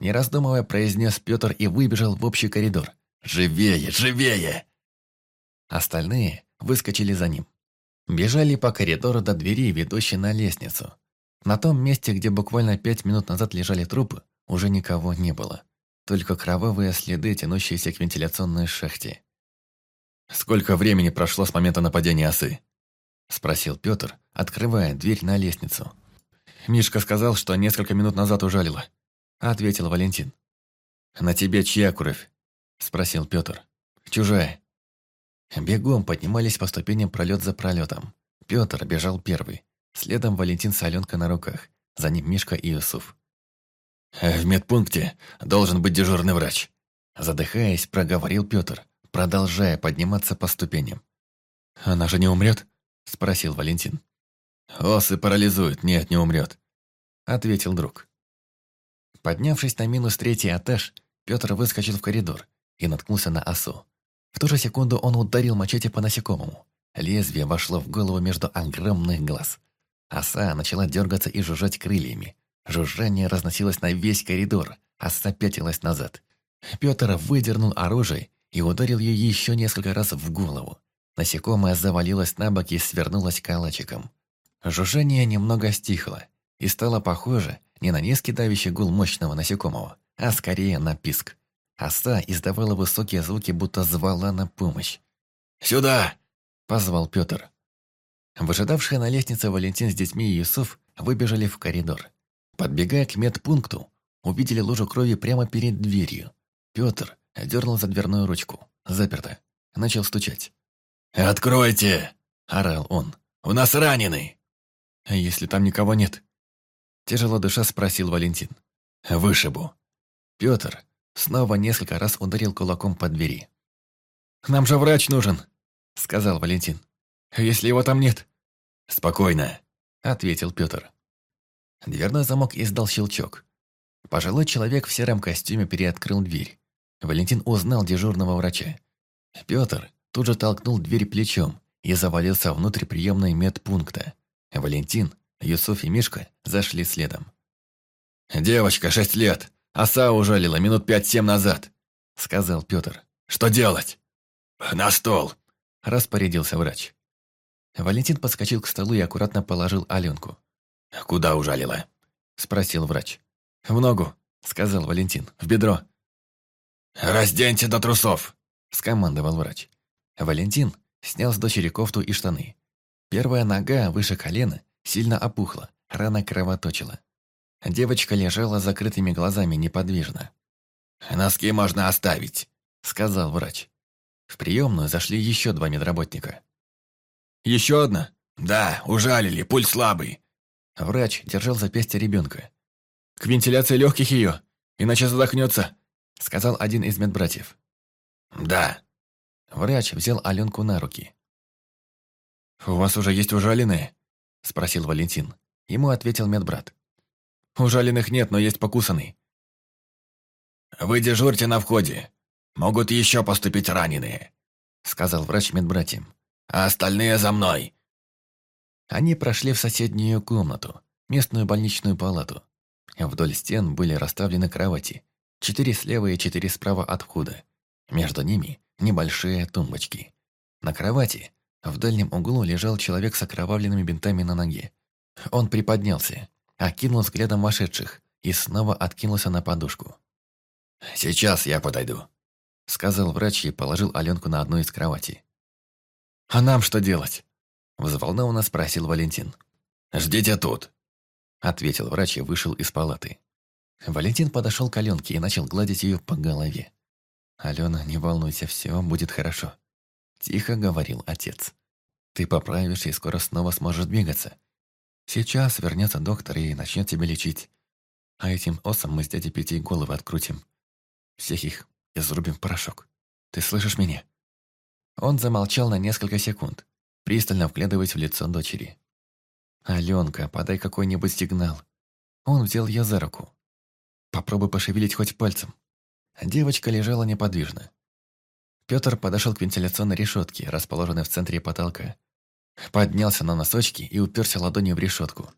Не раздумывая, произнес Петр и выбежал в общий коридор. «Живее, живее!» Остальные выскочили за ним. Бежали по коридору до двери, ведущей на лестницу. На том месте, где буквально пять минут назад лежали трупы, уже никого не было. Только кровавые следы, тянущиеся к вентиляционной шахте. «Сколько времени прошло с момента нападения осы?» – спросил Петр, открывая дверь на лестницу. «Мишка сказал, что несколько минут назад ужалила», – ответил Валентин. «На тебе чья кровь?» – спросил Петр. «Чужая». Бегом поднимались по ступеням пролет за пролетом. Петр бежал первый. Следом Валентин с Аленкой на руках. За ним Мишка и Юсуф. «Э, «В медпункте должен быть дежурный врач», – задыхаясь, проговорил Петр, продолжая подниматься по ступеням. «Она же не умрет?» – спросил Валентин. «Осы парализуют. нет, не умрет», – ответил друг. Поднявшись на минус третий этаж, Петр выскочил в коридор и наткнулся на осу. В ту же секунду он ударил мачете по насекомому. Лезвие вошло в голову между огромных глаз. Оса начала дергаться и жужжать крыльями. Жужжание разносилось на весь коридор, оса пятилась назад. Петр выдернул оружие и ударил ей еще несколько раз в голову. Насекомое завалилось на бок и свернулось калачиком. Жужжение немного стихло и стало похоже не на низкий давящий гул мощного насекомого, а скорее на писк. Оса издавала высокие звуки, будто звала на помощь. «Сюда!» – позвал Петр. Выжидавшие на лестнице Валентин с детьми и Юсуф выбежали в коридор. Подбегая к медпункту, увидели лужу крови прямо перед дверью. Петр, Дернул за дверную ручку. Заперто. Начал стучать. «Откройте!» – орал он. «У нас раненый!» «А если там никого нет?» Тяжело дыша спросил Валентин. «Вышибу». Петр снова несколько раз ударил кулаком по двери. «Нам же врач нужен!» – сказал Валентин. «А «Если его там нет?» «Спокойно!» – ответил Петр. Дверной замок издал щелчок. Пожилой человек в сером костюме переоткрыл дверь. Валентин узнал дежурного врача. Пётр тут же толкнул дверь плечом и завалился внутрь приемной медпункта. Валентин, Юсуф и Мишка зашли следом. «Девочка, шесть лет! Оса ужалила минут пять-семь назад!» — сказал Пётр. «Что делать?» «На стол!» – распорядился врач. Валентин подскочил к столу и аккуратно положил Аленку. «Куда ужалила?» – спросил врач. «В ногу», – сказал Валентин. «В бедро». «Разденьте до трусов!» – скомандовал врач. Валентин снял с дочери кофту и штаны. Первая нога выше колена сильно опухла, рана кровоточила. Девочка лежала с закрытыми глазами неподвижно. «Носки можно оставить», – сказал врач. В приемную зашли еще два медработника. «Еще одна?» «Да, ужалили, пульс слабый». Врач держал запястье ребенка. «К вентиляции легких ее, иначе задохнется сказал один из медбратьев. «Да». Врач взял Аленку на руки. «У вас уже есть ужаленные?» – спросил Валентин. Ему ответил медбрат. «Ужаленных нет, но есть покусанный». «Вы дежурьте на входе. Могут еще поступить раненые», – сказал врач медбратьям. «А остальные за мной». Они прошли в соседнюю комнату, местную больничную палату. Вдоль стен были расставлены кровати, четыре слева и четыре справа от входа. Между ними небольшие тумбочки. На кровати в дальнем углу лежал человек с окровавленными бинтами на ноге. Он приподнялся, окинул взглядом вошедших и снова откинулся на подушку. «Сейчас я подойду», — сказал врач и положил Аленку на одну из кроватей. «А нам что делать?» — взволнованно спросил Валентин. «Ждите тут», — ответил врач и вышел из палаты. Валентин подошел к Аленке и начал гладить ее по голове. «Алена, не волнуйся, все будет хорошо», – тихо говорил отец. «Ты поправишься и скоро снова сможешь двигаться. Сейчас вернется доктор и начнет тебя лечить. А этим осам мы с дядей Петей головы открутим. Всех их изрубим в порошок. Ты слышишь меня?» Он замолчал на несколько секунд, пристально вглядываясь в лицо дочери. «Аленка, подай какой-нибудь сигнал». Он взял ее за руку. Попробуй пошевелить хоть пальцем». Девочка лежала неподвижно. Петр подошел к вентиляционной решетке, расположенной в центре потолка. Поднялся на носочки и уперся ладонью в решетку.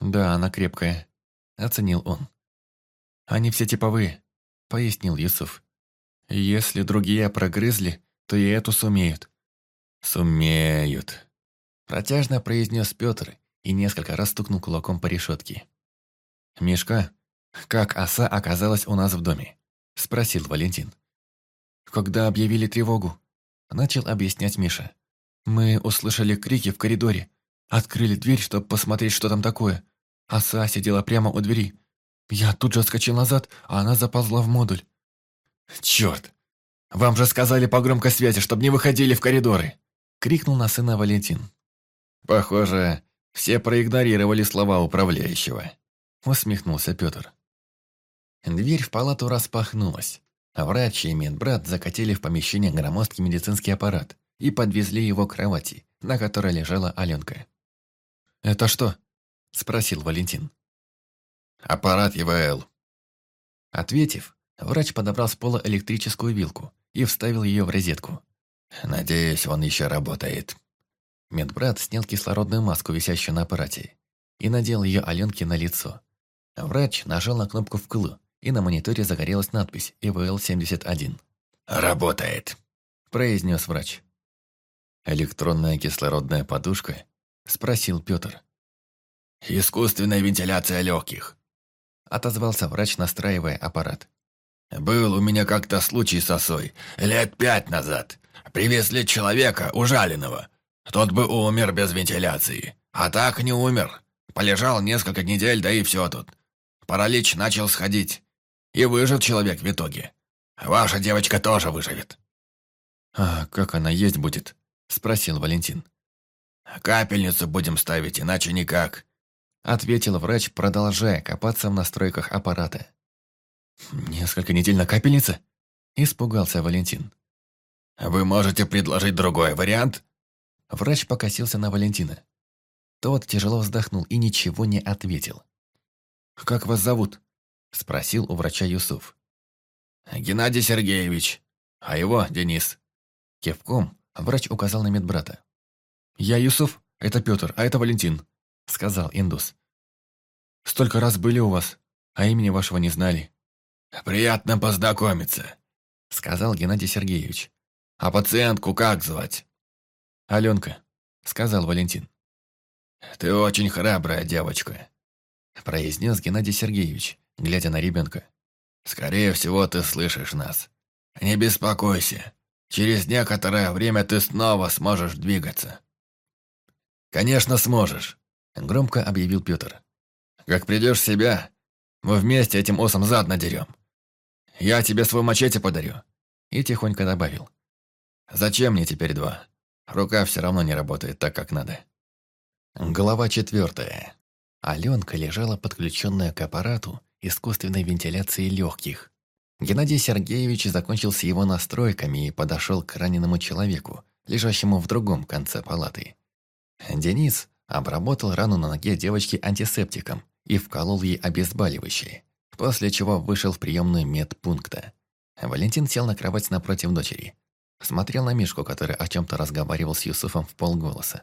«Да, она крепкая», — оценил он. «Они все типовые», — пояснил Юсуф. «Если другие прогрызли, то и эту сумеют». «Сумеют», — протяжно произнес Петр и несколько раз стукнул кулаком по решетке. Мишка, «Как оса оказалась у нас в доме?» – спросил Валентин. «Когда объявили тревогу?» – начал объяснять Миша. «Мы услышали крики в коридоре. Открыли дверь, чтобы посмотреть, что там такое. Оса сидела прямо у двери. Я тут же отскочил назад, а она заползла в модуль». «Черт! Вам же сказали по громкой связи, чтобы не выходили в коридоры!» – крикнул на сына Валентин. «Похоже, все проигнорировали слова управляющего», – усмехнулся Петр. Дверь в палату распахнулась. А врач и медбрат закатили в помещение громоздкий медицинский аппарат и подвезли его к кровати, на которой лежала Аленка. «Это что?» – спросил Валентин. «Аппарат ЕВЛ». Ответив, врач подобрал с пола электрическую вилку и вставил ее в розетку. «Надеюсь, он еще работает». Медбрат снял кислородную маску, висящую на аппарате, и надел ее Аленке на лицо. Врач нажал на кнопку «вклы», и на мониторе загорелась надпись «ИВЛ-71». «Работает», – произнес врач. «Электронная кислородная подушка?» – спросил Петр. «Искусственная вентиляция легких», – отозвался врач, настраивая аппарат. «Был у меня как-то случай с осой, лет пять назад. Привезли человека, ужаленного. Тот бы умер без вентиляции, а так не умер. Полежал несколько недель, да и все тут. Паралич начал сходить. И выжил человек в итоге. Ваша девочка тоже выживет». «А как она есть будет?» – спросил Валентин. «Капельницу будем ставить, иначе никак», – ответил врач, продолжая копаться в настройках аппарата. «Несколько недель на капельнице?» – испугался Валентин. «Вы можете предложить другой вариант?» Врач покосился на Валентина. Тот тяжело вздохнул и ничего не ответил. «Как вас зовут?» – спросил у врача Юсуф. «Геннадий Сергеевич, а его Денис». Кевком врач указал на медбрата. «Я Юсуф, это Петр, а это Валентин», – сказал индус. «Столько раз были у вас, а имени вашего не знали». «Приятно познакомиться», – сказал Геннадий Сергеевич. «А пациентку как звать?» «Аленка», – сказал Валентин. «Ты очень храбрая девочка», – произнес Геннадий Сергеевич, глядя на ребенка. «Скорее всего, ты слышишь нас. Не беспокойся. Через некоторое время ты снова сможешь двигаться». «Конечно, сможешь», — громко объявил Пётр. «Как придешь в себя, мы вместе этим осом зад надерем. Я тебе свой мачете подарю». И тихонько добавил. «Зачем мне теперь два? Рука все равно не работает так, как надо». Глава четвертая. Аленка лежала подключенная к аппарату, искусственной вентиляции легких. Геннадий Сергеевич закончил с его настройками и подошел к раненому человеку, лежащему в другом конце палаты. Денис обработал рану на ноге девочки антисептиком и вколол ей обезболивающее, после чего вышел в приемную медпункта. Валентин сел на кровать напротив дочери. Смотрел на Мишку, который о чем-то разговаривал с Юсуфом в полголоса.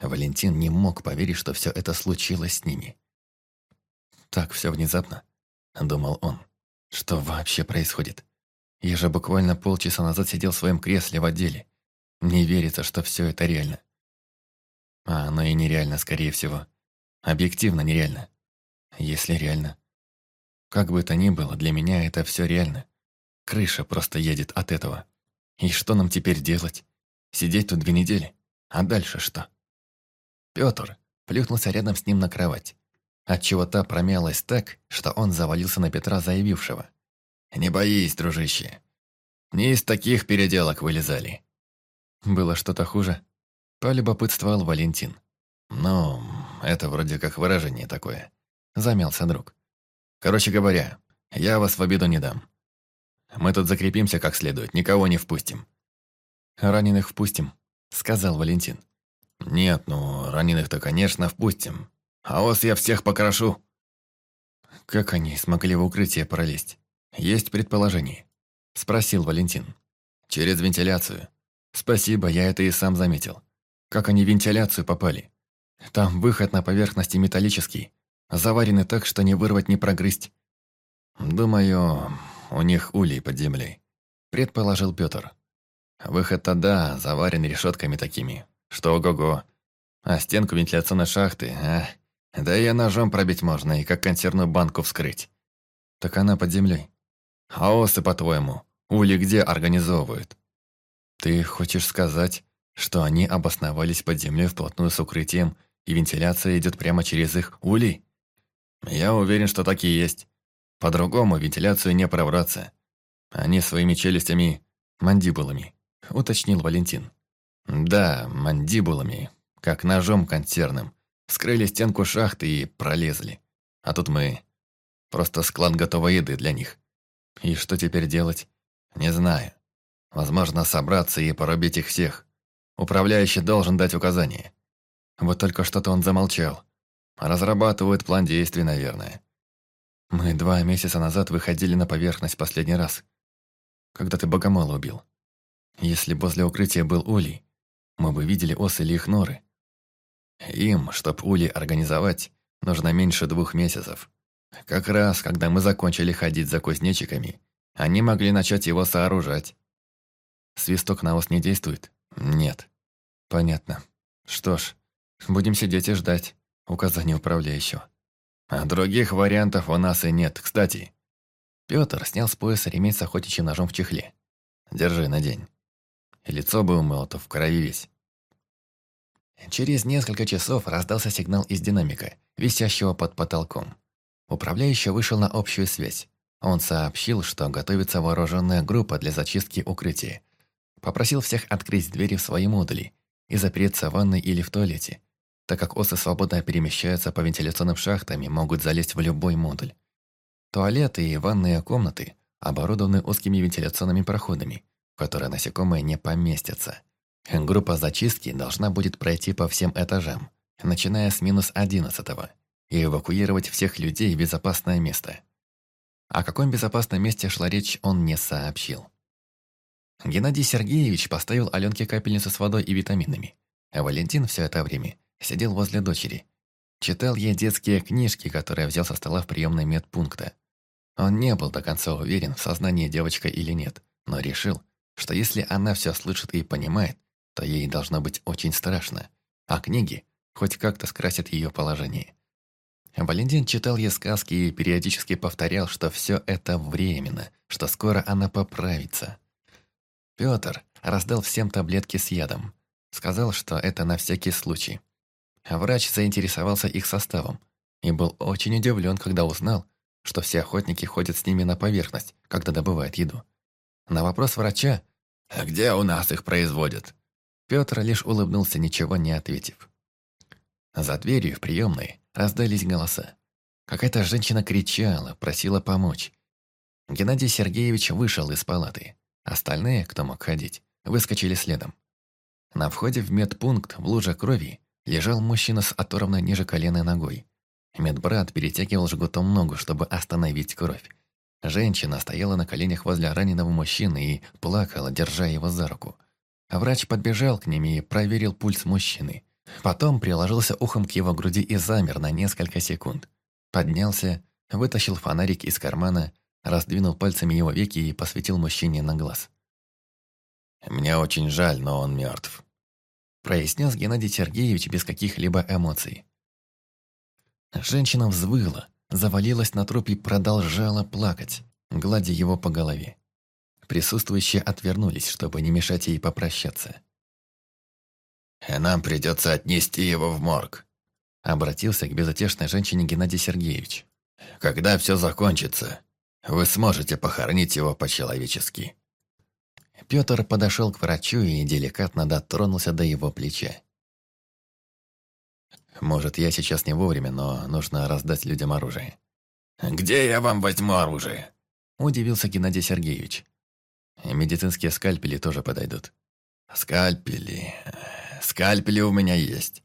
Валентин не мог поверить, что все это случилось с ними. Так все внезапно. — думал он. «Что вообще происходит? Я же буквально полчаса назад сидел в своем кресле в отделе. Не верится, что все это реально». А оно и нереально, скорее всего. Объективно нереально. Если реально. Как бы то ни было, для меня это все реально. Крыша просто едет от этого. И что нам теперь делать? Сидеть тут две недели? А дальше что? Петр плюхнулся рядом с ним на кровать отчего та промялась так, что он завалился на Петра заявившего. «Не боись, дружище. Не из таких переделок вылезали». «Было что-то хуже?» – полюбопытствовал Валентин. «Ну, это вроде как выражение такое», – замялся друг. «Короче говоря, я вас в обиду не дам. Мы тут закрепимся как следует, никого не впустим». «Раненых впустим», – сказал Валентин. «Нет, ну, раненых-то, конечно, впустим. А вас я всех покрошу!» «Как они смогли в укрытие пролезть? Есть предположение?» – спросил Валентин. «Через вентиляцию. Спасибо, я это и сам заметил. Как они в вентиляцию попали? Там выход на поверхности металлический, заварены так, что не вырвать, не прогрызть. Думаю, у них улей под землей», – предположил Пётр. «Выход-то да, заварен решетками такими, что ого-го. А стенку вентиляционной шахты, а...» Да и ножом пробить можно и как консервную банку вскрыть. Так она под землей. А осы, по-твоему, ули где организовывают? Ты хочешь сказать, что они обосновались под землей вплотную с укрытием, и вентиляция идет прямо через их ули? Я уверен, что так и есть. По-другому вентиляцию не пробраться. Они своими челюстями, мандибулами, уточнил Валентин. Да, мандибулами, как ножом консервным. Вскрыли стенку шахты и пролезли. А тут мы... Просто склад готовой еды для них. И что теперь делать? Не знаю. Возможно, собраться и порубить их всех. Управляющий должен дать указание. Вот только что-то он замолчал. Разрабатывает план действий, наверное. Мы два месяца назад выходили на поверхность последний раз. Когда ты богомола убил. Если возле укрытия был Олей, мы бы видели осы или их норы. Им, чтоб улей организовать, нужно меньше двух месяцев. Как раз, когда мы закончили ходить за кузнечиками, они могли начать его сооружать. Свисток на вас не действует? Нет. Понятно. Что ж, будем сидеть и ждать указаний управляющего. А других вариантов у нас и нет, кстати. Пётр снял с пояса ремень с охотничьим ножом в чехле. Держи на день. И лицо бы умыло-то в крови весь. Через несколько часов раздался сигнал из динамика, висящего под потолком. Управляющий вышел на общую связь. Он сообщил, что готовится вооруженная группа для зачистки укрытия. Попросил всех открыть двери в свои модули и запереться в ванной или в туалете, так как осы свободно перемещаются по вентиляционным шахтам и могут залезть в любой модуль. Туалеты и ванные комнаты оборудованы узкими вентиляционными проходами, в которые насекомые не поместятся. Группа зачистки должна будет пройти по всем этажам, начиная с минус одиннадцатого, и эвакуировать всех людей в безопасное место. О каком безопасном месте шла речь, он не сообщил. Геннадий Сергеевич поставил Аленке капельницу с водой и витаминами, а Валентин все это время сидел возле дочери. Читал ей детские книжки, которые взял со стола в приемной медпункта. Он не был до конца уверен, в сознании девочка или нет, но решил, что если она все слышит и понимает, то ей должно быть очень страшно, а книги хоть как-то скрасят ее положение. Валентин читал ей сказки и периодически повторял, что все это временно, что скоро она поправится. Петр раздал всем таблетки с ядом. Сказал, что это на всякий случай. Врач заинтересовался их составом и был очень удивлен, когда узнал, что все охотники ходят с ними на поверхность, когда добывают еду. На вопрос врача «А где у нас их производят?» Петр лишь улыбнулся, ничего не ответив. За дверью в приёмной раздались голоса. Какая-то женщина кричала, просила помочь. Геннадий Сергеевич вышел из палаты. Остальные, кто мог ходить, выскочили следом. На входе в медпункт в луже крови лежал мужчина с оторванной ниже коленной ногой. Медбрат перетягивал жгутом ногу, чтобы остановить кровь. Женщина стояла на коленях возле раненого мужчины и плакала, держа его за руку. Врач подбежал к ним и проверил пульс мужчины. Потом приложился ухом к его груди и замер на несколько секунд. Поднялся, вытащил фонарик из кармана, раздвинул пальцами его веки и посветил мужчине на глаз. «Мне очень жаль, но он мертв», – прояснил Геннадий Сергеевич без каких-либо эмоций. Женщина взвыла, завалилась на труп и продолжала плакать, гладя его по голове. Присутствующие отвернулись, чтобы не мешать ей попрощаться. «Э, «Нам придется отнести его в морг», — обратился к безотешной женщине Геннадий Сергеевич. «Когда все закончится, вы сможете похоронить его по-человечески». Петр подошел к врачу и деликатно дотронулся до его плеча. «Может, я сейчас не вовремя, но нужно раздать людям оружие». «Где я вам возьму оружие?» – удивился Геннадий Сергеевич. Медицинские скальпели тоже подойдут. Скальпели... Скальпели у меня есть.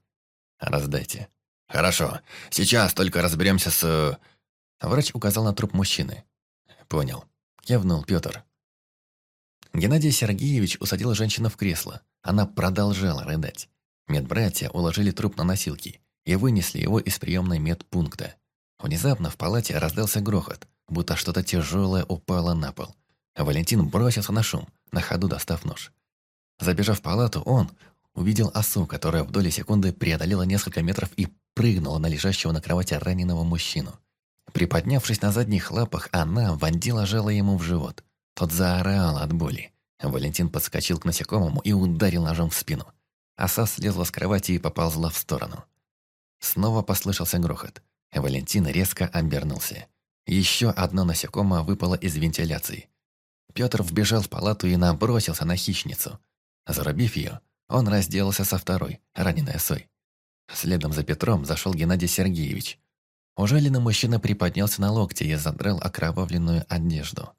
Раздайте. Хорошо. Сейчас только разберемся с... Э, Врач указал на труп мужчины. Понял. Кивнул Петр. Геннадий Сергеевич усадил женщину в кресло. Она продолжала рыдать. Медбратья уложили труп на носилки и вынесли его из приемной медпункта. Внезапно в палате раздался грохот, будто что-то тяжелое упало на пол. А Валентин бросился на шум, на ходу достав нож. Забежав в палату, он увидел осу, которая в доли секунды преодолела несколько метров и прыгнула на лежащего на кровати раненого мужчину. Приподнявшись на задних лапах, она вонзила жало ему в живот. Тот заорал от боли. Валентин подскочил к насекомому и ударил ножом в спину. Оса слезла с кровати и поползла в сторону. Снова послышался грохот. Валентин резко обернулся. Еще одно насекомое выпало из вентиляции. Петр вбежал в палату и набросился на хищницу. Зарубив ее, он разделался со второй, раненой осой. Следом за Петром зашел Геннадий Сергеевич. Ужаленный мужчина приподнялся на локте и задрал окровавленную одежду.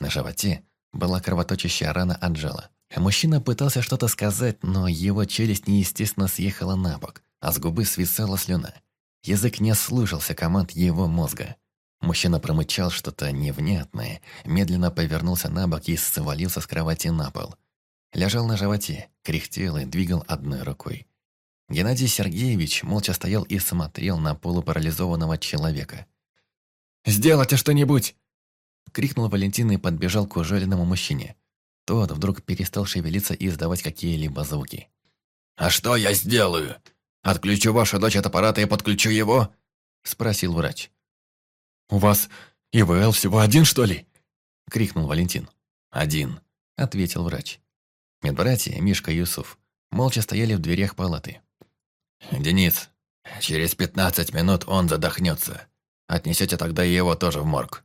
На животе была кровоточащая рана от жала. Мужчина пытался что-то сказать, но его челюсть неестественно съехала на бок, а с губы свисала слюна. Язык не слушался команд его мозга. Мужчина промычал что-то невнятное, медленно повернулся на бок и свалился с кровати на пол. Лежал на животе, кряхтел и двигал одной рукой. Геннадий Сергеевич молча стоял и смотрел на полупарализованного человека. «Сделайте что-нибудь!» — крикнул Валентин и подбежал к ужаленному мужчине. Тот вдруг перестал шевелиться и издавать какие-либо звуки. «А что я сделаю? Отключу вашу дочь от аппарата и подключу его?» — спросил врач. «У вас ИВЛ всего один, что ли?» – крикнул Валентин. «Один», – ответил врач. Медбратья, Мишка и Юсуф, молча стояли в дверях палаты. «Денис, через пятнадцать минут он задохнется. Отнесете тогда его тоже в морг».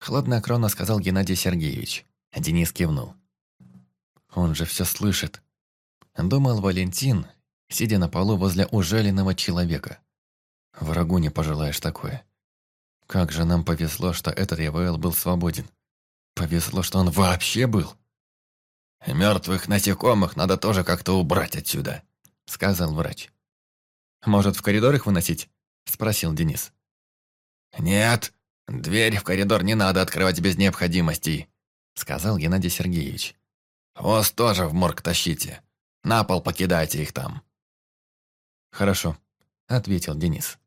Хладнокровно сказал Геннадий Сергеевич. Денис кивнул. «Он же все слышит», – думал Валентин, сидя на полу возле ужаленного человека. «Врагу не пожелаешь такое». Как же нам повезло, что этот ЕВЛ был свободен. Повезло, что он вообще был. «Мертвых насекомых надо тоже как-то убрать отсюда», — сказал врач. «Может, в коридор их выносить?» — спросил Денис. «Нет, дверь в коридор не надо открывать без необходимости», — сказал Геннадий Сергеевич. «Вас тоже в морг тащите. На пол покидайте их там». «Хорошо», — ответил Денис.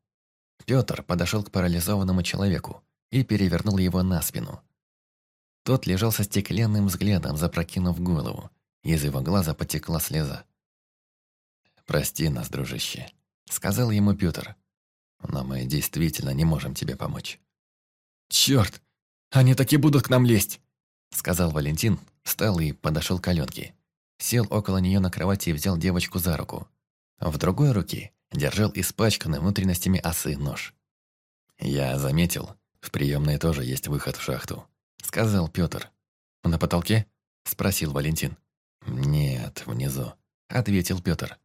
Петр подошел к парализованному человеку и перевернул его на спину. Тот лежал со стекленным взглядом, запрокинув голову. Из его глаза потекла слеза. «Прости нас, дружище», — сказал ему Петр. «Но мы действительно не можем тебе помочь». «Черт! Они таки будут к нам лезть!» — сказал Валентин, встал и подошел к Аленке. Сел около нее на кровати и взял девочку за руку. В другой руке держал испачканный внутренностями осы нож. «Я заметил, в приемной тоже есть выход в шахту», — сказал Петр. «На потолке?» — спросил Валентин. «Нет, внизу», — ответил Петр.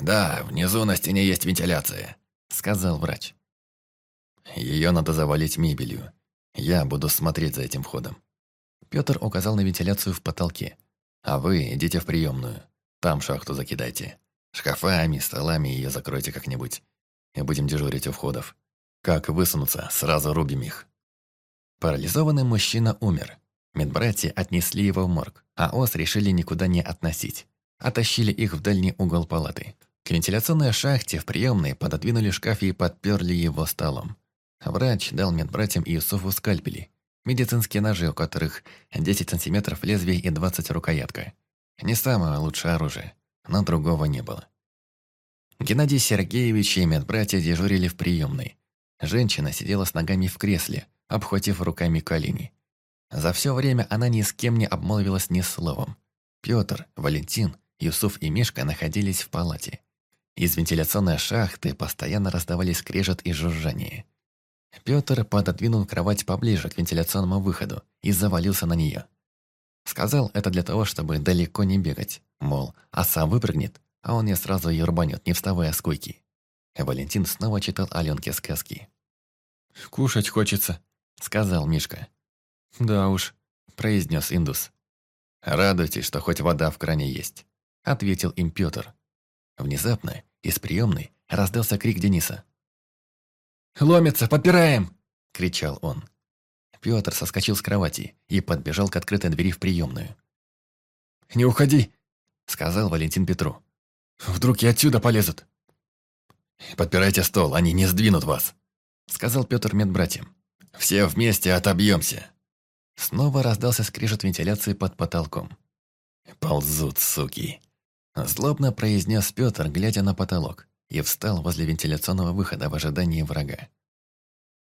«Да, внизу на стене есть вентиляция», — сказал врач. «Ее надо завалить мебелью. Я буду смотреть за этим входом». Петр указал на вентиляцию в потолке. «А вы идите в приемную. Там шахту закидайте». Шкафами, столами ее закройте как-нибудь. И будем дежурить у входов. Как высунуться, сразу рубим их». Парализованный мужчина умер. Медбратья отнесли его в морг, а ОС решили никуда не относить. Отащили их в дальний угол палаты. К вентиляционной шахте в приемной пододвинули шкаф и подперли его столом. Врач дал медбратьям Иисуфу скальпели. Медицинские ножи, у которых 10 сантиметров лезвие и 20 рукоятка. Не самое лучшее оружие но другого не было. Геннадий Сергеевич и медбратья дежурили в приемной. Женщина сидела с ногами в кресле, обхватив руками колени. За все время она ни с кем не обмолвилась ни словом. Петр, Валентин, Юсуф и Мишка находились в палате. Из вентиляционной шахты постоянно раздавались скрежет и жужжание. Петр пододвинул кровать поближе к вентиляционному выходу и завалился на нее. Сказал это для того, чтобы далеко не бегать, мол, а сам выпрыгнет, а он ее сразу и рубанет, не вставая с койки. Валентин снова читал Аленке сказки. «Кушать хочется», — сказал Мишка. «Да уж», — произнес Индус. «Радуйтесь, что хоть вода в кране есть», — ответил им Петр. Внезапно из приемной раздался крик Дениса. «Ломится, подпираем!» — кричал он. Пётр соскочил с кровати и подбежал к открытой двери в приёмную. «Не уходи!» – сказал Валентин Петру. «Вдруг и отсюда полезут!» «Подпирайте стол, они не сдвинут вас!» – сказал Петр медбратьям. «Все вместе отобьемся!» Снова раздался скрежет вентиляции под потолком. «Ползут, суки!» Злобно произнес Пётр, глядя на потолок, и встал возле вентиляционного выхода в ожидании врага.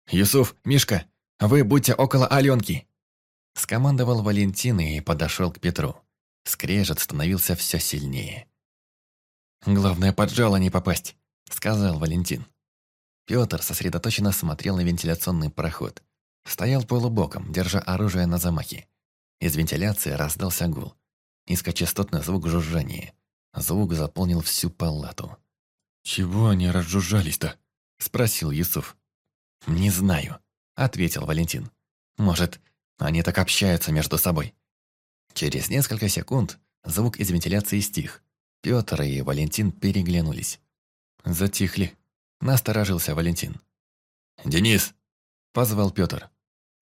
«Юсуф, Мишка, вы будьте около Аленки!» Скомандовал Валентин и подошел к Петру. Скрежет становился все сильнее. «Главное, поджало не попасть», — сказал Валентин. Петр сосредоточенно смотрел на вентиляционный проход. Стоял полубоком, держа оружие на замахе. Из вентиляции раздался гул. Низкочастотный звук жужжания. Звук заполнил всю палату. «Чего они разжужжались-то?» — спросил Юсуф. «Не знаю», – ответил Валентин. «Может, они так общаются между собой?» Через несколько секунд звук из вентиляции стих. Петр и Валентин переглянулись. «Затихли», – насторожился Валентин. «Денис!» – позвал Петр.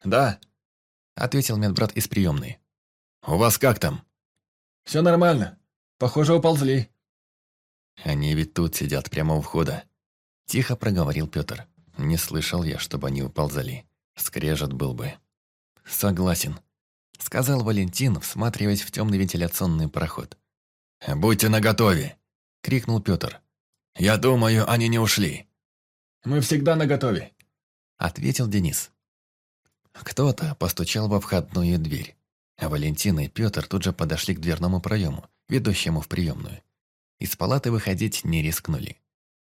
«Да!» – ответил медбрат из приемной. «У вас как там?» «Все нормально. Похоже, уползли». «Они ведь тут сидят прямо у входа», – тихо проговорил Петр. Не слышал я, чтобы они уползали. Скрежет был бы. «Согласен», — сказал Валентин, всматриваясь в темный вентиляционный проход. «Будьте наготове!» — крикнул Петр. «Я думаю, они не ушли». «Мы всегда наготове», — ответил Денис. Кто-то постучал во входную дверь. А Валентин и Петр тут же подошли к дверному проему, ведущему в приемную. Из палаты выходить не рискнули.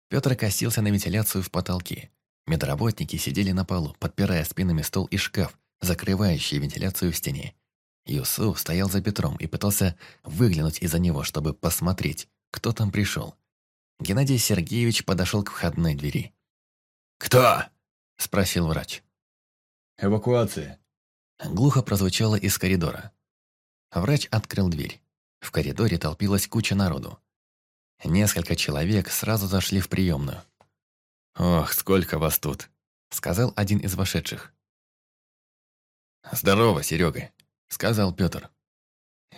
Петр косился на вентиляцию в потолке, Медработники сидели на полу, подпирая спинами стол и шкаф, закрывающий вентиляцию в стене. Юсу стоял за Петром и пытался выглянуть из-за него, чтобы посмотреть, кто там пришел. Геннадий Сергеевич подошел к входной двери. «Кто?» – спросил врач. «Эвакуация», – глухо прозвучало из коридора. Врач открыл дверь. В коридоре толпилась куча народу. Несколько человек сразу зашли в приемную. «Ох, сколько вас тут!» — сказал один из вошедших. «Здорово, Серега!» — сказал Петр.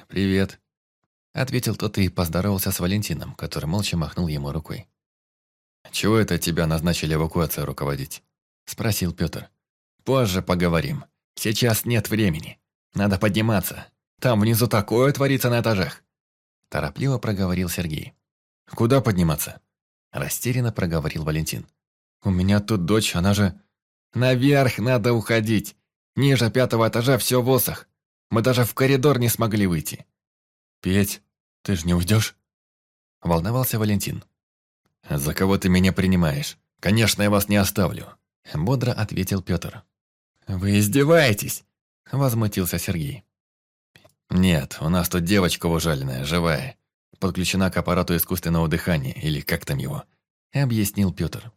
«Привет!» — ответил тот и поздоровался с Валентином, который молча махнул ему рукой. «Чего это тебя назначили эвакуацию руководить?» — спросил Петр. «Позже поговорим. Сейчас нет времени. Надо подниматься. Там внизу такое творится на этажах!» Торопливо проговорил Сергей. «Куда подниматься?» Растерянно проговорил Валентин. У меня тут дочь, она же... Наверх надо уходить. Ниже пятого этажа все в осах. Мы даже в коридор не смогли выйти. Петь, ты же не уйдешь? Волновался Валентин. «За кого ты меня принимаешь? Конечно, я вас не оставлю», – бодро ответил Петр. «Вы издеваетесь?» – возмутился Сергей. «Нет, у нас тут девочка ужаленная, живая. Подключена к аппарату искусственного дыхания, или как там его», – объяснил Петр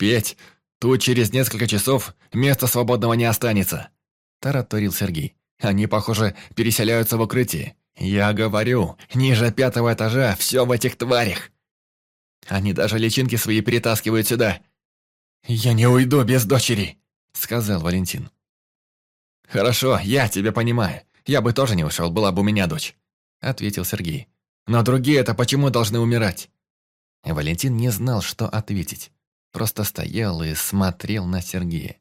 успеть. Тут через несколько часов места свободного не останется», – тараторил Сергей. «Они, похоже, переселяются в укрытие. Я говорю, ниже пятого этажа все в этих тварях. Они даже личинки свои перетаскивают сюда». «Я не уйду без дочери», – сказал Валентин. «Хорошо, я тебя понимаю. Я бы тоже не ушел, была бы у меня дочь», – ответил Сергей. «Но другие-то почему должны умирать?» Валентин не знал, что ответить просто стоял и смотрел на Сергея.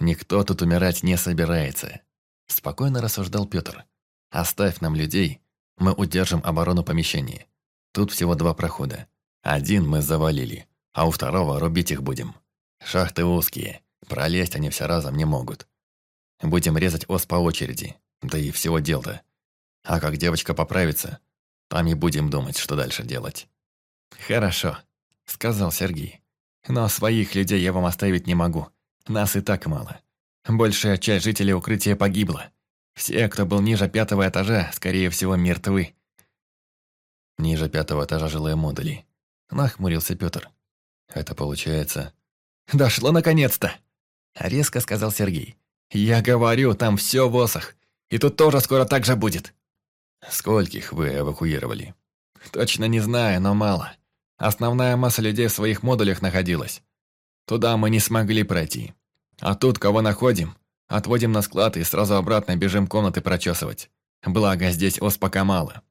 «Никто тут умирать не собирается», – спокойно рассуждал Пётр. «Оставь нам людей, мы удержим оборону помещения. Тут всего два прохода. Один мы завалили, а у второго рубить их будем. Шахты узкие, пролезть они все разом не могут. Будем резать ос по очереди, да и всего дел-то. А как девочка поправится, там и будем думать, что дальше делать». «Хорошо», — сказал Сергей. «Но своих людей я вам оставить не могу. Нас и так мало. Большая часть жителей укрытия погибла. Все, кто был ниже пятого этажа, скорее всего, мертвы». «Ниже пятого этажа жилые модули», — нахмурился Петр. «Это получается...» «Дошло наконец-то!» — резко сказал Сергей. «Я говорю, там все в осах. И тут тоже скоро так же будет». «Скольких вы эвакуировали?» «Точно не знаю, но мало. Основная масса людей в своих модулях находилась. Туда мы не смогли пройти. А тут кого находим, отводим на склад и сразу обратно бежим комнаты прочесывать. Благо, здесь ос пока мало.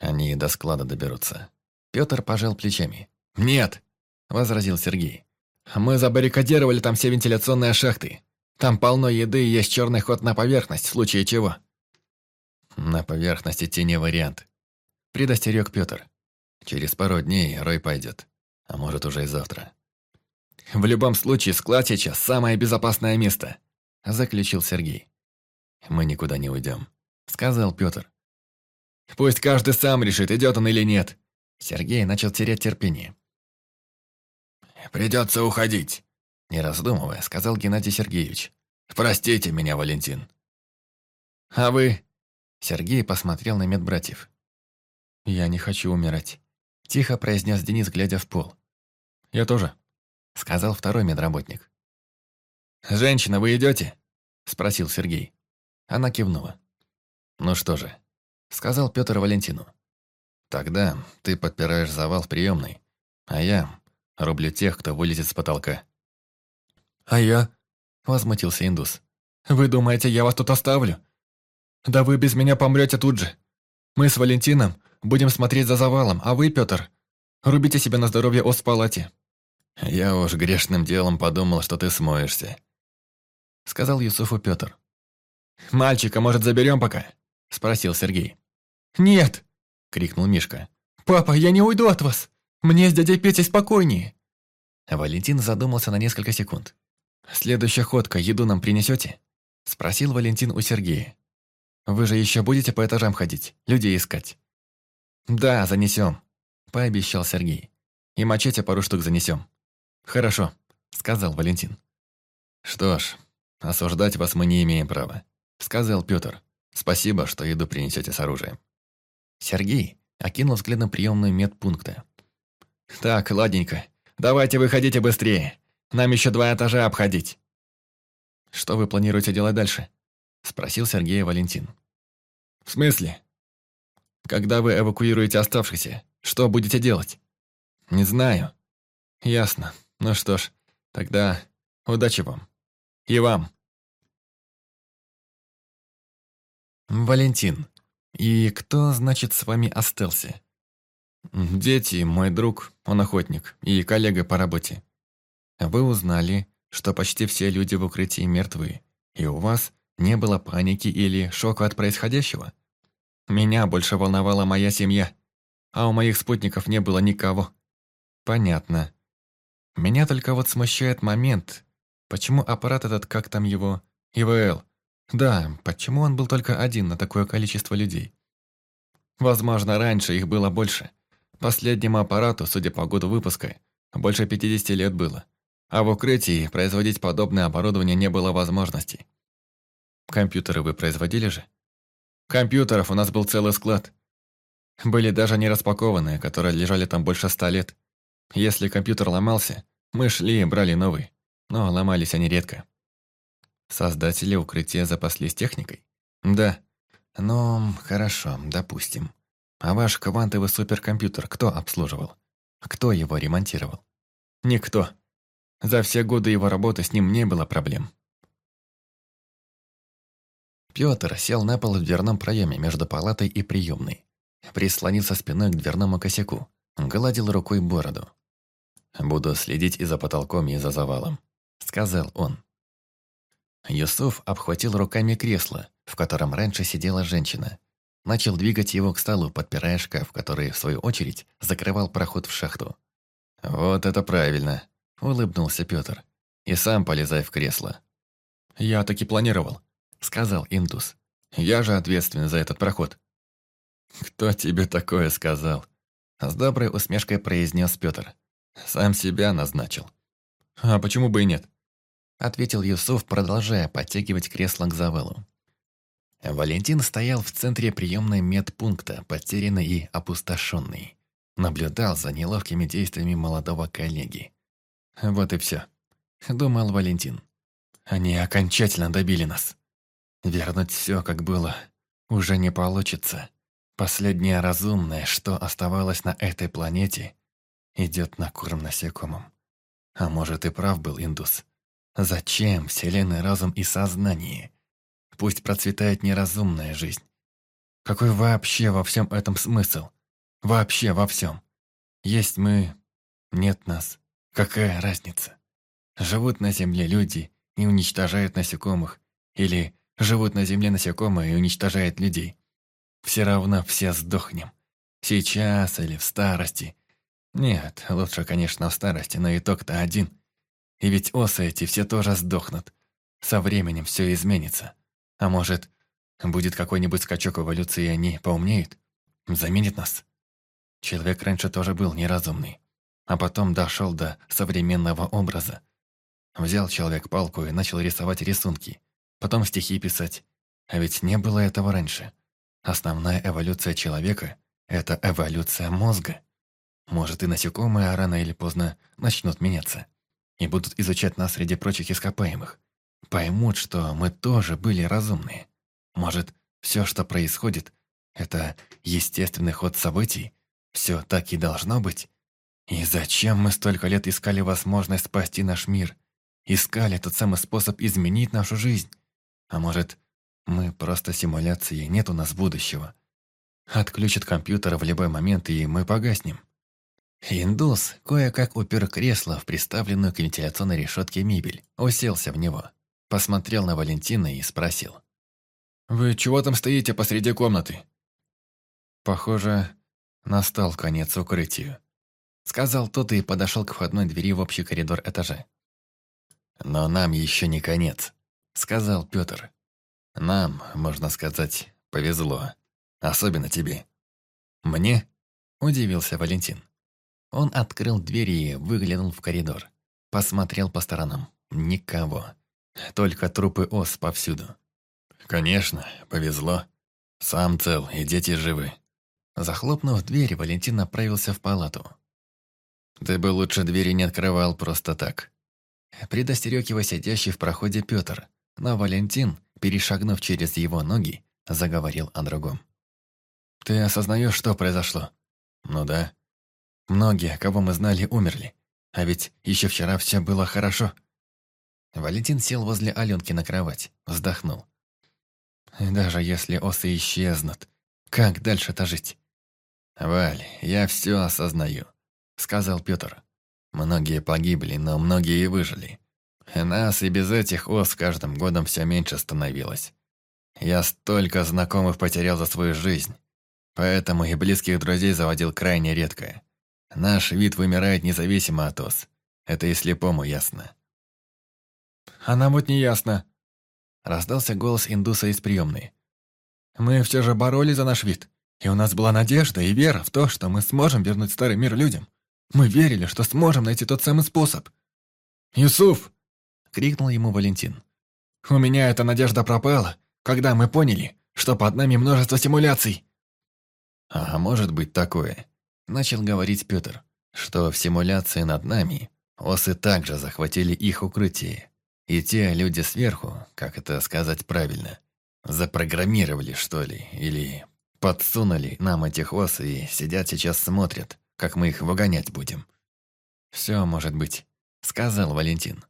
Они до склада доберутся. Петр пожал плечами. «Нет!» – возразил Сергей. «Мы забаррикадировали там все вентиляционные шахты. Там полно еды и есть черный ход на поверхность, в случае чего». «На поверхности тени вариант», – предостерег Петр. Через пару дней Рой пойдет. А может, уже и завтра. «В любом случае, склад сейчас самое безопасное место», – заключил Сергей. «Мы никуда не уйдем», – сказал Петр. «Пусть каждый сам решит, идет он или нет». Сергей начал терять терпение. «Придется уходить», – не раздумывая, сказал Геннадий Сергеевич. «Простите меня, Валентин». «А вы?» Сергей посмотрел на медбратьев. «Я не хочу умирать», — тихо произнес Денис, глядя в пол. «Я тоже», — сказал второй медработник. «Женщина, вы идете?» — спросил Сергей. Она кивнула. «Ну что же», — сказал Петр Валентину. «Тогда ты подпираешь завал в приемной, а я рублю тех, кто вылезет с потолка». «А я?» — возмутился индус. «Вы думаете, я вас тут оставлю? Да вы без меня помрете тут же. Мы с Валентином Будем смотреть за завалом, а вы, Петр, рубите себя на здоровье ос в палате». «Я уж грешным делом подумал, что ты смоешься», — сказал Юсуфу Пётр. «Мальчика, может, заберем пока?» — спросил Сергей. «Нет!» — крикнул Мишка. «Папа, я не уйду от вас! Мне с дядей Петей спокойнее!» Валентин задумался на несколько секунд. «Следующая ходка, еду нам принесете?» — спросил Валентин у Сергея. «Вы же еще будете по этажам ходить, людей искать?» «Да, занесем», – пообещал Сергей. «И мачете пару штук занесем». «Хорошо», – сказал Валентин. «Что ж, осуждать вас мы не имеем права», – сказал Петр. «Спасибо, что еду принесете с оружием». Сергей окинул взглядом приемную медпункта. «Так, ладненько. Давайте выходите быстрее. Нам еще два этажа обходить». «Что вы планируете делать дальше?» – спросил Сергей Валентин. «В смысле?» Когда вы эвакуируете оставшихся, что будете делать? Не знаю. Ясно. Ну что ж, тогда удачи вам. И вам. Валентин. И кто, значит, с вами остался? Дети, мой друг, он охотник и коллега по работе. Вы узнали, что почти все люди в укрытии мертвы, и у вас не было паники или шока от происходящего? Меня больше волновала моя семья, а у моих спутников не было никого. Понятно. Меня только вот смущает момент, почему аппарат этот, как там его, ИВЛ. Да, почему он был только один на такое количество людей? Возможно, раньше их было больше. Последнему аппарату, судя по году выпуска, больше 50 лет было. А в укрытии производить подобное оборудование не было возможности. Компьютеры вы производили же? Компьютеров у нас был целый склад. Были даже не распакованные, которые лежали там больше ста лет. Если компьютер ломался, мы шли и брали новый. Но ломались они редко. Создатели укрытия запаслись техникой? Да. Ну, хорошо, допустим. А ваш квантовый суперкомпьютер кто обслуживал? Кто его ремонтировал? Никто. За все годы его работы с ним не было проблем. Петр сел на пол в дверном проеме между палатой и приёмной, Прислонился спиной к дверному косяку, гладил рукой бороду. «Буду следить и за потолком, и за завалом», — сказал он. Юсуф обхватил руками кресло, в котором раньше сидела женщина. Начал двигать его к столу, подпирая шкаф, который, в свою очередь, закрывал проход в шахту. «Вот это правильно», — улыбнулся Петр. «И сам полезай в кресло». «Я так и планировал», — сказал Индус. «Я же ответственен за этот проход». «Кто тебе такое сказал?» С доброй усмешкой произнес Петр. «Сам себя назначил». «А почему бы и нет?» Ответил Юсуф, продолжая подтягивать кресло к завалу. Валентин стоял в центре приемной медпункта, потерянный и опустошенный. Наблюдал за неловкими действиями молодого коллеги. «Вот и все», — думал Валентин. «Они окончательно добили нас». Вернуть все, как было, уже не получится. Последнее разумное, что оставалось на этой планете, идет на корм насекомым. А может и прав был индус. Зачем вселенный разум и сознание? Пусть процветает неразумная жизнь. Какой вообще во всем этом смысл? Вообще во всем. Есть мы, нет нас. Какая разница? Живут на Земле люди и уничтожают насекомых. Или Живут на земле насекомые и уничтожают людей. Все равно все сдохнем. Сейчас или в старости. Нет, лучше, конечно, в старости, но итог-то один. И ведь осы эти все тоже сдохнут. Со временем все изменится. А может, будет какой-нибудь скачок эволюции, и они поумнеют? Заменят нас? Человек раньше тоже был неразумный. А потом дошел до современного образа. Взял человек палку и начал рисовать рисунки потом стихи писать. А ведь не было этого раньше. Основная эволюция человека – это эволюция мозга. Может, и насекомые рано или поздно начнут меняться. И будут изучать нас среди прочих ископаемых. Поймут, что мы тоже были разумные. Может, все, что происходит, это естественный ход событий? Все так и должно быть? И зачем мы столько лет искали возможность спасти наш мир? Искали тот самый способ изменить нашу жизнь? А может, мы просто симуляции, нет у нас будущего. Отключат компьютер в любой момент, и мы погаснем. Индус кое-как упер кресло в приставленную к вентиляционной решетке мебель, уселся в него, посмотрел на Валентина и спросил. «Вы чего там стоите посреди комнаты?» «Похоже, настал конец укрытию», — сказал тот и подошел к входной двери в общий коридор этажа. «Но нам еще не конец» сказал Пётр, «Нам, можно сказать, повезло. Особенно тебе». «Мне?» – удивился Валентин. Он открыл дверь и выглянул в коридор. Посмотрел по сторонам. Никого. Только трупы ос повсюду. «Конечно, повезло. Сам цел, и дети живы». Захлопнув дверь, Валентин направился в палату. «Ты бы лучше двери не открывал просто так», предостерег его сидящий в проходе Пётр но Валентин, перешагнув через его ноги, заговорил о другом. «Ты осознаешь, что произошло?» «Ну да. Многие, кого мы знали, умерли. А ведь еще вчера все было хорошо». Валентин сел возле Аленки на кровать, вздохнул. «Даже если осы исчезнут, как дальше-то жить?» «Валь, я все осознаю», — сказал Петр. «Многие погибли, но многие выжили. И нас и без этих ос каждым годом все меньше становилось. Я столько знакомых потерял за свою жизнь, поэтому и близких друзей заводил крайне редко. Наш вид вымирает независимо от ос. Это и слепому ясно. А Она вот не ясно», — раздался голос индуса из приемной. «Мы все же боролись за наш вид, и у нас была надежда и вера в то, что мы сможем вернуть старый мир людям. Мы верили, что сможем найти тот самый способ». «Юсуф!» — крикнул ему Валентин. «У меня эта надежда пропала, когда мы поняли, что под нами множество симуляций». «А может быть такое», — начал говорить Петр, «что в симуляции над нами осы также захватили их укрытие, и те люди сверху, как это сказать правильно, запрограммировали, что ли, или подсунули нам этих ос и сидят сейчас смотрят, как мы их выгонять будем». «Все может быть», — сказал Валентин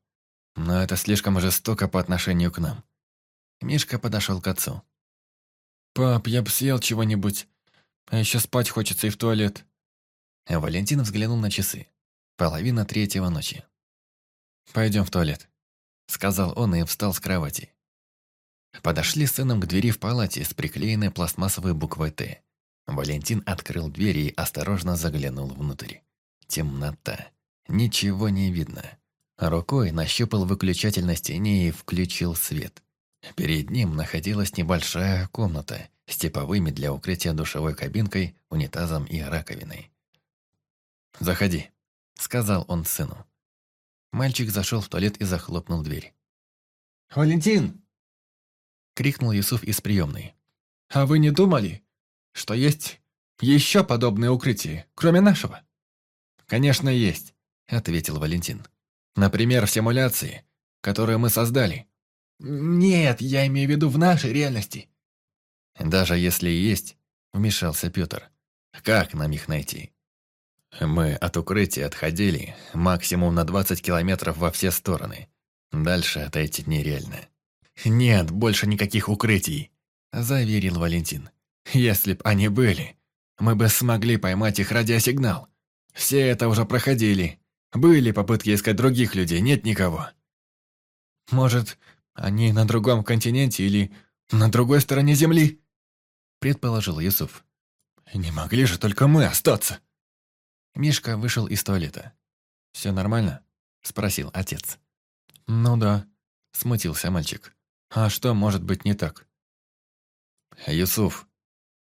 но это слишком жестоко по отношению к нам. Мишка подошел к отцу. «Пап, я бы съел чего-нибудь, а еще спать хочется и в туалет». Валентин взглянул на часы. Половина третьего ночи. «Пойдем в туалет», — сказал он и встал с кровати. Подошли с сыном к двери в палате с приклеенной пластмассовой буквой «Т». Валентин открыл дверь и осторожно заглянул внутрь. Темнота. Ничего не видно. Рукой нащупал выключатель на стене и включил свет. Перед ним находилась небольшая комната с типовыми для укрытия душевой кабинкой, унитазом и раковиной. «Заходи», — сказал он сыну. Мальчик зашел в туалет и захлопнул дверь. «Валентин!» — крикнул Юсуф из приемной. «А вы не думали, что есть еще подобные укрытия, кроме нашего?» «Конечно, есть», — ответил Валентин. Например, в симуляции, которую мы создали. Нет, я имею в виду в нашей реальности. Даже если и есть, вмешался Пётр. Как нам их найти? Мы от укрытия отходили максимум на 20 километров во все стороны. Дальше отойти нереально. «Нет, больше никаких укрытий», – заверил Валентин. «Если б они были, мы бы смогли поймать их радиосигнал. Все это уже проходили, были попытки искать других людей, нет никого. Может, они на другом континенте или на другой стороне Земли? Предположил Юсуф. Не могли же только мы остаться. Мишка вышел из туалета. «Все нормально?» – спросил отец. «Ну да», – смутился мальчик. «А что может быть не так?» «Юсуф».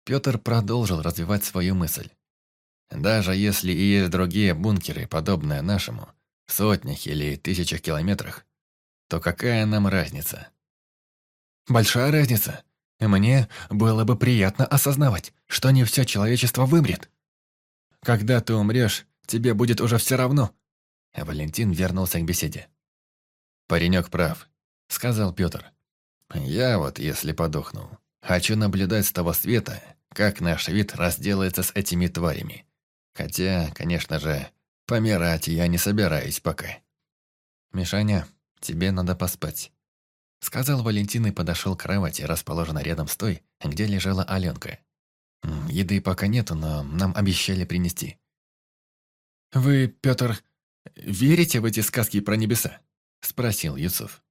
Петр продолжил развивать свою мысль. Даже если и есть другие бункеры, подобные нашему, в сотнях или тысячах километрах, то какая нам разница? Большая разница. Мне было бы приятно осознавать, что не все человечество вымрет. Когда ты умрешь, тебе будет уже все равно. Валентин вернулся к беседе. «Паренек прав», — сказал Петр. «Я вот, если подохну, хочу наблюдать с того света, как наш вид разделается с этими тварями. Хотя, конечно же, помирать я не собираюсь пока. «Мишаня, тебе надо поспать», — сказал Валентин и подошел к кровати, расположенной рядом с той, где лежала Аленка. «Еды пока нету, но нам обещали принести». «Вы, Петр, верите в эти сказки про небеса?» — спросил Юцов.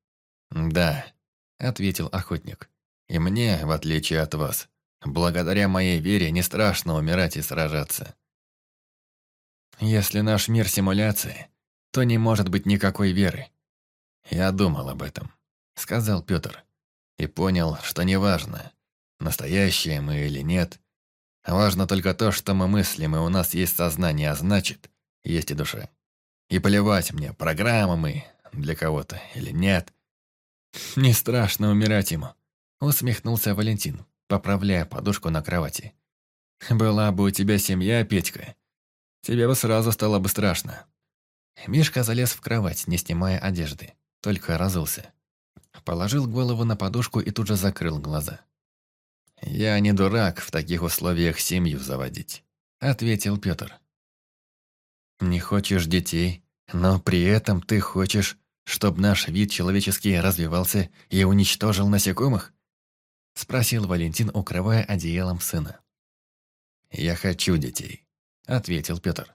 «Да», — ответил охотник. «И мне, в отличие от вас, благодаря моей вере не страшно умирать и сражаться. Если наш мир симуляции, то не может быть никакой веры. Я думал об этом, сказал Петр, и понял, что неважно, настоящие мы или нет, важно только то, что мы мыслим, и у нас есть сознание, а значит, есть и душа. И плевать мне, программа мы для кого-то или нет. «Хм, не страшно умирать ему, усмехнулся Валентин, поправляя подушку на кровати. Была бы у тебя семья, Петька, Тебе бы сразу стало бы страшно». Мишка залез в кровать, не снимая одежды, только разылся. Положил голову на подушку и тут же закрыл глаза. «Я не дурак в таких условиях семью заводить», — ответил Пётр. «Не хочешь детей, но при этом ты хочешь, чтобы наш вид человеческий развивался и уничтожил насекомых?» — спросил Валентин, укрывая одеялом сына. «Я хочу детей», ответил Пётр.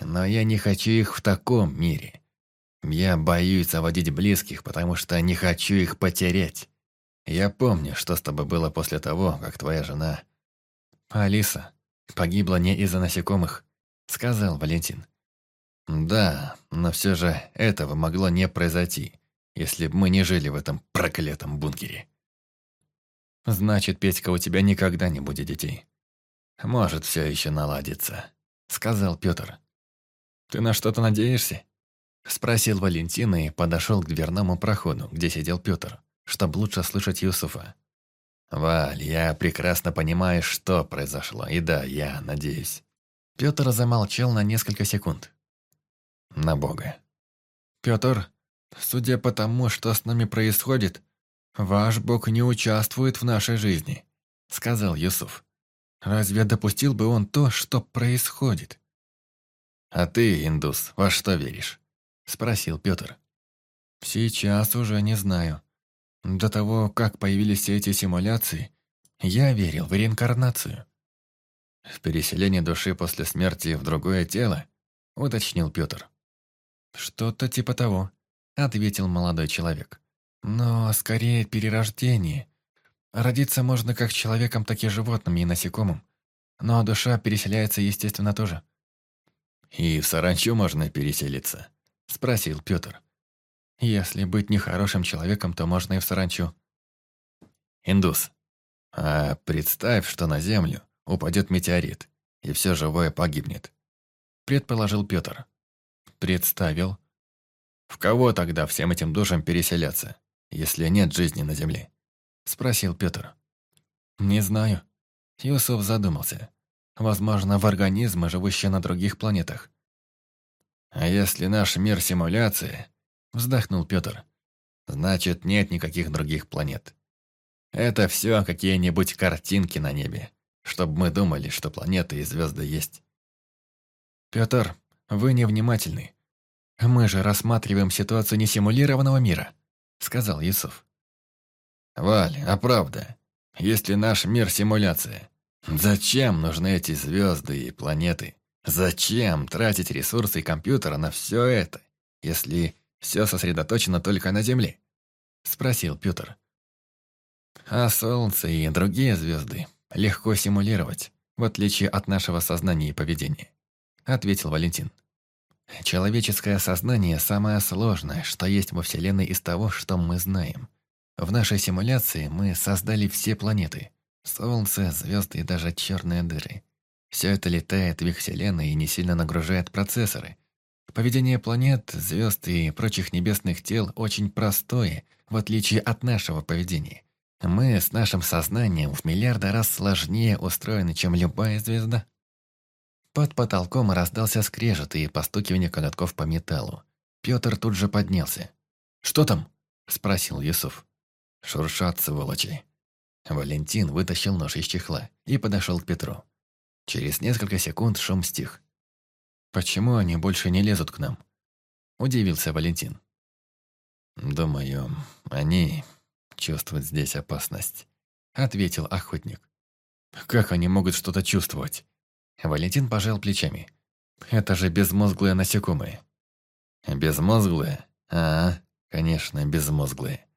«Но я не хочу их в таком мире. Я боюсь заводить близких, потому что не хочу их потерять. Я помню, что с тобой было после того, как твоя жена...» «Алиса погибла не из-за насекомых», — сказал Валентин. «Да, но все же этого могло не произойти, если бы мы не жили в этом проклятом бункере». «Значит, Петька, у тебя никогда не будет детей. Может, все еще наладится» сказал Петр. «Ты на что-то надеешься?» Спросил Валентин и подошел к дверному проходу, где сидел Петр, чтобы лучше слышать Юсуфа. «Валь, я прекрасно понимаю, что произошло, и да, я надеюсь». Петр замолчал на несколько секунд. «На Бога». «Петр, судя по тому, что с нами происходит, ваш Бог не участвует в нашей жизни», — сказал Юсуф. Разве допустил бы он то, что происходит? «А ты, индус, во что веришь?» – спросил Пётр. «Сейчас уже не знаю. До того, как появились все эти симуляции, я верил в реинкарнацию». «В переселение души после смерти в другое тело?» – уточнил Пётр. «Что-то типа того», – ответил молодой человек. «Но скорее перерождение. Родиться можно как человеком, так и животным и насекомым. Но душа переселяется, естественно, тоже. «И в саранчу можно переселиться?» – спросил Пётр. «Если быть нехорошим человеком, то можно и в саранчу». «Индус, а представь, что на Землю упадет метеорит, и все живое погибнет», – предположил Пётр. «Представил». «В кого тогда всем этим душам переселяться, если нет жизни на Земле?» Спросил Петр. Не знаю. Юсов задумался. Возможно, в организмы, живущие на других планетах. А если наш мир симуляции, вздохнул Петр, значит, нет никаких других планет. Это все какие-нибудь картинки на небе, чтобы мы думали, что планеты и звезды есть. Петр, вы невнимательны. Мы же рассматриваем ситуацию несимулированного мира, сказал Юсов. «Валь, а правда, если наш мир симуляция, зачем нужны эти звезды и планеты? Зачем тратить ресурсы компьютера на все это, если все сосредоточено только на Земле?» — спросил Петр. «А Солнце и другие звезды легко симулировать, в отличие от нашего сознания и поведения», — ответил Валентин. «Человеческое сознание – самое сложное, что есть во Вселенной из того, что мы знаем. В нашей симуляции мы создали все планеты. Солнце, звезды и даже черные дыры. Все это летает в их вселенной и не сильно нагружает процессоры. Поведение планет, звезд и прочих небесных тел очень простое, в отличие от нашего поведения. Мы с нашим сознанием в миллиарды раз сложнее устроены, чем любая звезда. Под потолком раздался скрежет и постукивание коготков по металлу. Петр тут же поднялся. «Что там?» – спросил Юсуф. Шуршат сволочи. Валентин вытащил нож из чехла и подошел к Петру. Через несколько секунд шум стих. «Почему они больше не лезут к нам?» – удивился Валентин. «Думаю, они чувствуют здесь опасность», – ответил охотник. «Как они могут что-то чувствовать?» Валентин пожал плечами. «Это же безмозглые насекомые». «Безмозглые? А, -а конечно, безмозглые.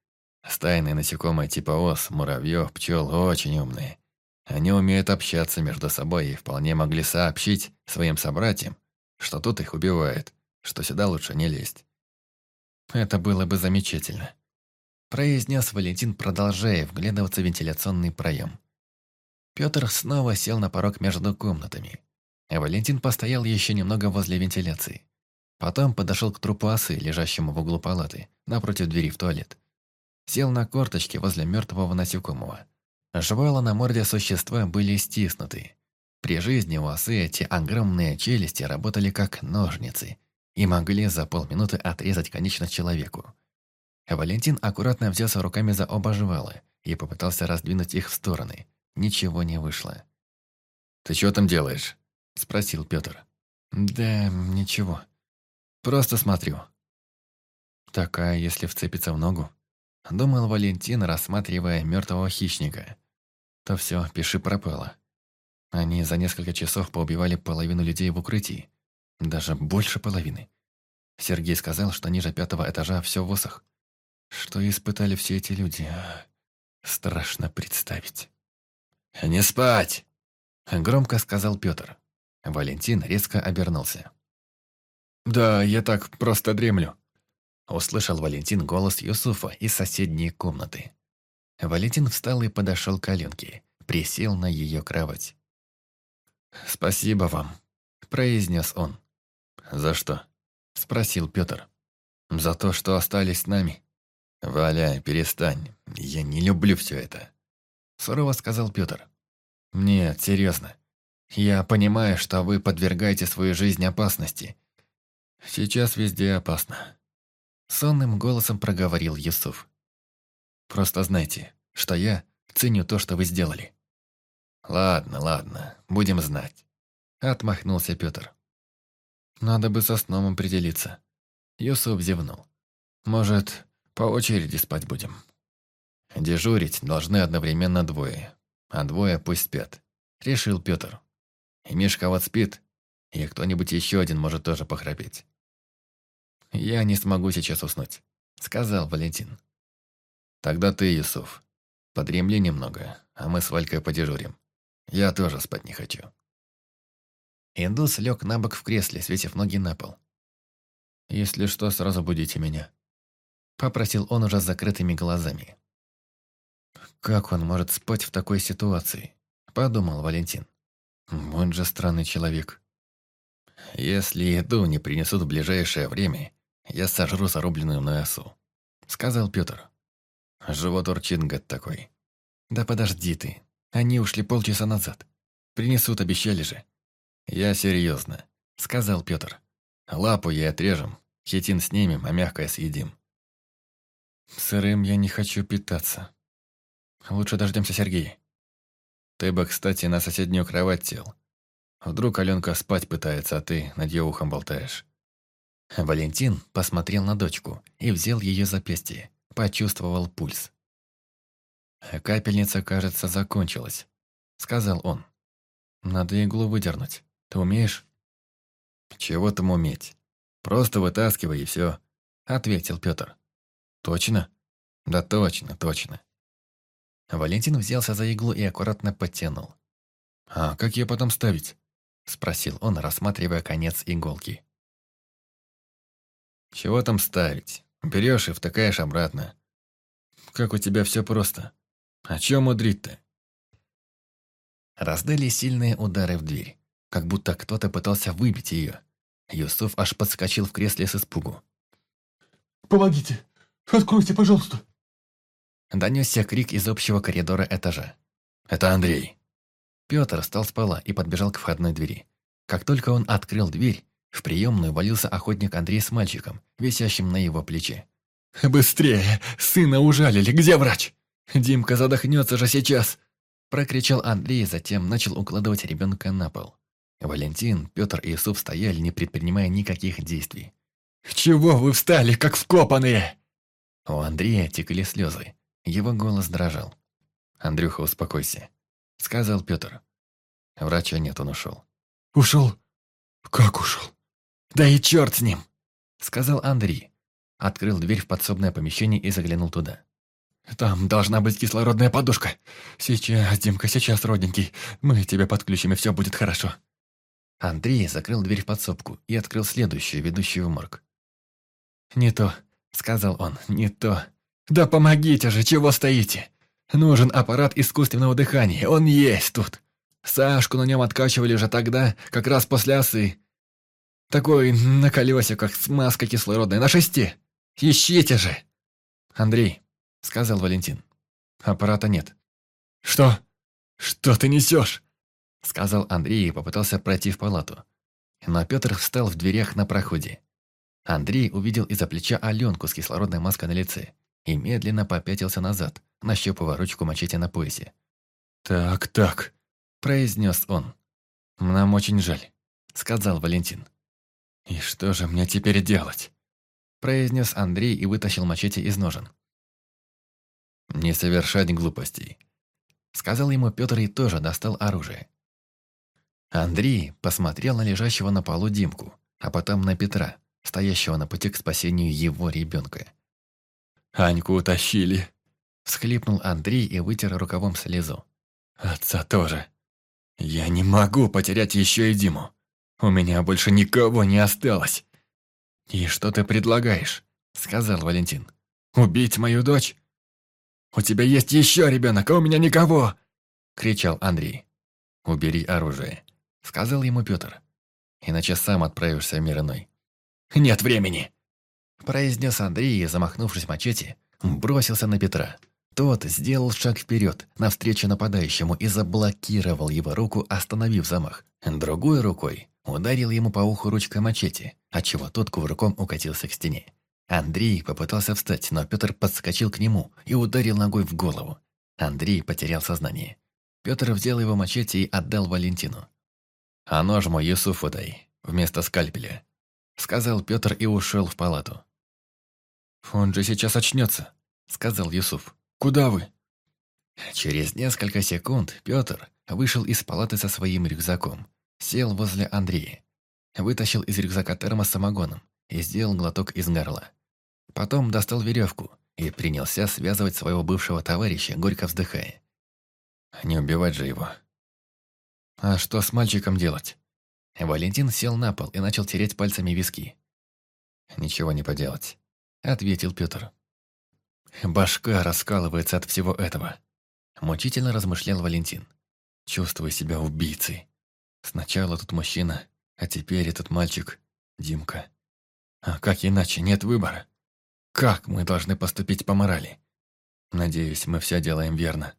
Стайные насекомые типа ос, муравьев, пчел очень умные. Они умеют общаться между собой и вполне могли сообщить своим собратьям, что тут их убивают, что сюда лучше не лезть. Это было бы замечательно. Произнес Валентин, продолжая вглядываться в вентиляционный проем. Петр снова сел на порог между комнатами. А Валентин постоял еще немного возле вентиляции. Потом подошел к трупу осы, лежащему в углу палаты, напротив двери в туалет сел на корточки возле мертвого насекомого. Жвала на морде существа были стиснуты. При жизни у осы эти огромные челюсти работали как ножницы и могли за полминуты отрезать конечность человеку. Валентин аккуратно взялся руками за оба жвала и попытался раздвинуть их в стороны. Ничего не вышло. «Ты что там делаешь?» – спросил Петр. «Да, ничего. Просто смотрю». Такая, если вцепиться в ногу?» Думал Валентин, рассматривая мертвого хищника. То все, пиши пропало. Они за несколько часов поубивали половину людей в укрытии. Даже больше половины. Сергей сказал, что ниже пятого этажа все в осах. Что испытали все эти люди, а? страшно представить. «Не спать!» — громко сказал Петр. Валентин резко обернулся. «Да, я так просто дремлю», Услышал Валентин голос Юсуфа из соседней комнаты. Валентин встал и подошел к Аленке, присел на ее кровать. «Спасибо вам», – произнес он. «За что?» – спросил Петр. «За то, что остались с нами». «Валя, перестань, я не люблю все это», – сурово сказал Петр. «Нет, серьезно. Я понимаю, что вы подвергаете свою жизнь опасности. Сейчас везде опасно. Сонным голосом проговорил Юсуф. «Просто знайте, что я ценю то, что вы сделали». «Ладно, ладно, будем знать», — отмахнулся Петр. «Надо бы со сном определиться». Юсуф зевнул. «Может, по очереди спать будем?» «Дежурить должны одновременно двое, а двое пусть спят», — решил Петр. «И Мишка вот спит, и кто-нибудь еще один может тоже похрапеть я не смогу сейчас уснуть», — сказал Валентин. «Тогда ты, Юсуф, подремли немного, а мы с Валькой подежурим. Я тоже спать не хочу». Индус лег на бок в кресле, свесив ноги на пол. «Если что, сразу будите меня», — попросил он уже с закрытыми глазами. «Как он может спать в такой ситуации?» – подумал Валентин. «Он же странный человек». «Если еду не принесут в ближайшее время, я сожру зарубленную мной осу», — сказал Пётр. «Живот урчит, гад такой». «Да подожди ты, они ушли полчаса назад. Принесут, обещали же». «Я серьезно», — сказал Пётр. «Лапу ей отрежем, хитин снимем, а мягкое съедим». «Сырым я не хочу питаться. Лучше дождемся Сергея». «Ты бы, кстати, на соседнюю кровать сел. Вдруг Алёнка спать пытается, а ты над её ухом болтаешь». Валентин посмотрел на дочку и взял ее запястье, почувствовал пульс. «Капельница, кажется, закончилась», — сказал он. «Надо иглу выдернуть. Ты умеешь?» «Чего там уметь? Просто вытаскивай и все», — ответил Петр. «Точно?» «Да точно, точно». Валентин взялся за иглу и аккуратно подтянул. «А как ее потом ставить?» — спросил он, рассматривая конец иголки. Чего там ставить? Берешь и втыкаешь обратно. Как у тебя все просто. А О чем мудрить-то? Раздали сильные удары в дверь, как будто кто-то пытался выбить ее. Юсуф аж подскочил в кресле с испугу. «Помогите! Откройте, пожалуйста!» Донесся крик из общего коридора этажа. «Это Андрей!» Петр встал с пола и подбежал к входной двери. Как только он открыл дверь, в приемную валился охотник Андрей с мальчиком, висящим на его плече. «Быстрее! Сына ужалили! Где врач? Димка задохнется же сейчас!» Прокричал Андрей, затем начал укладывать ребенка на пол. Валентин, Петр и Юсуф стояли, не предпринимая никаких действий. «Чего вы встали, как вкопанные?» У Андрея текли слезы. Его голос дрожал. «Андрюха, успокойся», — сказал Петр. Врача нет, он ушел. «Ушел? Как ушел?» «Да и черт с ним!» – сказал Андрей. Открыл дверь в подсобное помещение и заглянул туда. «Там должна быть кислородная подушка. Сейчас, Димка, сейчас, родненький. Мы тебя подключим, и все будет хорошо». Андрей закрыл дверь в подсобку и открыл следующую, ведущую в морг. «Не то», — сказал он, — «не то». «Да помогите же, чего стоите? Нужен аппарат искусственного дыхания, он есть тут. Сашку на нем откачивали же тогда, как раз после осы. Такой на колесиках, с маской кислородной, на шести. Ищите же!» «Андрей», — сказал Валентин, — «аппарата нет». «Что? Что ты несешь?» — сказал Андрей и попытался пройти в палату. Но Петр встал в дверях на проходе. Андрей увидел из-за плеча Аленку с кислородной маской на лице и медленно попятился назад, нащупывая ручку мачете на поясе. «Так, так», — произнес он. «Нам очень жаль», — сказал Валентин. «И что же мне теперь делать?» произнес Андрей и вытащил мачете из ножен. «Не совершать глупостей», сказал ему Петр и тоже достал оружие. Андрей посмотрел на лежащего на полу Димку, а потом на Петра, стоящего на пути к спасению его ребенка. «Аньку утащили!» – всхлипнул Андрей и вытер рукавом слезу. «Отца тоже! Я не могу потерять еще и Диму!» У меня больше никого не осталось». «И что ты предлагаешь?» — сказал Валентин. «Убить мою дочь?» «У тебя есть еще ребенок, а у меня никого!» — кричал Андрей. «Убери оружие», — сказал ему Петр. «Иначе сам отправишься в мир иной». «Нет времени!» — произнес Андрей и, замахнувшись мачете, бросился на Петра. Тот сделал шаг вперед, навстречу нападающему, и заблокировал его руку, остановив замах. Другой рукой ударил ему по уху ручкой мачете, отчего тот кувырком укатился к стене. Андрей попытался встать, но Петр подскочил к нему и ударил ногой в голову. Андрей потерял сознание. Петр взял его мачете и отдал Валентину. «А нож мой Юсуфу дай, вместо скальпеля», — сказал Петр и ушел в палату. «Он же сейчас очнется», — сказал Юсуф. «Куда вы?» Через несколько секунд Петр вышел из палаты со своим рюкзаком. Сел возле Андрея. Вытащил из рюкзака термос с самогоном и сделал глоток из горла. Потом достал веревку и принялся связывать своего бывшего товарища, горько вздыхая. Не убивать же его. А что с мальчиком делать? Валентин сел на пол и начал тереть пальцами виски. «Ничего не поделать», — ответил Пётр. «Башка раскалывается от всего этого», — мучительно размышлял Валентин. «Чувствую себя убийцей. Сначала тут мужчина, а теперь этот мальчик, Димка. А как иначе, нет выбора. Как мы должны поступить по морали? Надеюсь, мы все делаем верно.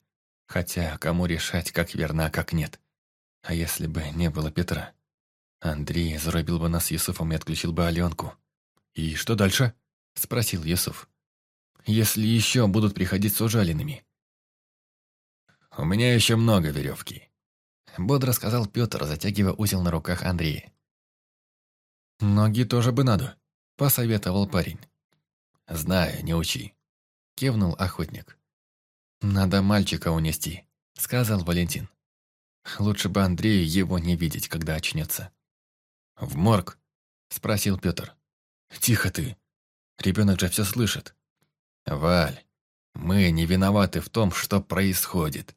Хотя, кому решать, как верно, а как нет. А если бы не было Петра? Андрей зарубил бы нас с Юсуфом и отключил бы Аленку. «И что дальше?» – спросил Юсуф. «Если еще будут приходить с ужаленными». «У меня еще много веревки», – бодро сказал Пётр, затягивая узел на руках Андрея. «Ноги тоже бы надо», – посоветовал парень. «Знаю, не учи», – кивнул охотник. «Надо мальчика унести», – сказал Валентин. «Лучше бы Андрею его не видеть, когда очнется». «В морг?» – спросил Пётр. «Тихо ты. ребёнок же всё слышит». «Валь, мы не виноваты в том, что происходит»,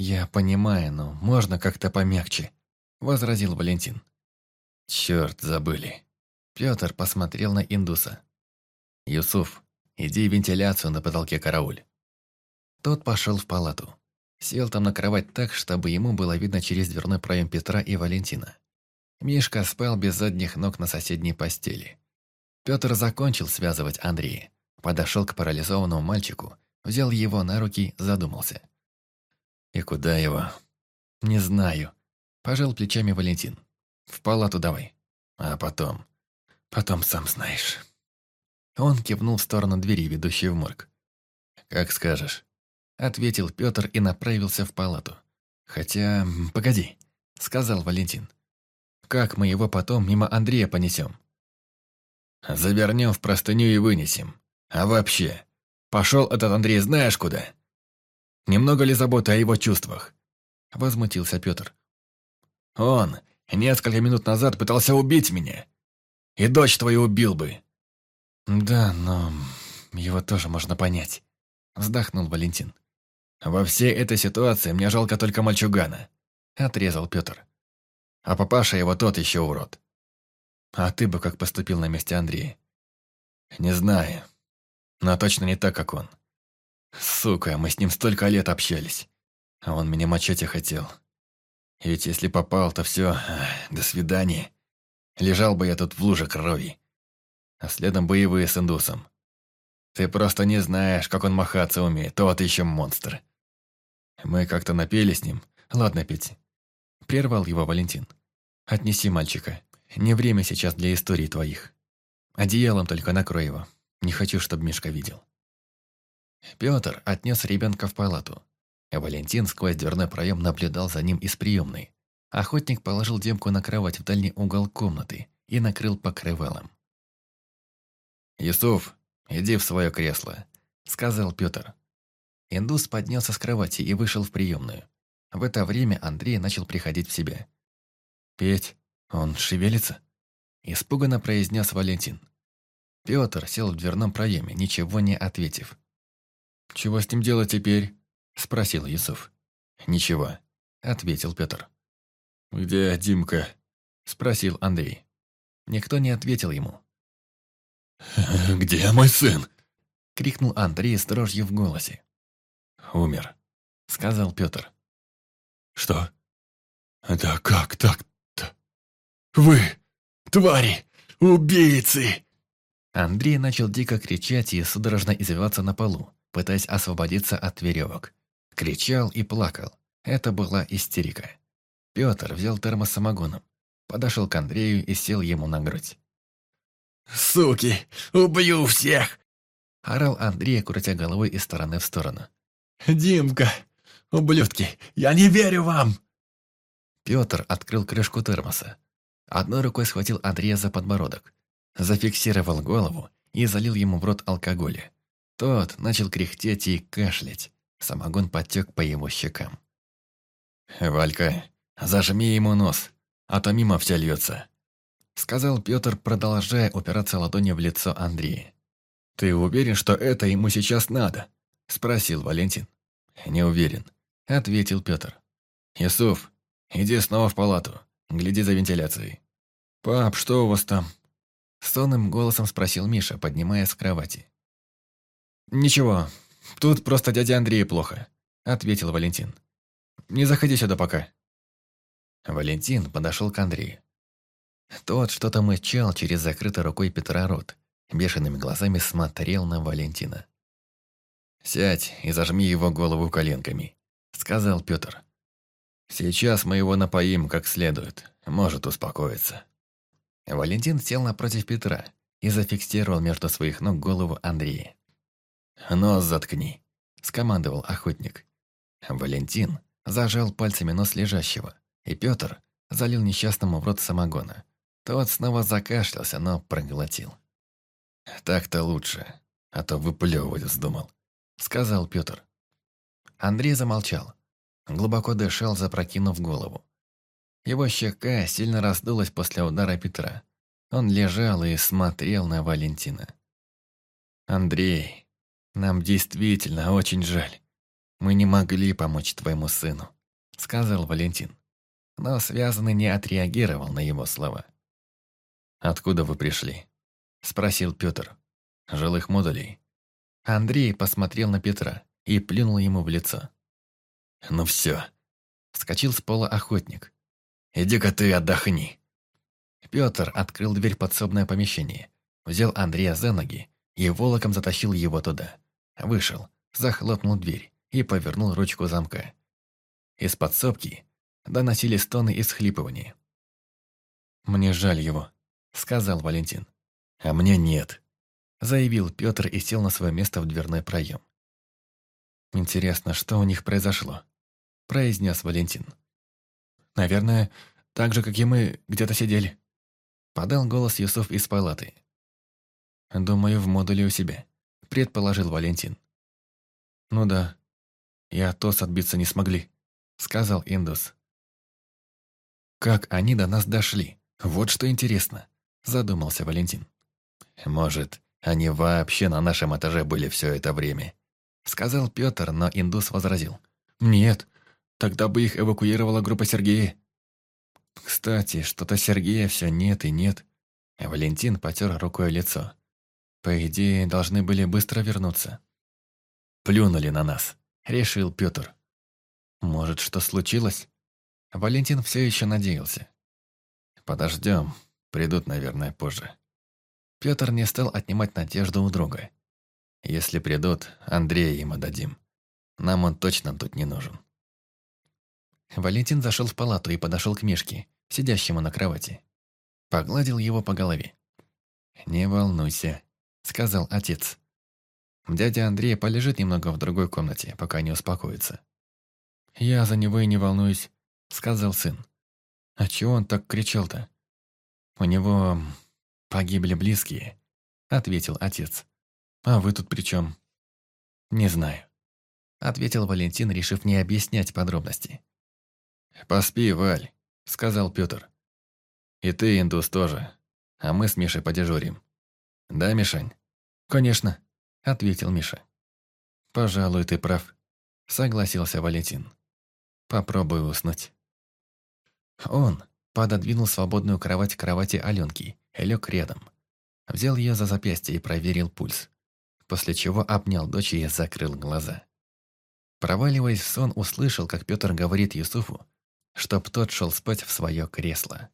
«Я понимаю, но можно как-то помягче», — возразил Валентин. «Черт, забыли». Петр посмотрел на индуса. «Юсуф, иди вентиляцию на потолке карауль». Тот пошел в палату. Сел там на кровать так, чтобы ему было видно через дверной проем Петра и Валентина. Мишка спал без задних ног на соседней постели. Петр закончил связывать Андрея. Подошел к парализованному мальчику, взял его на руки, задумался — «И куда его?» «Не знаю», – пожал плечами Валентин. «В палату давай. А потом?» «Потом сам знаешь». Он кивнул в сторону двери, ведущей в морг. «Как скажешь», – ответил Петр и направился в палату. «Хотя, погоди», – сказал Валентин. «Как мы его потом мимо Андрея понесем?» «Завернем в простыню и вынесем. А вообще, пошел этот Андрей знаешь куда?» Немного ли заботы о его чувствах?» Возмутился Петр. «Он несколько минут назад пытался убить меня. И дочь твою убил бы». «Да, но его тоже можно понять», — вздохнул Валентин. «Во всей этой ситуации мне жалко только мальчугана», — отрезал Петр. «А папаша его тот еще урод». «А ты бы как поступил на месте Андрея?» «Не знаю, но точно не так, как он. Сука, мы с ним столько лет общались. А он меня мочете хотел. Ведь если попал, то все, до свидания. Лежал бы я тут в луже крови. А следом боевые с индусом. Ты просто не знаешь, как он махаться умеет, Тот еще монстр. Мы как-то напели с ним. Ладно, Петь. Прервал его Валентин. Отнеси мальчика. Не время сейчас для истории твоих. Одеялом только накрой его. Не хочу, чтобы Мишка видел. Пётр отнес ребенка в палату. А Валентин сквозь дверной проем наблюдал за ним из приемной. Охотник положил Демку на кровать в дальний угол комнаты и накрыл покрывалом. «Юсуф, иди в свое кресло», — сказал Пётр. Индус поднялся с кровати и вышел в приемную. В это время Андрей начал приходить в себя. «Петь, он шевелится?» – испуганно произнес Валентин. Петр сел в дверном проеме, ничего не ответив. «Чего с ним делать теперь?» – спросил Юсуф. «Ничего», – ответил Петр. «Где Димка?» – спросил Андрей. Никто не ответил ему. «Где мой сын?» – крикнул Андрей с дрожью в голосе. «Умер», – сказал Петр. «Что? Да как так-то? Вы, твари, убийцы!» Андрей начал дико кричать и судорожно извиваться на полу пытаясь освободиться от веревок. Кричал и плакал. Это была истерика. Петр взял термос самогоном, подошел к Андрею и сел ему на грудь. «Суки! Убью всех!» Орал Андрей, крутя головой из стороны в сторону. «Димка! Ублюдки! Я не верю вам!» Петр открыл крышку термоса. Одной рукой схватил Андрея за подбородок, зафиксировал голову и залил ему в рот алкоголя. Тот начал кряхтеть и кашлять. Самогон подтек по его щекам. «Валька, зажми ему нос, а то мимо все льется», — сказал Петр, продолжая упираться ладонью в лицо Андрея. «Ты уверен, что это ему сейчас надо?» — спросил Валентин. «Не уверен», — ответил Петр. «Юсуф, иди снова в палату, гляди за вентиляцией». «Пап, что у вас там?» Сонным голосом спросил Миша, поднимаясь с кровати. «Ничего, тут просто дядя Андрею плохо», – ответил Валентин. «Не заходи сюда пока». Валентин подошел к Андрею. Тот что-то мычал через закрытой рукой Петра рот, бешеными глазами смотрел на Валентина. «Сядь и зажми его голову коленками», – сказал Петр. «Сейчас мы его напоим как следует, может успокоиться». Валентин сел напротив Петра и зафиксировал между своих ног голову Андрея. «Нос заткни», — скомандовал охотник. Валентин зажал пальцами нос лежащего, и Пётр залил несчастному в рот самогона. Тот снова закашлялся, но проглотил. «Так-то лучше, а то выплевывать вздумал», — сказал Пётр. Андрей замолчал, глубоко дышал, запрокинув голову. Его щека сильно раздулась после удара Петра. Он лежал и смотрел на Валентина. «Андрей, нам действительно очень жаль. Мы не могли помочь твоему сыну», — сказал Валентин. Но связанный не отреагировал на его слова. «Откуда вы пришли?» — спросил Петр. «Жилых модулей?» Андрей посмотрел на Петра и плюнул ему в лицо. «Ну все!» — вскочил с пола охотник. «Иди-ка ты отдохни!» Петр открыл дверь подсобное помещение, взял Андрея за ноги и волоком затащил его туда. Вышел, захлопнул дверь и повернул ручку замка. Из подсобки доносились стоны и схлипывания. «Мне жаль его», — сказал Валентин. «А мне нет», — заявил Петр и сел на свое место в дверной проем. «Интересно, что у них произошло?» – произнес Валентин. «Наверное, так же, как и мы, где-то сидели». Подал голос Юсуф из палаты. «Думаю, в модуле у себя», предположил Валентин. «Ну да, и Атос отбиться не смогли», — сказал Индус. «Как они до нас дошли? Вот что интересно», — задумался Валентин. «Может, они вообще на нашем этаже были все это время?» — сказал Петр, но Индус возразил. «Нет, тогда бы их эвакуировала группа Сергея». «Кстати, что-то Сергея все нет и нет». Валентин потер рукой лицо. По идее, должны были быстро вернуться. Плюнули на нас, решил Петр. Может, что случилось? Валентин все еще надеялся. Подождем, придут, наверное, позже. Петр не стал отнимать надежду у друга. Если придут, Андрея им отдадим. Нам он точно тут не нужен. Валентин зашел в палату и подошел к Мишке, сидящему на кровати. Погладил его по голове. «Не волнуйся, сказал отец. Дядя Андрей полежит немного в другой комнате, пока не успокоится. «Я за него и не волнуюсь», — сказал сын. «А чего он так кричал-то?» «У него погибли близкие», — ответил отец. «А вы тут при чем?» «Не знаю», — ответил Валентин, решив не объяснять подробности. «Поспи, Валь», — сказал Петр. «И ты, индус, тоже. А мы с Мишей подежурим. Да, Мишань?» «Конечно», – ответил Миша. «Пожалуй, ты прав», – согласился Валентин. «Попробую уснуть». Он пододвинул свободную кровать к кровати Аленки, и лег рядом. Взял ее за запястье и проверил пульс, после чего обнял дочь и закрыл глаза. Проваливаясь в сон, услышал, как Петр говорит Юсуфу, чтоб тот шел спать в свое кресло.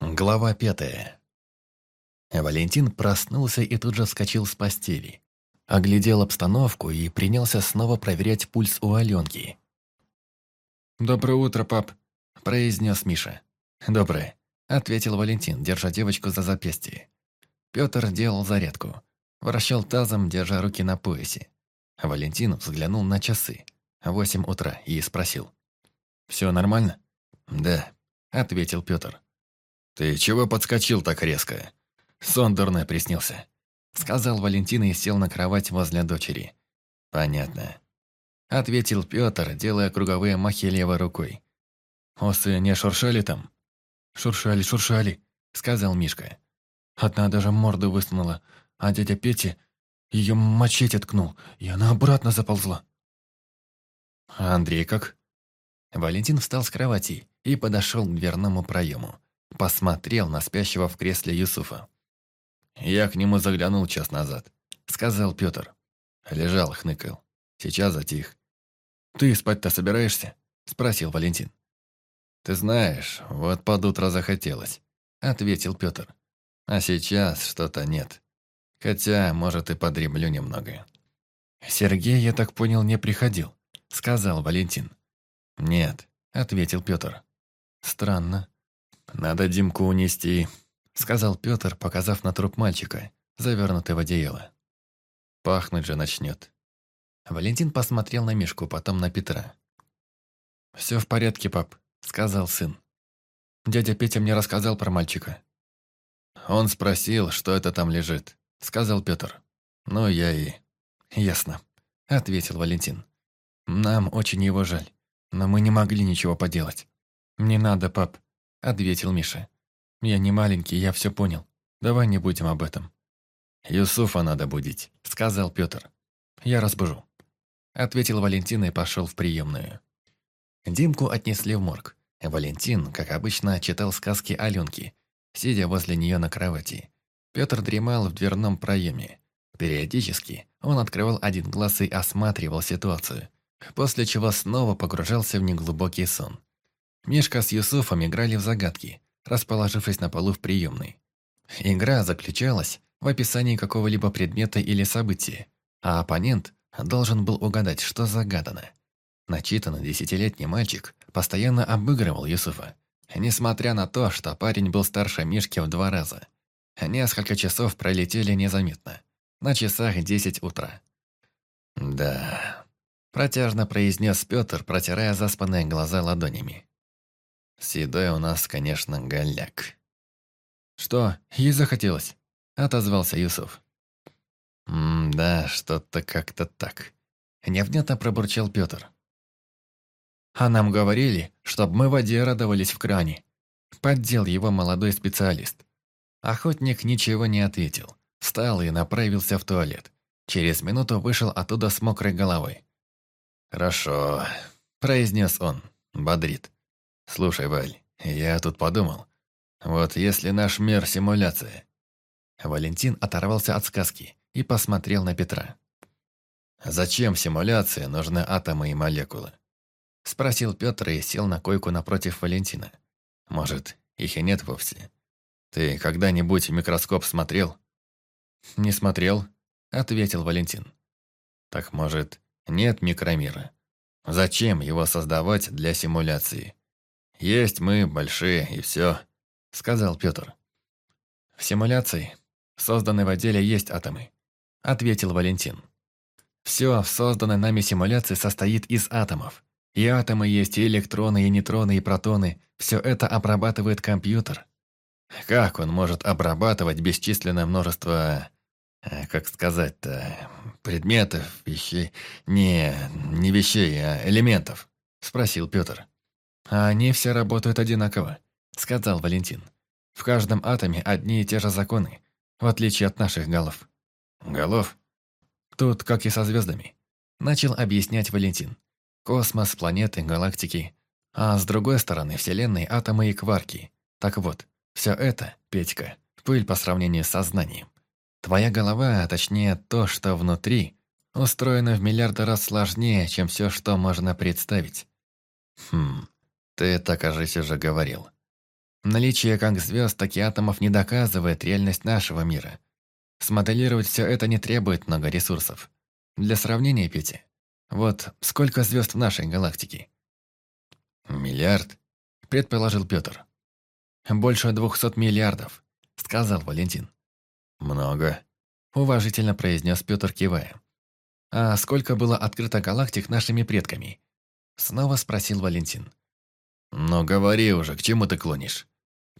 Глава пятая а Валентин проснулся и тут же вскочил с постели. Оглядел обстановку и принялся снова проверять пульс у Аленки. «Доброе утро, пап», – произнес Миша. «Доброе», – ответил Валентин, держа девочку за запястье. Петр делал зарядку. Вращал тазом, держа руки на поясе. Валентин взглянул на часы. Восемь утра и спросил. «Все нормально?» «Да», — ответил Петр. «Ты чего подскочил так резко?» Сон дурно приснился. Сказал Валентин и сел на кровать возле дочери. Понятно. Ответил Пётр, делая круговые махи левой рукой. Осы не шуршали там? Шуршали, шуршали, сказал Мишка. Одна даже морду высунула, а дядя Петя её мачете ткнул, и она обратно заползла. Андрей как? Валентин встал с кровати и подошел к дверному проему. Посмотрел на спящего в кресле Юсуфа. «Я к нему заглянул час назад», — сказал Петр. Лежал, хныкал. Сейчас затих. «Ты спать-то собираешься?» — спросил Валентин. «Ты знаешь, вот под утро захотелось», — ответил Петр. «А сейчас что-то нет. Хотя, может, и подремлю немного». «Сергей, я так понял, не приходил», — сказал Валентин. «Нет», — ответил Петр. «Странно. Надо Димку унести сказал Петр, показав на труп мальчика, завернутый в одеяло. «Пахнуть же начнет». Валентин посмотрел на Мишку, потом на Петра. «Все в порядке, пап», — сказал сын. «Дядя Петя мне рассказал про мальчика». «Он спросил, что это там лежит», — сказал Петр. «Ну, я и...» «Ясно», — ответил Валентин. «Нам очень его жаль, но мы не могли ничего поделать». «Не надо, пап», — ответил Миша. Я не маленький, я все понял. Давай не будем об этом». «Юсуфа надо будить», — сказал Петр. «Я разбужу», — ответил Валентин и пошел в приемную. Димку отнесли в морг. Валентин, как обычно, читал сказки Аленки, сидя возле нее на кровати. Петр дремал в дверном проеме. Периодически он открывал один глаз и осматривал ситуацию, после чего снова погружался в неглубокий сон. Мишка с Юсуфом играли в загадки, расположившись на полу в приемной. Игра заключалась в описании какого-либо предмета или события, а оппонент должен был угадать, что загадано. Начитанный десятилетний мальчик постоянно обыгрывал Юсуфа, несмотря на то, что парень был старше Мишки в два раза. Несколько часов пролетели незаметно, на часах десять утра. «Да...» – протяжно произнес Петр, протирая заспанные глаза ладонями. С едой у нас, конечно, голяк. «Что, ей захотелось?» – отозвался Юсуф. «М-да, что-то как-то так». Невнятно пробурчал Пётр. «А нам говорили, чтобы мы в воде радовались в кране». Поддел его молодой специалист. Охотник ничего не ответил. Встал и направился в туалет. Через минуту вышел оттуда с мокрой головой. «Хорошо», – произнес он, бодрит. Слушай, Валь, я тут подумал. Вот если наш мир – симуляция? Валентин оторвался от сказки и посмотрел на Петра. «Зачем в симуляции нужны атомы и молекулы?» Спросил Петр и сел на койку напротив Валентина. «Может, их и нет вовсе? Ты когда-нибудь микроскоп смотрел?» «Не смотрел», — ответил Валентин. «Так, может, нет микромира? Зачем его создавать для симуляции? «Есть мы, большие, и все», — сказал Петр. «В симуляции, созданной в отделе, есть атомы», — ответил Валентин. «Все в созданной нами симуляции состоит из атомов. И атомы есть, и электроны, и нейтроны, и протоны. Все это обрабатывает компьютер». «Как он может обрабатывать бесчисленное множество, э, как сказать-то, предметов, вещей... Не, не вещей, а элементов?» — спросил Петр. «А они все работают одинаково», — сказал Валентин. «В каждом атоме одни и те же законы, в отличие от наших голов». «Голов?» «Тут, как и со звездами», — начал объяснять Валентин. «Космос, планеты, галактики. А с другой стороны Вселенной атомы и кварки. Так вот, все это, Петька, пыль по сравнению с сознанием. Твоя голова, а точнее то, что внутри, устроена в миллиарды раз сложнее, чем все, что можно представить». «Хм...» Ты это, кажется, уже говорил. Наличие как звезд, так и атомов не доказывает реальность нашего мира. Смоделировать все это не требует много ресурсов. Для сравнения, Петя, вот сколько звезд в нашей галактике? Миллиард, предположил Петр. Больше двухсот миллиардов, сказал Валентин. Много, уважительно произнес Петр, кивая. А сколько было открыто галактик нашими предками? Снова спросил Валентин. «Ну говори уже, к чему ты клонишь?»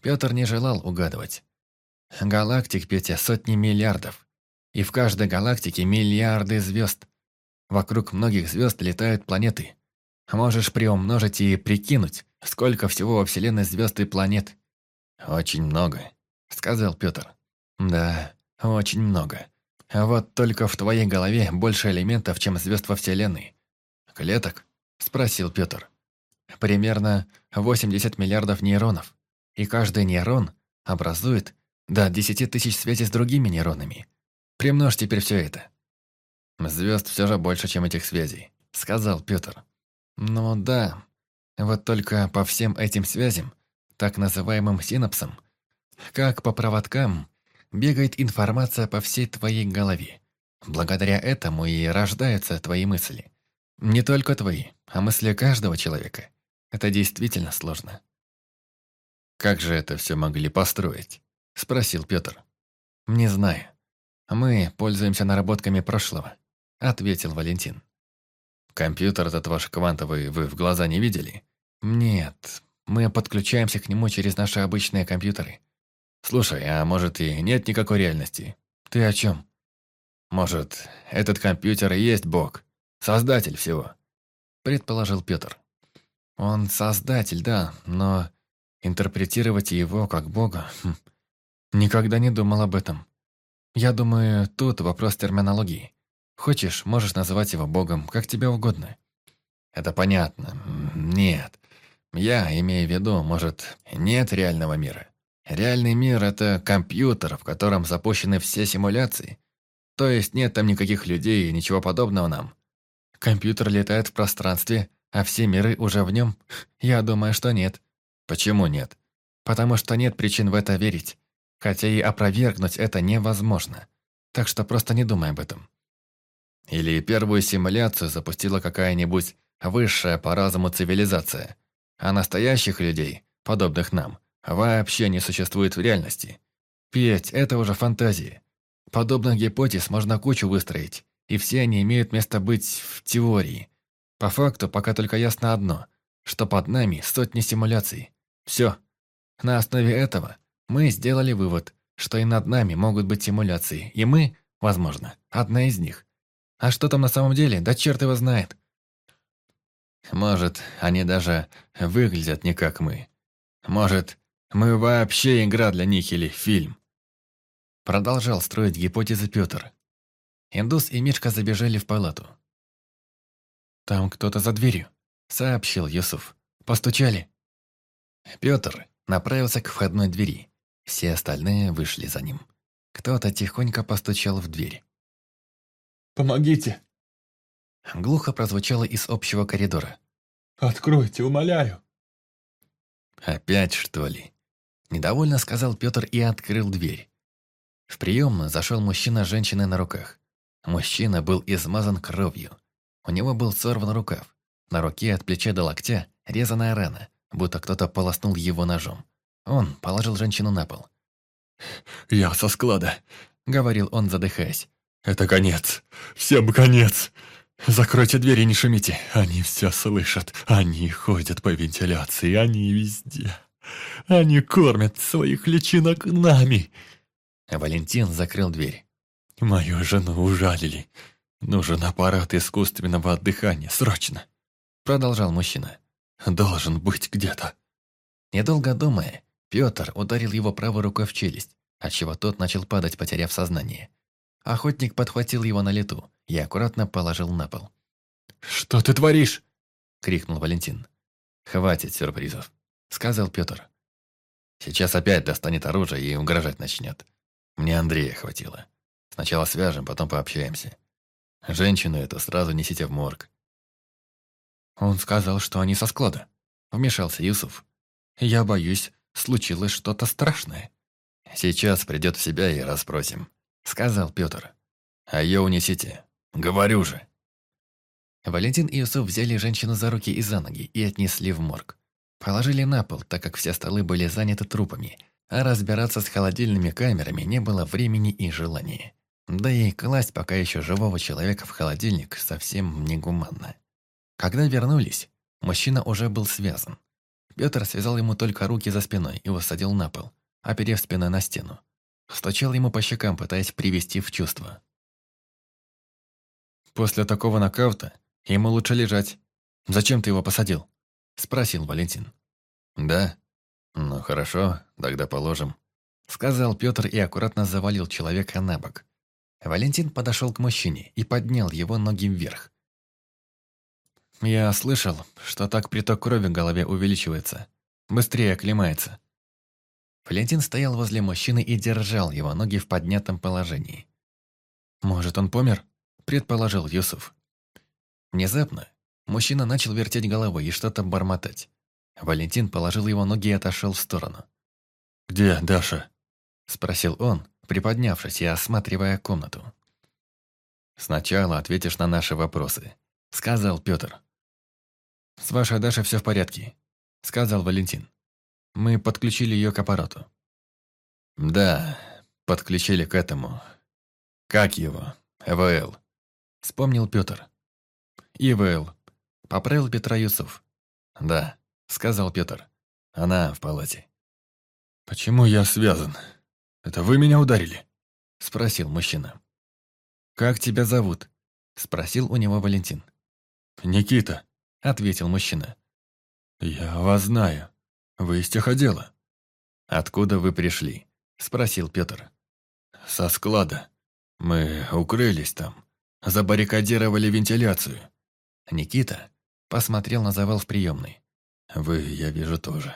Пётр не желал угадывать. «Галактик, Петя, сотни миллиардов. И в каждой галактике миллиарды звезд. Вокруг многих звезд летают планеты. Можешь приумножить и прикинуть, сколько всего во Вселенной звезд и планет». «Очень много», — сказал Пётр. «Да, очень много. Вот только в твоей голове больше элементов, чем звезд во Вселенной». «Клеток?» — спросил Пётр примерно 80 миллиардов нейронов, и каждый нейрон образует до 10 тысяч связей с другими нейронами. Примножь теперь все это. Звезд все же больше, чем этих связей, сказал Петр. Ну да, вот только по всем этим связям, так называемым синапсам, как по проводкам, бегает информация по всей твоей голове. Благодаря этому и рождаются твои мысли. Не только твои, а мысли каждого человека. Это действительно сложно. «Как же это все могли построить?» – спросил Петр. «Не знаю. Мы пользуемся наработками прошлого», – ответил Валентин. «Компьютер этот ваш квантовый вы в глаза не видели?» «Нет, мы подключаемся к нему через наши обычные компьютеры». «Слушай, а может и нет никакой реальности?» «Ты о чем?» «Может, этот компьютер и есть Бог, создатель всего?» Предположил Петр. Он создатель, да, но интерпретировать его как бога... Хм, никогда не думал об этом. Я думаю, тут вопрос терминологии. Хочешь, можешь называть его богом, как тебе угодно. Это понятно. Нет. Я имею в виду, может, нет реального мира. Реальный мир – это компьютер, в котором запущены все симуляции. То есть нет там никаких людей и ничего подобного нам. Компьютер летает в пространстве – а все миры уже в нем? Я думаю, что нет. Почему нет? Потому что нет причин в это верить. Хотя и опровергнуть это невозможно. Так что просто не думай об этом. Или первую симуляцию запустила какая-нибудь высшая по разуму цивилизация. А настоящих людей, подобных нам, вообще не существует в реальности. Петь – это уже фантазии. Подобных гипотез можно кучу выстроить, и все они имеют место быть в теории – по факту пока только ясно одно, что под нами сотни симуляций. Все. На основе этого мы сделали вывод, что и над нами могут быть симуляции, и мы, возможно, одна из них. А что там на самом деле, да черт его знает. Может, они даже выглядят не как мы. Может, мы вообще игра для них или фильм. Продолжал строить гипотезы Петр. Индус и Мишка забежали в палату. «Там кто-то за дверью», — сообщил Юсуф. «Постучали». Пётр направился к входной двери. Все остальные вышли за ним. Кто-то тихонько постучал в дверь. «Помогите!» Глухо прозвучало из общего коридора. «Откройте, умоляю!» «Опять, что ли?» Недовольно сказал Пётр и открыл дверь. В приемную зашел мужчина с женщиной на руках. Мужчина был измазан кровью. У него был сорван рукав. На руке от плеча до локтя резаная рана, будто кто-то полоснул его ножом. Он положил женщину на пол. «Я со склада», — говорил он, задыхаясь. «Это конец. Всем конец. Закройте двери не шумите. Они все слышат. Они ходят по вентиляции. Они везде. Они кормят своих личинок нами». Валентин закрыл дверь. «Мою жену ужалили. «Нужен аппарат искусственного отдыхания, срочно!» Продолжал мужчина. «Должен быть где-то!» Недолго думая, Пётр ударил его правой рукой в челюсть, отчего тот начал падать, потеряв сознание. Охотник подхватил его на лету и аккуратно положил на пол. «Что ты творишь?» – крикнул Валентин. «Хватит сюрпризов», – сказал Пётр. «Сейчас опять достанет оружие и угрожать начнет. Мне Андрея хватило. Сначала свяжем, потом пообщаемся. Женщину эту сразу несите в морг. Он сказал, что они со склада. Вмешался Юсуф. Я боюсь, случилось что-то страшное. Сейчас придет в себя и расспросим, сказал Петр. А ее унесите. Говорю же. Валентин и Юсуф взяли женщину за руки и за ноги и отнесли в морг. Положили на пол, так как все столы были заняты трупами, а разбираться с холодильными камерами не было времени и желания. Да и класть пока еще живого человека в холодильник совсем негуманно. Когда вернулись, мужчина уже был связан. Петр связал ему только руки за спиной и усадил на пол, оперев спиной на стену. Стучал ему по щекам, пытаясь привести в чувство. «После такого нокаута ему лучше лежать. Зачем ты его посадил?» – спросил Валентин. «Да? Ну хорошо, тогда положим», – сказал Петр и аккуратно завалил человека на бок, Валентин подошел к мужчине и поднял его ноги вверх. «Я слышал, что так приток крови в голове увеличивается. Быстрее оклемается». Валентин стоял возле мужчины и держал его ноги в поднятом положении. «Может, он помер?» – предположил Юсуф. Внезапно мужчина начал вертеть головой и что-то бормотать. Валентин положил его ноги и отошел в сторону. «Где Даша?» – спросил он, приподнявшись и осматривая комнату. «Сначала ответишь на наши вопросы», — сказал Пётр. «С вашей Дашей все в порядке», — сказал Валентин. «Мы подключили ее к аппарату». «Да, подключили к этому. Как его? ВЛ?» — вспомнил Пётр. «ИВЛ», — поправил Петра Юсов. «Да», — сказал Пётр. «Она в палате». «Почему я связан?» «Это вы меня ударили?» – спросил мужчина. «Как тебя зовут?» – спросил у него Валентин. «Никита», – ответил мужчина. «Я вас знаю. Вы из техотдела». «Откуда вы пришли?» – спросил Петр. «Со склада. Мы укрылись там. Забаррикадировали вентиляцию». Никита посмотрел на завал в приемной. «Вы, я вижу, тоже».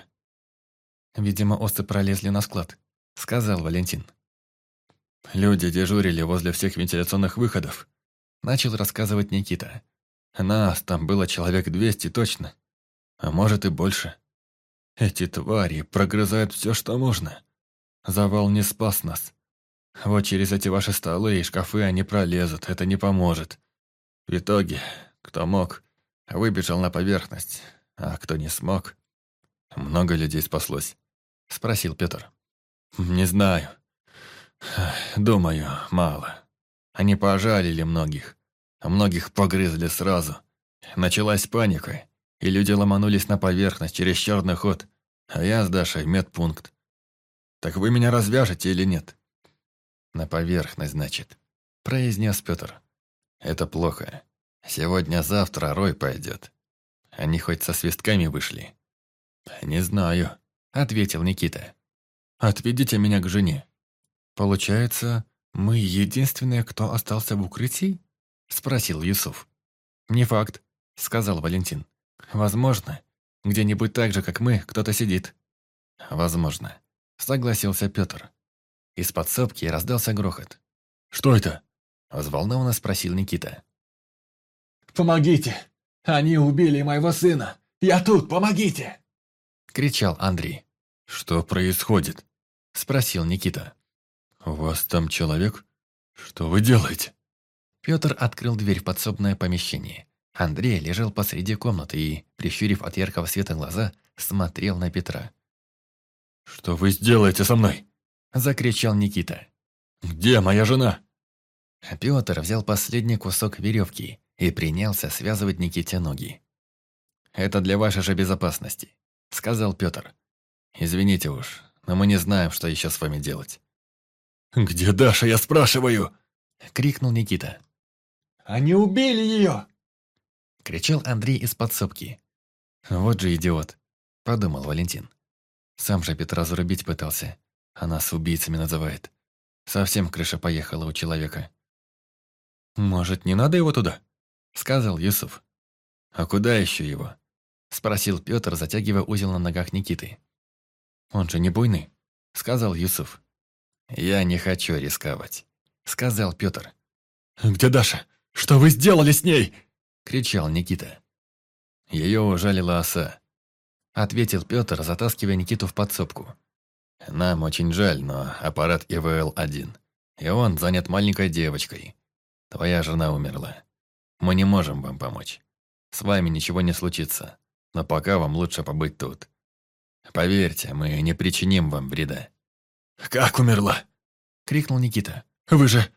Видимо, осы пролезли на склад сказал Валентин. Люди дежурили возле всех вентиляционных выходов. Начал рассказывать Никита. Нас там было человек 200 точно. А может и больше. Эти твари прогрызают все, что можно. Завал не спас нас. Вот через эти ваши столы и шкафы они пролезут, это не поможет. В итоге, кто мог, выбежал на поверхность, а кто не смог... Много людей спаслось? Спросил Петр. «Не знаю. Думаю, мало. Они пожалели многих, а многих погрызли сразу. Началась паника, и люди ломанулись на поверхность через черный ход, а я с Дашей в медпункт. Так вы меня развяжете или нет?» «На поверхность, значит», — произнес Петр. «Это плохо. Сегодня-завтра рой пойдет. Они хоть со свистками вышли?» «Не знаю», — ответил Никита. Отведите меня к жене». «Получается, мы единственные, кто остался в укрытии?» – спросил Юсуф. «Не факт», – сказал Валентин. «Возможно, где-нибудь так же, как мы, кто-то сидит». «Возможно», – согласился Петр. Из подсобки раздался грохот. «Что это?» – взволнованно спросил Никита. «Помогите! Они убили моего сына! Я тут, помогите!» – кричал Андрей. «Что происходит?» спросил Никита. «У вас там человек? Что вы делаете?» Петр открыл дверь в подсобное помещение. Андрей лежал посреди комнаты и, прищурив от яркого света глаза, смотрел на Петра. «Что вы сделаете со мной?» – закричал Никита. «Где моя жена?» Петр взял последний кусок веревки и принялся связывать Никите ноги. «Это для вашей же безопасности», – сказал Петр. «Извините уж, но мы не знаем, что еще с вами делать». «Где Даша, я спрашиваю?» — крикнул Никита. «Они убили ее!» — кричал Андрей из подсобки. «Вот же идиот!» — подумал Валентин. Сам же Петра зарубить пытался, Она с убийцами называет. Совсем крыша поехала у человека. «Может, не надо его туда?» — сказал Юсуф. «А куда еще его?» — спросил Петр, затягивая узел на ногах Никиты. Он же не буйный», — сказал Юсуф. «Я не хочу рисковать», — сказал Петр. «Где Даша? Что вы сделали с ней?» — кричал Никита. «Ее ужалила оса», — ответил Петр, затаскивая Никиту в подсобку. «Нам очень жаль, но аппарат ИВЛ один, и он занят маленькой девочкой. Твоя жена умерла. Мы не можем вам помочь. С вами ничего не случится, но пока вам лучше побыть тут. Поверьте, мы не причиним вам вреда». «Как умерла?» — крикнул Никита. «Вы же...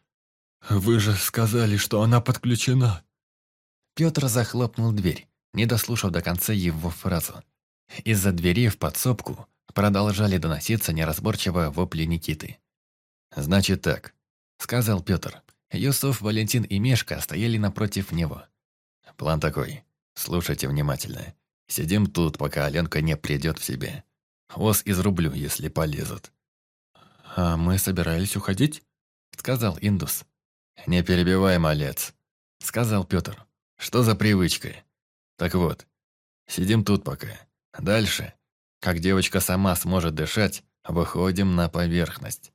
вы же сказали, что она подключена». Петр захлопнул дверь, не дослушав до конца его фразу. Из-за двери в подсобку продолжали доноситься неразборчиво вопли Никиты. «Значит так», — сказал Петр. Юсуф, Валентин и Мешка стояли напротив него. «План такой. Слушайте внимательно. Сидим тут, пока Аленка не придет в себе. Ос изрублю, если полезут». «А мы собирались уходить?» — сказал Индус. «Не перебивай, малец», — сказал Петр. «Что за привычка? Так вот, сидим тут пока. Дальше, как девочка сама сможет дышать, выходим на поверхность».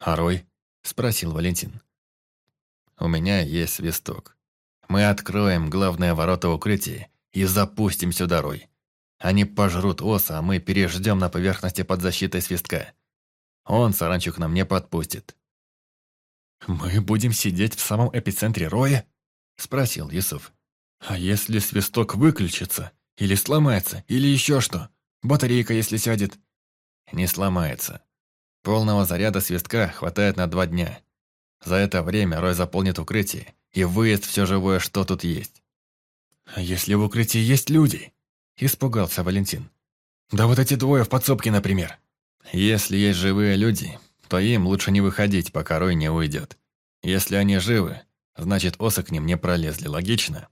«А Рой?» — спросил Валентин. «У меня есть свисток. Мы откроем главные ворота укрытия и запустим сюда рой. Они пожрут оса, а мы переждем на поверхности под защитой свистка. Он саранчу нам не подпустит». «Мы будем сидеть в самом эпицентре роя?» – спросил Исов. «А если свисток выключится? Или сломается? Или еще что? Батарейка, если сядет?» «Не сломается. Полного заряда свистка хватает на два дня. За это время Рой заполнит укрытие и выезд все живое, что тут есть. «А если в укрытии есть люди?» – испугался Валентин. «Да вот эти двое в подсобке, например». «Если есть живые люди, то им лучше не выходить, пока Рой не уйдет. Если они живы, значит, осы к ним не пролезли. Логично?»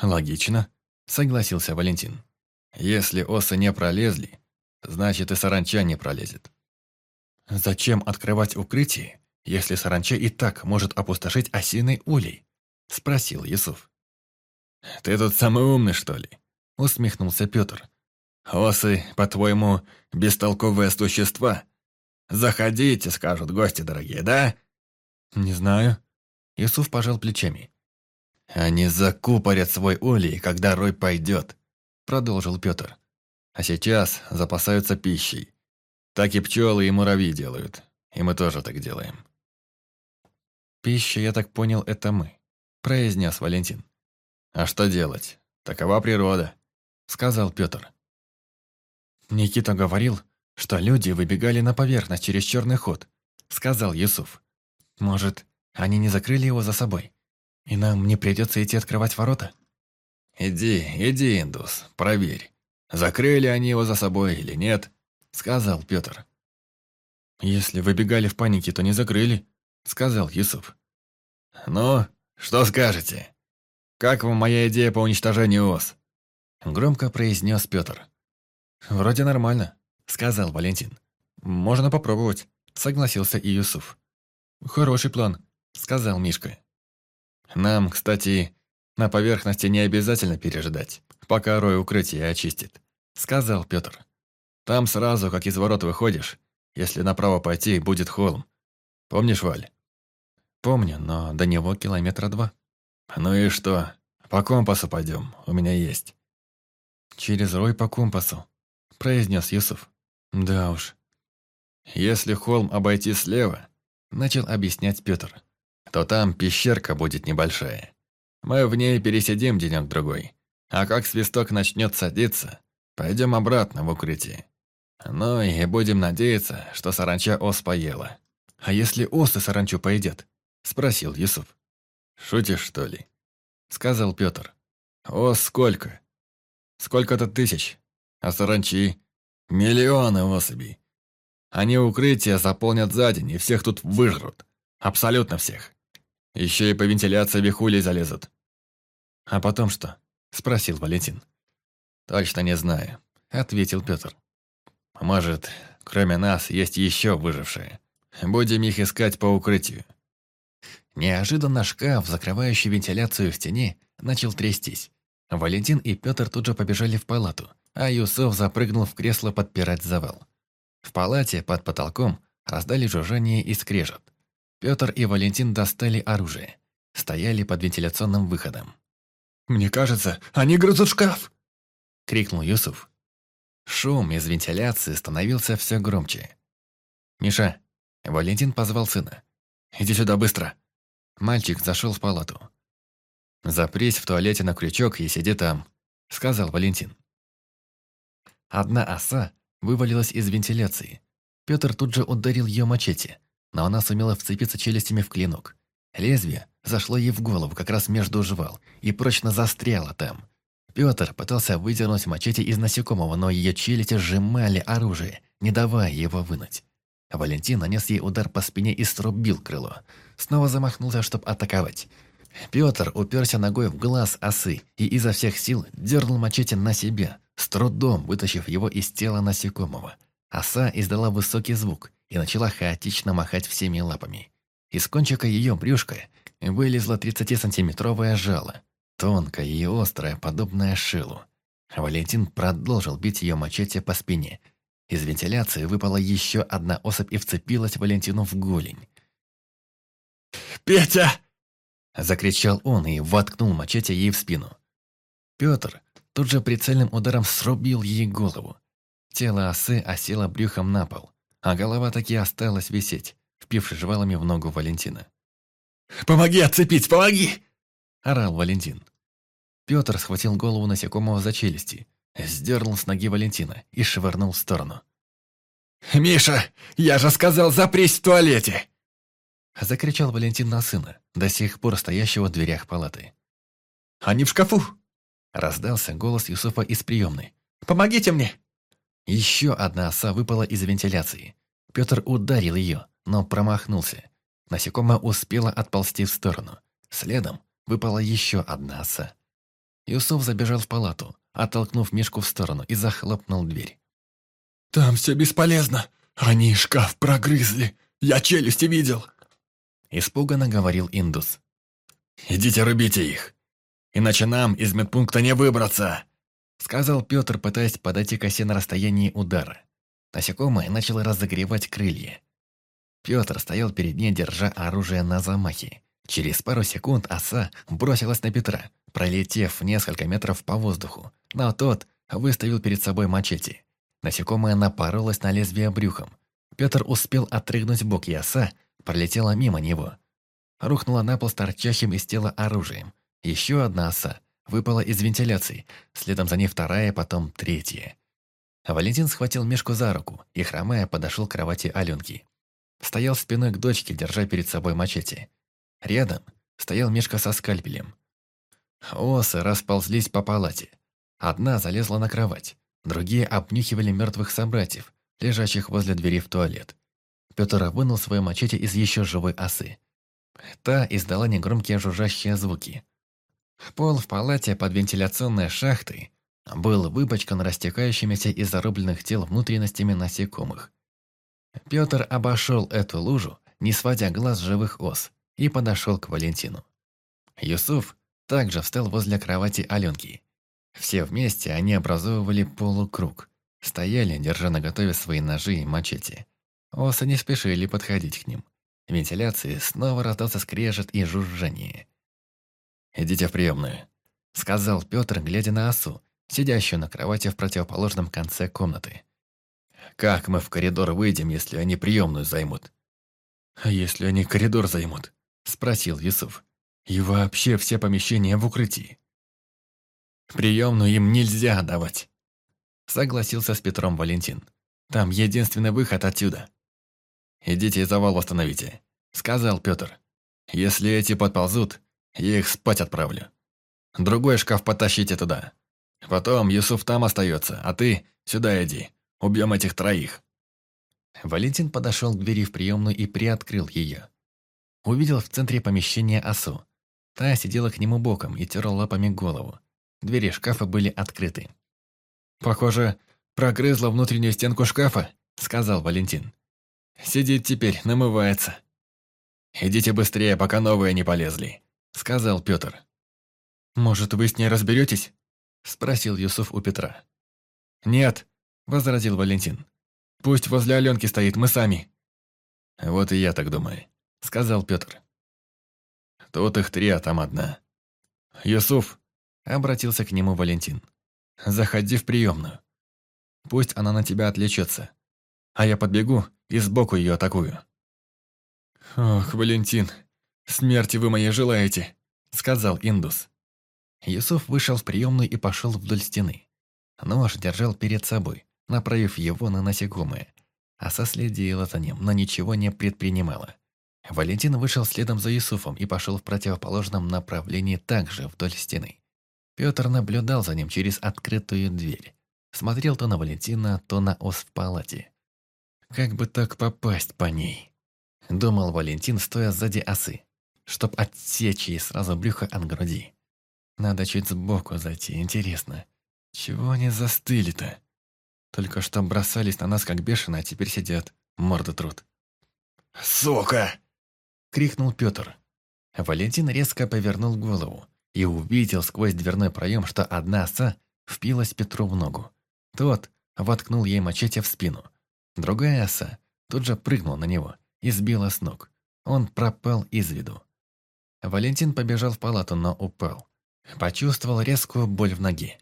«Логично», – согласился Валентин. «Если осы не пролезли, значит, и саранча не пролезет». «Зачем открывать укрытие, если саранча и так может опустошить осиный улей?» – спросил Юсуф. «Ты тут самый умный, что ли?» – усмехнулся Пётр. «Осы, по-твоему, бестолковые существа? Заходите, скажут гости дорогие, да?» «Не знаю». Юсуф пожал плечами. «Они закупорят свой улей, когда рой пойдет», – продолжил Пётр. «А сейчас запасаются пищей. Так и пчелы, и муравьи делают. И мы тоже так делаем». «Пища, я так понял, это мы», – произнес Валентин. «А что делать? Такова природа», — сказал Пётр. «Никита говорил, что люди выбегали на поверхность через черный ход», — сказал Юсуф. «Может, они не закрыли его за собой, и нам не придется идти открывать ворота?» «Иди, иди, индус, проверь, закрыли они его за собой или нет», — сказал Пётр. «Если выбегали в панике, то не закрыли», — сказал Юсуф. «Ну, что скажете?» «Как вам моя идея по уничтожению ос?» Громко произнес Петр. «Вроде нормально», — сказал Валентин. «Можно попробовать», — согласился и Юсуф. «Хороший план», — сказал Мишка. «Нам, кстати, на поверхности не обязательно пережидать, пока рой укрытие очистит», — сказал Петр. «Там сразу, как из ворот выходишь, если направо пойти, будет холм. Помнишь, Валь?» «Помню, но до него километра два», «Ну и что? По компасу пойдем, у меня есть». «Через рой по компасу», – произнес Юсуф. «Да уж». «Если холм обойти слева», – начал объяснять Петр, – «то там пещерка будет небольшая. Мы в ней пересидим денек-другой, а как свисток начнет садиться, пойдем обратно в укрытие. Ну и будем надеяться, что саранча ос поела». «А если осы саранчу поедят?» – спросил Юсуф. «Шутишь, что ли?» — сказал Пётр. «О, сколько! Сколько-то тысяч! А саранчи? Миллионы особей! Они укрытия заполнят за день, и всех тут выжрут. Абсолютно всех. Еще и по вентиляции вихули залезут». «А потом что?» — спросил Валентин. «Точно не знаю», — ответил Пётр. «Может, кроме нас есть еще выжившие. Будем их искать по укрытию». Неожиданно шкаф, закрывающий вентиляцию в тени начал трястись. Валентин и Петр тут же побежали в палату, а Юсов запрыгнул в кресло подпирать завал. В палате под потолком раздали жужжание и скрежет. Петр и Валентин достали оружие. Стояли под вентиляционным выходом. «Мне кажется, они грызут шкаф!» — крикнул Юсуф. Шум из вентиляции становился все громче. «Миша!» — Валентин позвал сына. «Иди сюда быстро!» Мальчик зашел в палату. «Запрись в туалете на крючок и сиди там», — сказал Валентин. Одна оса вывалилась из вентиляции. Петр тут же ударил ее мачете, но она сумела вцепиться челюстями в клинок. Лезвие зашло ей в голову как раз между жвал и прочно застряло там. Петр пытался выдернуть мачете из насекомого, но ее челюсти сжимали оружие, не давая его вынуть. Валентин нанес ей удар по спине и срубил крыло снова замахнулся, чтобы атаковать. Петр уперся ногой в глаз осы и изо всех сил дернул мачете на себя, с трудом вытащив его из тела насекомого. Оса издала высокий звук и начала хаотично махать всеми лапами. Из кончика ее брюшка вылезла 30-сантиметровое жало, тонкое и острое, подобное шилу. Валентин продолжил бить ее мачете по спине. Из вентиляции выпала еще одна особь и вцепилась Валентину в голень. «Петя!» – закричал он и воткнул мачете ей в спину. Петр тут же прицельным ударом срубил ей голову. Тело осы осело брюхом на пол, а голова таки осталась висеть, впившись жвалами в ногу Валентина. «Помоги отцепить, помоги!» – орал Валентин. Петр схватил голову насекомого за челюсти, сдернул с ноги Валентина и швырнул в сторону. «Миша, я же сказал, запрись в туалете!» Закричал Валентин на сына, до сих пор стоящего в дверях палаты. «Они в шкафу!» Раздался голос Юсуфа из приемной. «Помогите мне!» Еще одна оса выпала из вентиляции. Петр ударил ее, но промахнулся. Насекомое успело отползти в сторону. Следом выпала еще одна оса. Юсуф забежал в палату, оттолкнув Мишку в сторону и захлопнул дверь. «Там все бесполезно! Они шкаф прогрызли! Я челюсти видел!» Испуганно говорил Индус. «Идите рубите их, иначе нам из медпункта не выбраться!» Сказал Петр, пытаясь подойти к осе на расстоянии удара. Насекомое начало разогревать крылья. Петр стоял перед ней, держа оружие на замахе. Через пару секунд оса бросилась на Петра, пролетев несколько метров по воздуху, но тот выставил перед собой мачете. Насекомое напоролось на лезвие брюхом. Петр успел отрыгнуть бок и оса пролетела мимо него. Рухнула на пол с торчащим из тела оружием. Еще одна оса выпала из вентиляции, следом за ней вторая, потом третья. Валентин схватил Мишку за руку и, хромая, подошел к кровати Аленки. Стоял спиной к дочке, держа перед собой мачете. Рядом стоял Мишка со скальпелем. Осы расползлись по палате. Одна залезла на кровать, другие обнюхивали мертвых собратьев, лежащих возле двери в туалет. Петр вынул свою мачете из еще живой осы. Та издала негромкие жужжащие звуки. Пол в палате под вентиляционной шахтой был выпачкан растекающимися из зарубленных тел внутренностями насекомых. Петр обошел эту лужу, не сводя глаз живых ос, и подошел к Валентину. Юсуф также встал возле кровати Алёнки. Все вместе они образовывали полукруг, стояли, держа наготове свои ножи и мачете. Осы не спешили подходить к ним. Вентиляции снова раздался скрежет и жужжание. «Идите в приемную», — сказал Петр, глядя на осу, сидящую на кровати в противоположном конце комнаты. «Как мы в коридор выйдем, если они приемную займут?» «А если они коридор займут?» — спросил Юсуф. «И вообще все помещения в укрытии». «Приемную им нельзя давать», — согласился с Петром Валентин. «Там единственный выход отсюда». «Идите и завал остановите», — сказал Петр. «Если эти подползут, я их спать отправлю. Другой шкаф потащите туда. Потом Юсуф там остается, а ты сюда иди. Убьем этих троих». Валентин подошел к двери в приемную и приоткрыл ее. Увидел в центре помещения осу. Та сидела к нему боком и терла лапами голову. Двери шкафа были открыты. «Похоже, прогрызла внутреннюю стенку шкафа», — сказал Валентин. Сидит теперь, намывается. «Идите быстрее, пока новые не полезли», — сказал Петр. «Может, вы с ней разберетесь?» — спросил Юсуф у Петра. «Нет», — возразил Валентин. «Пусть возле Алёнки стоит, мы сами». «Вот и я так думаю», — сказал Петр. «Тут их три, а там одна». «Юсуф», — обратился к нему Валентин, — «заходи в приёмную. Пусть она на тебя отвлечется. А я подбегу и сбоку ее атакую. «Ох, Валентин, смерти вы моей желаете», — сказал Индус. Юсуф вышел в приемную и пошел вдоль стены. Нож держал перед собой, направив его на насекомое. А следила за ним, но ничего не предпринимала. Валентин вышел следом за Юсуфом и пошел в противоположном направлении также вдоль стены. Петр наблюдал за ним через открытую дверь. Смотрел то на Валентина, то на ос в палате. Как бы так попасть по ней? Думал Валентин, стоя сзади осы, чтоб отсечь ей сразу брюхо от груди. Надо чуть сбоку зайти, интересно. Чего они застыли-то? Только что бросались на нас как бешеные, а теперь сидят, морда труд. «Сука!» — крикнул Петр. Валентин резко повернул голову и увидел сквозь дверной проем, что одна оса впилась Петру в ногу. Тот воткнул ей мачете в спину — Другая оса тут же прыгнула на него и сбила с ног. Он пропал из виду. Валентин побежал в палату, но упал. Почувствовал резкую боль в ноге.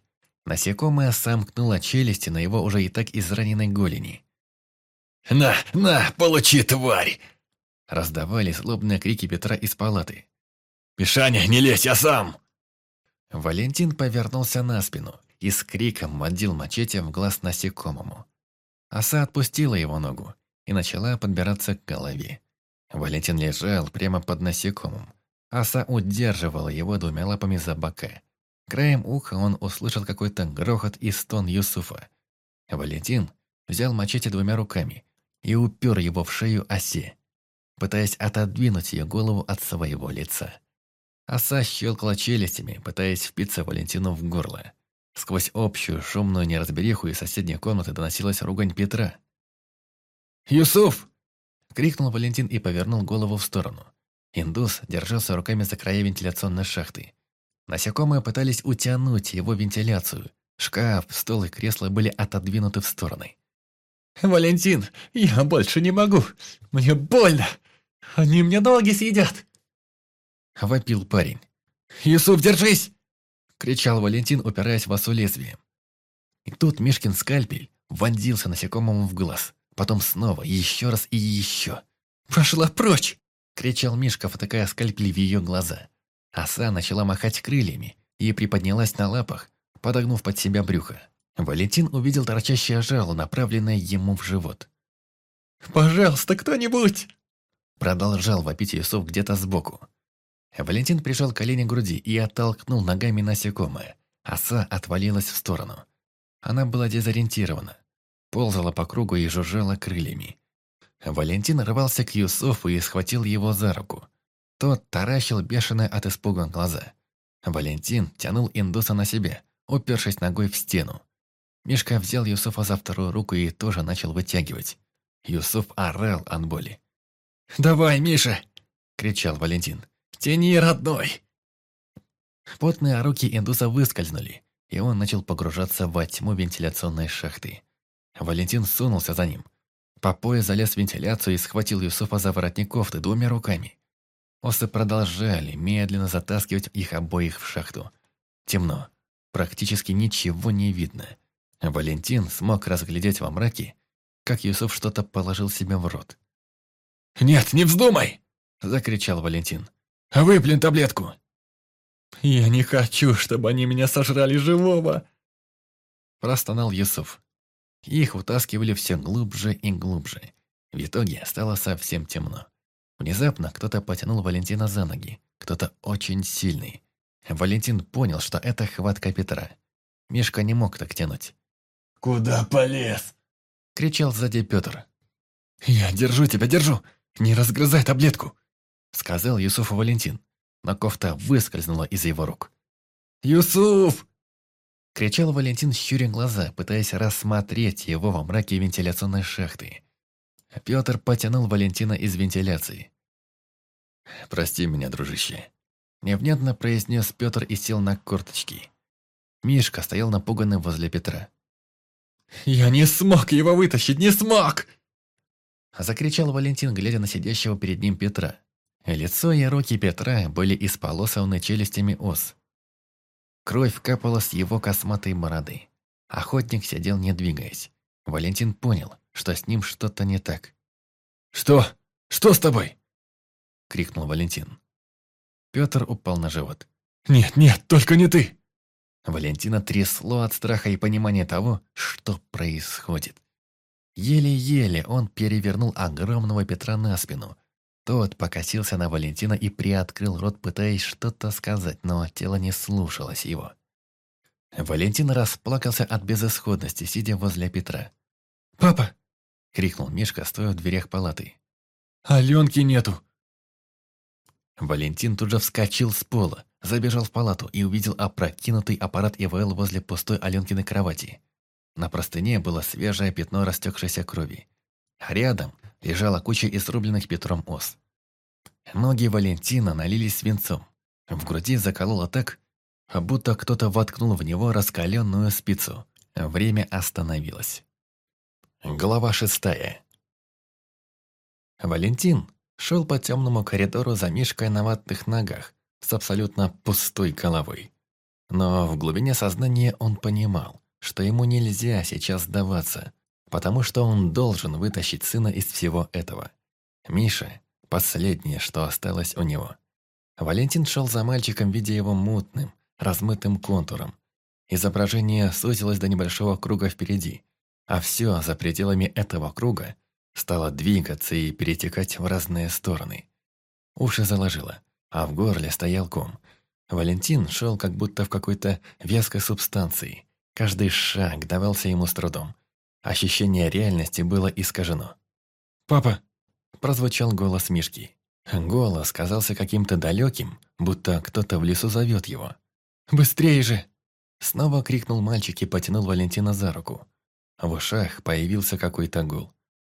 Насекомое сомкнуло челюсти на его уже и так израненной голени. «На, на, получи, тварь!» Раздавались лобные крики Петра из палаты. «Мишаня, не лезь, я сам!» Валентин повернулся на спину и с криком водил мачете в глаз насекомому. Оса отпустила его ногу и начала подбираться к голове. Валентин лежал прямо под насекомым. Оса удерживала его двумя лапами за бока. Краем уха он услышал какой-то грохот и стон Юсуфа. Валентин взял мачете двумя руками и упер его в шею осе, пытаясь отодвинуть ее голову от своего лица. Оса щелкала челюстями, пытаясь впиться Валентину в горло. Сквозь общую шумную неразбериху из соседней комнаты доносилась ругань Петра. «Юсуф!» — крикнул Валентин и повернул голову в сторону. Индус держался руками за края вентиляционной шахты. Насекомые пытались утянуть его вентиляцию. Шкаф, стол и кресло были отодвинуты в стороны. «Валентин, я больше не могу! Мне больно! Они мне ноги съедят!» — вопил парень. «Юсуф, держись!» – кричал Валентин, упираясь в осу лезвием. И тут Мишкин скальпель вонзился насекомому в глаз. Потом снова, еще раз и еще. «Пошла прочь!» – кричал Мишка, втыкая скальпель в ее глаза. Оса начала махать крыльями и приподнялась на лапах, подогнув под себя брюхо. Валентин увидел торчащее жало, направленное ему в живот. «Пожалуйста, кто-нибудь!» Продолжал вопить Юсуф где-то сбоку. А Валентин прижал колени к груди и оттолкнул ногами насекомое. Оса отвалилась в сторону. Она была дезориентирована. Ползала по кругу и жужжала крыльями. Валентин рвался к Юсуфу и схватил его за руку. Тот таращил бешено от испуга глаза. Валентин тянул индуса на себе, упершись ногой в стену. Мишка взял Юсуфа за вторую руку и тоже начал вытягивать. Юсуф орал от боли. «Давай, Миша!» – кричал Валентин. Тени, родной!» Потные руки индуса выскользнули, и он начал погружаться во тьму вентиляционной шахты. Валентин сунулся за ним. По пояс залез в вентиляцию и схватил Юсуфа за воротник кофты двумя руками. Осы продолжали медленно затаскивать их обоих в шахту. Темно. Практически ничего не видно. Валентин смог разглядеть во мраке, как Юсуф что-то положил себе в рот. «Нет, не вздумай!» – закричал Валентин. А «Выплюнь таблетку!» «Я не хочу, чтобы они меня сожрали живого!» Простонал Юсуф. Их утаскивали все глубже и глубже. В итоге стало совсем темно. Внезапно кто-то потянул Валентина за ноги, кто-то очень сильный. Валентин понял, что это хватка Петра. Мишка не мог так тянуть. «Куда полез?» – кричал сзади Петр. «Я держу тебя, держу! Не разгрызай таблетку!» сказал Юсуфу Валентин, но кофта выскользнула из его рук. «Юсуф!» Кричал Валентин, щуря глаза, пытаясь рассмотреть его во мраке вентиляционной шахты. Петр потянул Валентина из вентиляции. «Прости меня, дружище», — невнятно произнес Петр и сел на корточки. Мишка стоял напуганным возле Петра. «Я не смог его вытащить, не смог!» Закричал Валентин, глядя на сидящего перед ним Петра. Лицо и руки Петра были исполосованы челюстями ос. Кровь капала с его косматой бороды. Охотник сидел не двигаясь. Валентин понял, что с ним что-то не так. «Что? Что с тобой?» — крикнул Валентин. Петр упал на живот. «Нет, нет, только не ты!» Валентина трясло от страха и понимания того, что происходит. Еле-еле он перевернул огромного Петра на спину — тот покосился на Валентина и приоткрыл рот, пытаясь что-то сказать, но тело не слушалось его. Валентин расплакался от безысходности, сидя возле Петра. «Папа!» — крикнул Мишка, стоя в дверях палаты. «Аленки нету!» Валентин тут же вскочил с пола, забежал в палату и увидел опрокинутый аппарат ИВЛ возле пустой Аленкиной кровати. На простыне было свежее пятно растекшейся крови. Рядом лежала куча изрубленных Петром ос. Ноги Валентина налились свинцом. В груди закололо так, будто кто-то воткнул в него раскаленную спицу. Время остановилось. Глава шестая. Валентин шел по темному коридору за мишкой на ватных ногах с абсолютно пустой головой. Но в глубине сознания он понимал, что ему нельзя сейчас сдаваться, потому что он должен вытащить сына из всего этого. Миша – последнее, что осталось у него. Валентин шел за мальчиком, видя его мутным, размытым контуром. Изображение сузилось до небольшого круга впереди, а все за пределами этого круга стало двигаться и перетекать в разные стороны. Уши заложило, а в горле стоял ком. Валентин шел как будто в какой-то вязкой субстанции. Каждый шаг давался ему с трудом. Ощущение реальности было искажено. «Папа!» – прозвучал голос Мишки. Голос казался каким-то далеким, будто кто-то в лесу зовет его. «Быстрее же!» Снова крикнул мальчик и потянул Валентина за руку. В ушах появился какой-то гул.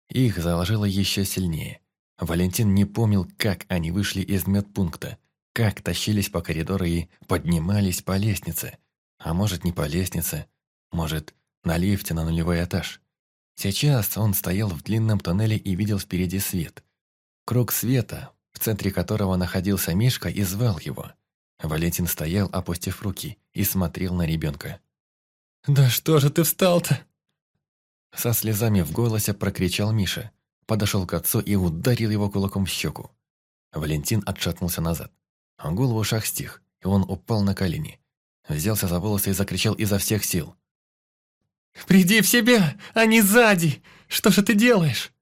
Их заложило еще сильнее. Валентин не помнил, как они вышли из медпункта, как тащились по коридору и поднимались по лестнице. А может, не по лестнице, может, на лифте на нулевой этаж. Сейчас он стоял в длинном тоннеле и видел впереди свет. Круг света, в центре которого находился Мишка, и звал его. Валентин стоял, опустив руки, и смотрел на ребенка. «Да что же ты встал-то?» Со слезами в голосе прокричал Миша, подошел к отцу и ударил его кулаком в щеку. Валентин отшатнулся назад. Гул в стих, и он упал на колени. Взялся за волосы и закричал изо всех сил. «Приди в себя, а не сзади! Что же ты делаешь?»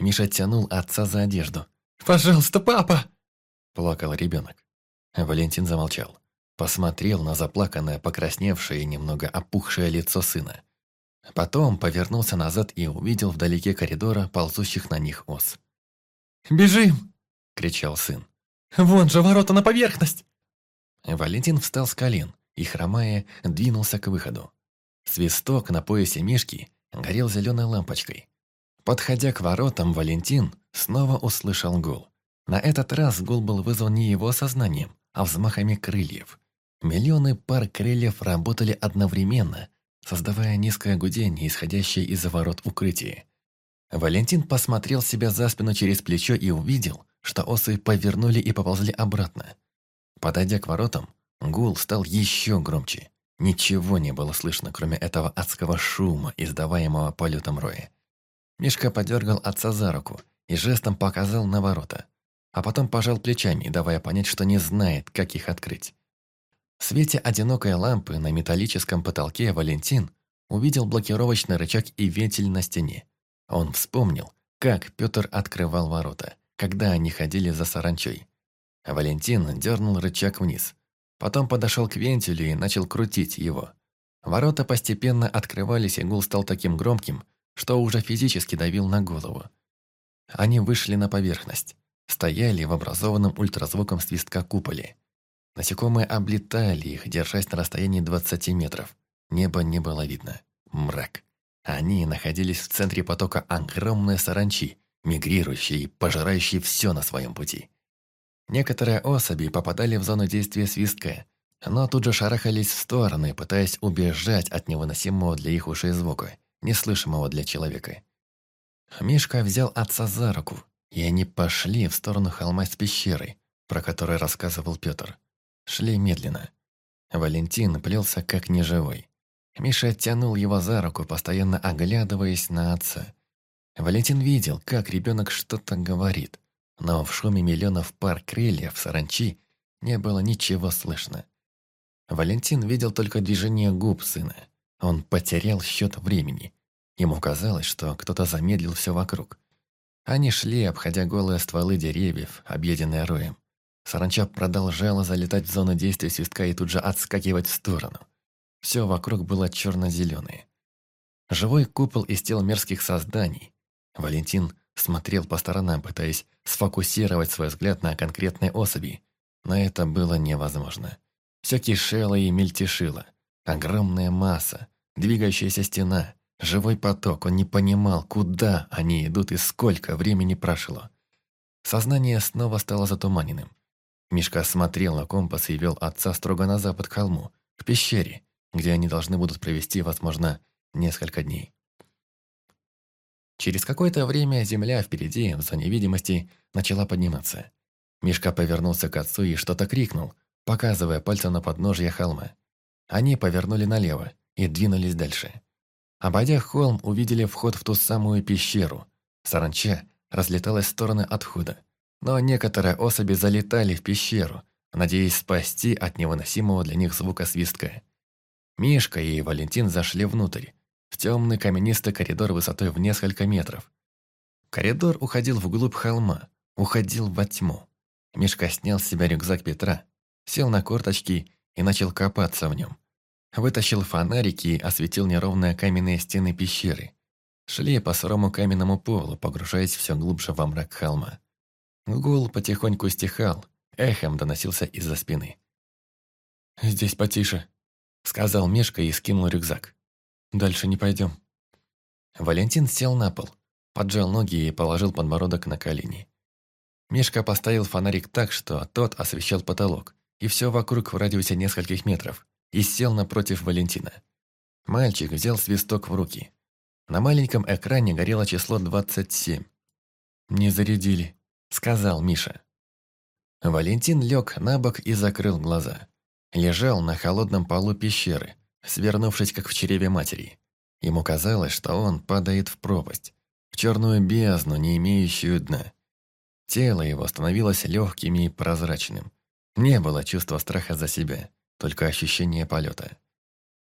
Миша тянул отца за одежду. «Пожалуйста, папа!» Плакал ребенок. Валентин замолчал. Посмотрел на заплаканное, покрасневшее и немного опухшее лицо сына. Потом повернулся назад и увидел вдалеке коридора ползущих на них ос. «Бежим!» – кричал сын. «Вон же ворота на поверхность!» Валентин встал с колен и, хромая, двинулся к выходу. Свисток на поясе Мишки горел зеленой лампочкой. Подходя к воротам, Валентин снова услышал гул. На этот раз гул был вызван не его сознанием, а взмахами крыльев. Миллионы пар крыльев работали одновременно, создавая низкое гудение, исходящее из-за ворот укрытия. Валентин посмотрел себя за спину через плечо и увидел, что осы повернули и поползли обратно. Подойдя к воротам, гул стал еще громче. Ничего не было слышно, кроме этого адского шума, издаваемого полетом роя. Мишка подергал отца за руку и жестом показал на ворота, а потом пожал плечами, давая понять, что не знает, как их открыть. В свете одинокой лампы на металлическом потолке Валентин увидел блокировочный рычаг и вентиль на стене. Он вспомнил, как Петр открывал ворота, когда они ходили за саранчой. Валентин дернул рычаг вниз – Потом подошел к вентилю и начал крутить его. Ворота постепенно открывались, и гул стал таким громким, что уже физически давил на голову. Они вышли на поверхность, стояли в образованном ультразвуком свистка куполе. Насекомые облетали их, держась на расстоянии 20 метров. Небо не было видно. Мрак. Они находились в центре потока огромной саранчи, мигрирующей, и пожирающие все на своем пути. Некоторые особи попадали в зону действия свистка, но тут же шарахались в стороны, пытаясь убежать от невыносимого для их ушей звука, неслышимого для человека. Мишка взял отца за руку, и они пошли в сторону холма с пещерой, про которую рассказывал Петр. Шли медленно. Валентин плелся как неживой. Миша тянул его за руку, постоянно оглядываясь на отца. Валентин видел, как ребенок что-то говорит – но в шуме миллионов пар крыльев саранчи не было ничего слышно. Валентин видел только движение губ сына. Он потерял счет времени. Ему казалось, что кто-то замедлил все вокруг. Они шли, обходя голые стволы деревьев, объеденные роем. Саранча продолжала залетать в зону действия свистка и тут же отскакивать в сторону. Все вокруг было черно-зеленое. Живой купол из тел мерзких созданий. Валентин смотрел по сторонам, пытаясь сфокусировать свой взгляд на конкретной особи, но это было невозможно. Все кишело и мельтешило. Огромная масса, двигающаяся стена, живой поток. Он не понимал, куда они идут и сколько времени прошло. Сознание снова стало затуманенным. Мишка смотрел на компас и вел отца строго на запад к холму, к пещере, где они должны будут провести, возможно, несколько дней. Через какое-то время земля впереди, за невидимости, начала подниматься. Мишка повернулся к отцу и что-то крикнул, показывая пальцем на подножье холма. Они повернули налево и двинулись дальше. Обойдя холм, увидели вход в ту самую пещеру. Саранча разлеталась в стороны отхода, но некоторые особи залетали в пещеру, надеясь спасти от невыносимого для них звука свистка. Мишка и Валентин зашли внутрь, в темный каменистый коридор высотой в несколько метров. Коридор уходил вглубь холма, уходил во тьму. Мишка снял с себя рюкзак Петра, сел на корточки и начал копаться в нем. Вытащил фонарики и осветил неровные каменные стены пещеры. Шли по сырому каменному полу, погружаясь все глубже во мрак холма. Гул потихоньку стихал, эхом доносился из-за спины. «Здесь потише», — сказал Мишка и скинул рюкзак. Дальше не пойдем». Валентин сел на пол, поджал ноги и положил подбородок на колени. Мишка поставил фонарик так, что тот освещал потолок, и все вокруг в радиусе нескольких метров, и сел напротив Валентина. Мальчик взял свисток в руки. На маленьком экране горело число 27. «Не зарядили», — сказал Миша. Валентин лег на бок и закрыл глаза. Лежал на холодном полу пещеры, свернувшись как в чреве матери. Ему казалось, что он падает в пропасть, в черную бездну, не имеющую дна. Тело его становилось легким и прозрачным. Не было чувства страха за себя, только ощущение полета.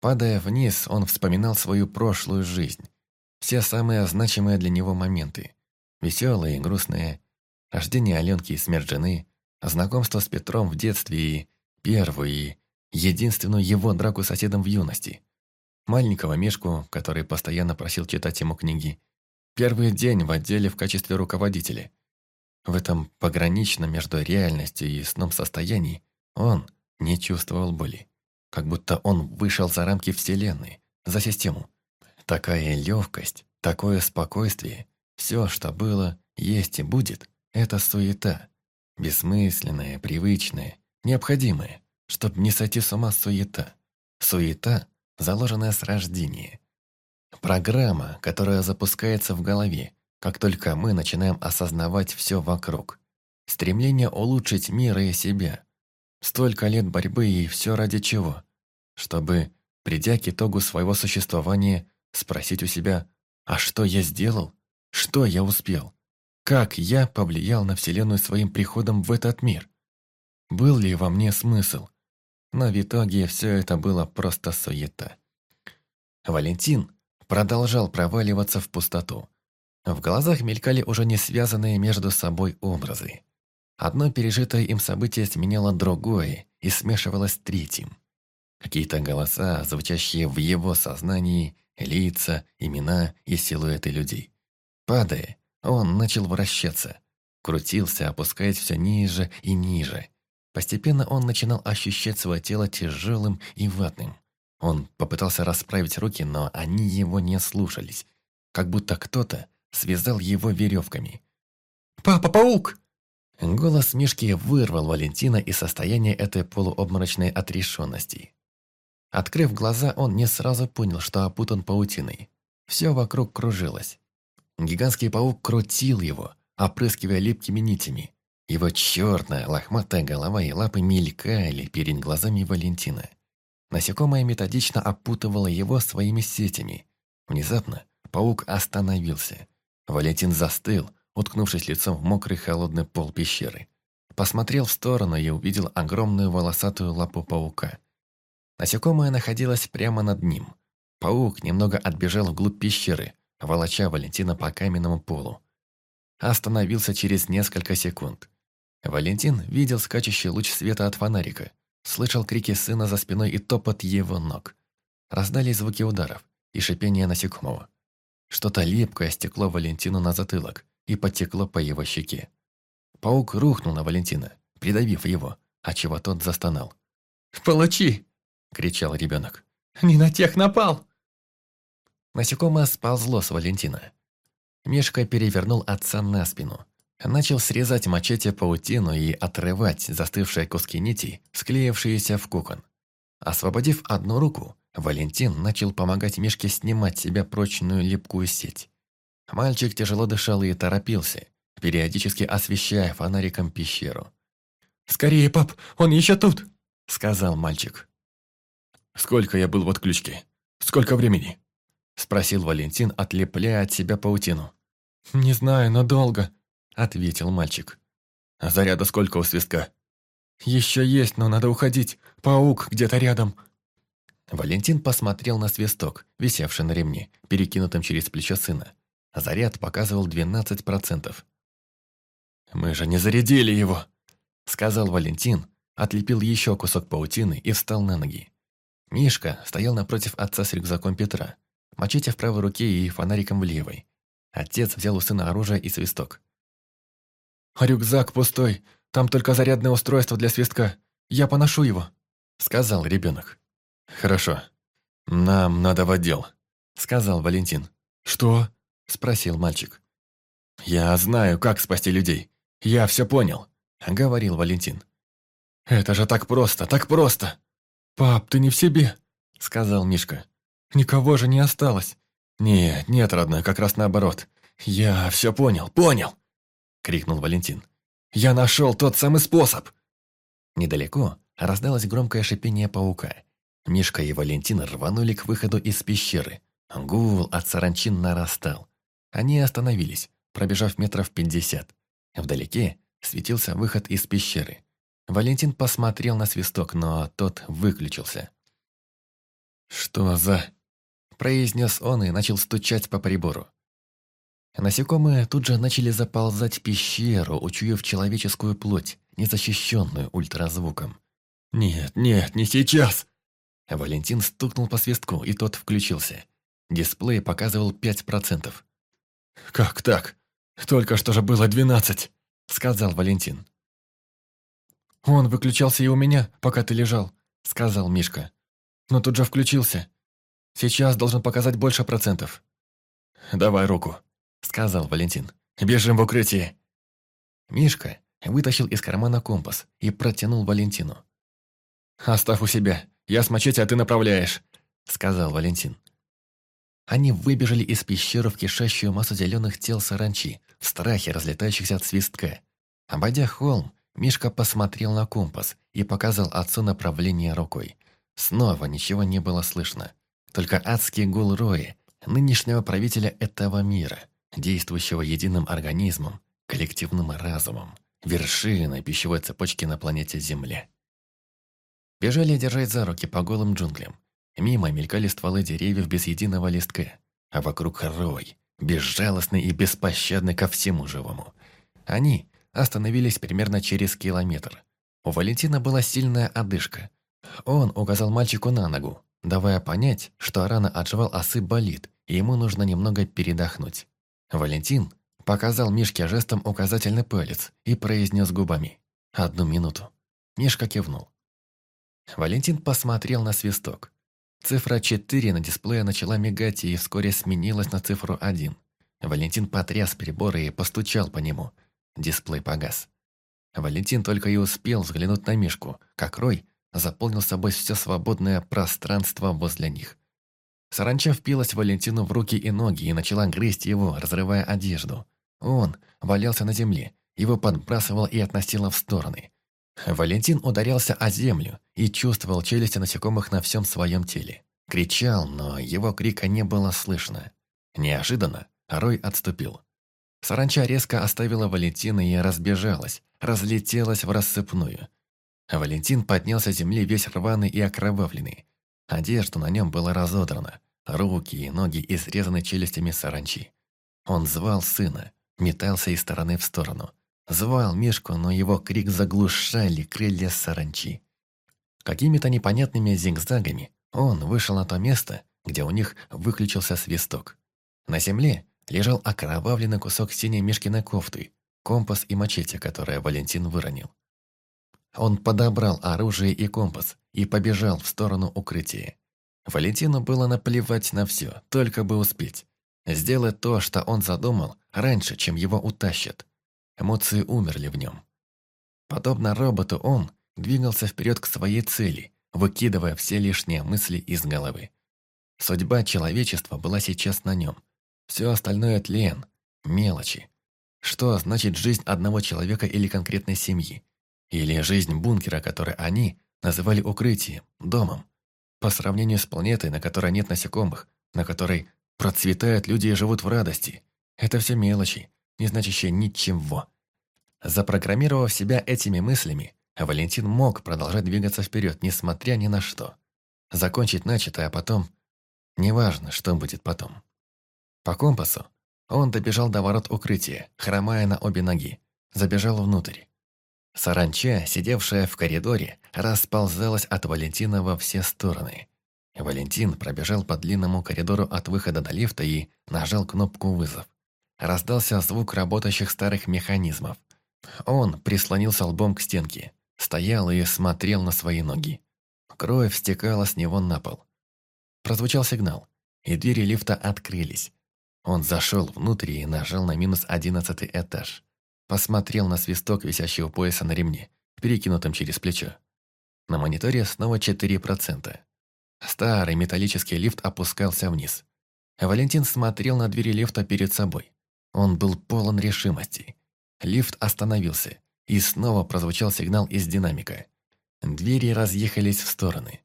Падая вниз, он вспоминал свою прошлую жизнь. Все самые значимые для него моменты. Веселые и грустные. Рождение Аленки и смерть жены. Знакомство с Петром в детстве и первую и единственную его драку с соседом в юности. Маленького Мишку, который постоянно просил читать ему книги. Первый день в отделе в качестве руководителя. В этом пограничном между реальностью и сном состоянии он не чувствовал боли. Как будто он вышел за рамки Вселенной, за систему. Такая легкость, такое спокойствие. Все, что было, есть и будет, это суета. Бессмысленная, привычная, необходимая чтоб не сойти с ума суета. Суета, заложенная с рождения. Программа, которая запускается в голове, как только мы начинаем осознавать все вокруг. Стремление улучшить мир и себя. Столько лет борьбы и все ради чего? Чтобы, придя к итогу своего существования, спросить у себя «А что я сделал? Что я успел? Как я повлиял на Вселенную своим приходом в этот мир? Был ли во мне смысл? но в итоге все это было просто суета. Валентин продолжал проваливаться в пустоту. В глазах мелькали уже не связанные между собой образы. Одно пережитое им событие сменяло другое и смешивалось с третьим. Какие-то голоса, звучащие в его сознании, лица, имена и силуэты людей. Падая, он начал вращаться. Крутился, опускаясь все ниже и ниже – Постепенно он начинал ощущать свое тело тяжелым и ватным. Он попытался расправить руки, но они его не слушались, как будто кто-то связал его веревками. «Папа-паук!» Голос Мишки вырвал Валентина из состояния этой полуобморочной отрешенности. Открыв глаза, он не сразу понял, что опутан паутиной. Все вокруг кружилось. Гигантский паук крутил его, опрыскивая липкими нитями. Его черная, лохматая голова и лапы мелькали перед глазами Валентина. Насекомое методично опутывало его своими сетями. Внезапно паук остановился. Валентин застыл, уткнувшись лицом в мокрый холодный пол пещеры. Посмотрел в сторону и увидел огромную волосатую лапу паука. Насекомое находилось прямо над ним. Паук немного отбежал вглубь пещеры, волоча Валентина по каменному полу. Остановился через несколько секунд. Валентин видел скачущий луч света от фонарика, слышал крики сына за спиной и топот его ног. Раздались звуки ударов и шипение насекомого. Что-то липкое стекло Валентину на затылок и потекло по его щеке. Паук рухнул на Валентина, придавив его, отчего тот застонал. «Получи!» – кричал ребенок. «Не на тех напал!» Насекомое сползло с Валентина. Мишка перевернул отца на спину – Начал срезать мачете паутину и отрывать застывшие куски нитей, склеившиеся в кокон. Освободив одну руку, Валентин начал помогать Мишке снимать с себя прочную липкую сеть. Мальчик тяжело дышал и торопился, периодически освещая фонариком пещеру. «Скорее, пап, он еще тут!» – сказал мальчик. «Сколько я был в отключке? Сколько времени?» – спросил Валентин, отлепляя от себя паутину. «Не знаю, но долго. — ответил мальчик. «А заряда сколько у свистка?» «Еще есть, но надо уходить. Паук где-то рядом». Валентин посмотрел на свисток, висевший на ремне, перекинутом через плечо сына. Заряд показывал 12%. «Мы же не зарядили его!» — сказал Валентин, отлепил еще кусок паутины и встал на ноги. Мишка стоял напротив отца с рюкзаком Петра, мачете в правой руке и фонариком в левой. Отец взял у сына оружие и свисток. «Рюкзак пустой, там только зарядное устройство для свистка. Я поношу его», — сказал ребенок. «Хорошо. Нам надо в отдел», — сказал Валентин. «Что?» — спросил мальчик. «Я знаю, как спасти людей. Я все понял», — говорил Валентин. «Это же так просто, так просто!» «Пап, ты не в себе», — сказал Мишка. «Никого же не осталось». «Нет, нет, родная, как раз наоборот. Я все понял, понял!» – крикнул Валентин. «Я нашел тот самый способ!» Недалеко раздалось громкое шипение паука. Мишка и Валентин рванули к выходу из пещеры. Гул от саранчин нарастал. Они остановились, пробежав метров пятьдесят. Вдалеке светился выход из пещеры. Валентин посмотрел на свисток, но тот выключился. «Что за...» – произнес он и начал стучать по прибору. Насекомые тут же начали заползать в пещеру, учуяв человеческую плоть, незащищенную ультразвуком. «Нет, нет, не сейчас!» Валентин стукнул по свистку, и тот включился. Дисплей показывал 5%. «Как так? Только что же было 12!» — сказал Валентин. «Он выключался и у меня, пока ты лежал», — сказал Мишка. «Но тут же включился. Сейчас должен показать больше процентов». «Давай руку», — сказал Валентин. «Бежим в укрытие!» Мишка вытащил из кармана компас и протянул Валентину. «Оставь у себя, я с мачете, а ты направляешь», — сказал Валентин. Они выбежали из пещеры в кишащую массу зеленых тел саранчи, в страхе разлетающихся от свистка. Обойдя холм, Мишка посмотрел на компас и показал отцу направление рукой. Снова ничего не было слышно. Только адский гул Рои, нынешнего правителя этого мира — действующего единым организмом, коллективным разумом, вершиной пищевой цепочки на планете Земля. Бежали, держать за руки по голым джунглям. Мимо мелькали стволы деревьев без единого листка, а вокруг рой, безжалостный и беспощадный ко всему живому. Они остановились примерно через километр. У Валентина была сильная одышка. Он указал мальчику на ногу, давая понять, что рана от жвал осы болит, и ему нужно немного передохнуть. Валентин показал Мишке жестом указательный палец и произнес губами. «Одну минуту». Мишка кивнул. Валентин посмотрел на свисток. Цифра 4 на дисплее начала мигать и вскоре сменилась на цифру 1. Валентин потряс прибор и постучал по нему. Дисплей погас. Валентин только и успел взглянуть на Мишку, как Рой заполнил собой все свободное пространство возле них. Саранча впилась Валентину в руки и ноги и начала грызть его, разрывая одежду. Он валялся на земле, его подбрасывал и относило в стороны. Валентин ударялся о землю и чувствовал челюсти насекомых на всем своем теле. Кричал, но его крика не было слышно. Неожиданно Рой отступил. Саранча резко оставила Валентина и разбежалась, разлетелась в рассыпную. Валентин поднялся с земли весь рваный и окровавленный. Одежда на нем была разодрана, руки и ноги изрезаны челюстями саранчи. Он звал сына, метался из стороны в сторону. Звал Мишку, но его крик заглушали крылья саранчи. Какими-то непонятными зигзагами он вышел на то место, где у них выключился свисток. На земле лежал окровавленный кусок синей Мишкиной кофты, компас и мачете, которое Валентин выронил. Он подобрал оружие и компас, и побежал в сторону укрытия. Валентину было наплевать на все, только бы успеть. Сделать то, что он задумал, раньше, чем его утащат. Эмоции умерли в нем. Подобно роботу он двигался вперед к своей цели, выкидывая все лишние мысли из головы. Судьба человечества была сейчас на нем. Все остальное тлен, мелочи. Что значит жизнь одного человека или конкретной семьи? Или жизнь бункера, который они, называли укрытием, домом. По сравнению с планетой, на которой нет насекомых, на которой процветают люди и живут в радости, это все мелочи, не значащие ничего. Запрограммировав себя этими мыслями, Валентин мог продолжать двигаться вперед, несмотря ни на что. Закончить начатое, а потом... Неважно, что будет потом. По компасу он добежал до ворот укрытия, хромая на обе ноги. Забежал внутрь. Саранча, сидевшая в коридоре, расползалась от Валентина во все стороны. Валентин пробежал по длинному коридору от выхода до лифта и нажал кнопку «Вызов». Раздался звук работающих старых механизмов. Он прислонился лбом к стенке, стоял и смотрел на свои ноги. Кровь стекала с него на пол. Прозвучал сигнал, и двери лифта открылись. Он зашел внутрь и нажал на минус одиннадцатый этаж. Посмотрел на свисток, висящего пояса на ремне, перекинутым через плечо. На мониторе снова 4%. Старый металлический лифт опускался вниз. Валентин смотрел на двери лифта перед собой. Он был полон решимости. Лифт остановился, и снова прозвучал сигнал из динамика. Двери разъехались в стороны.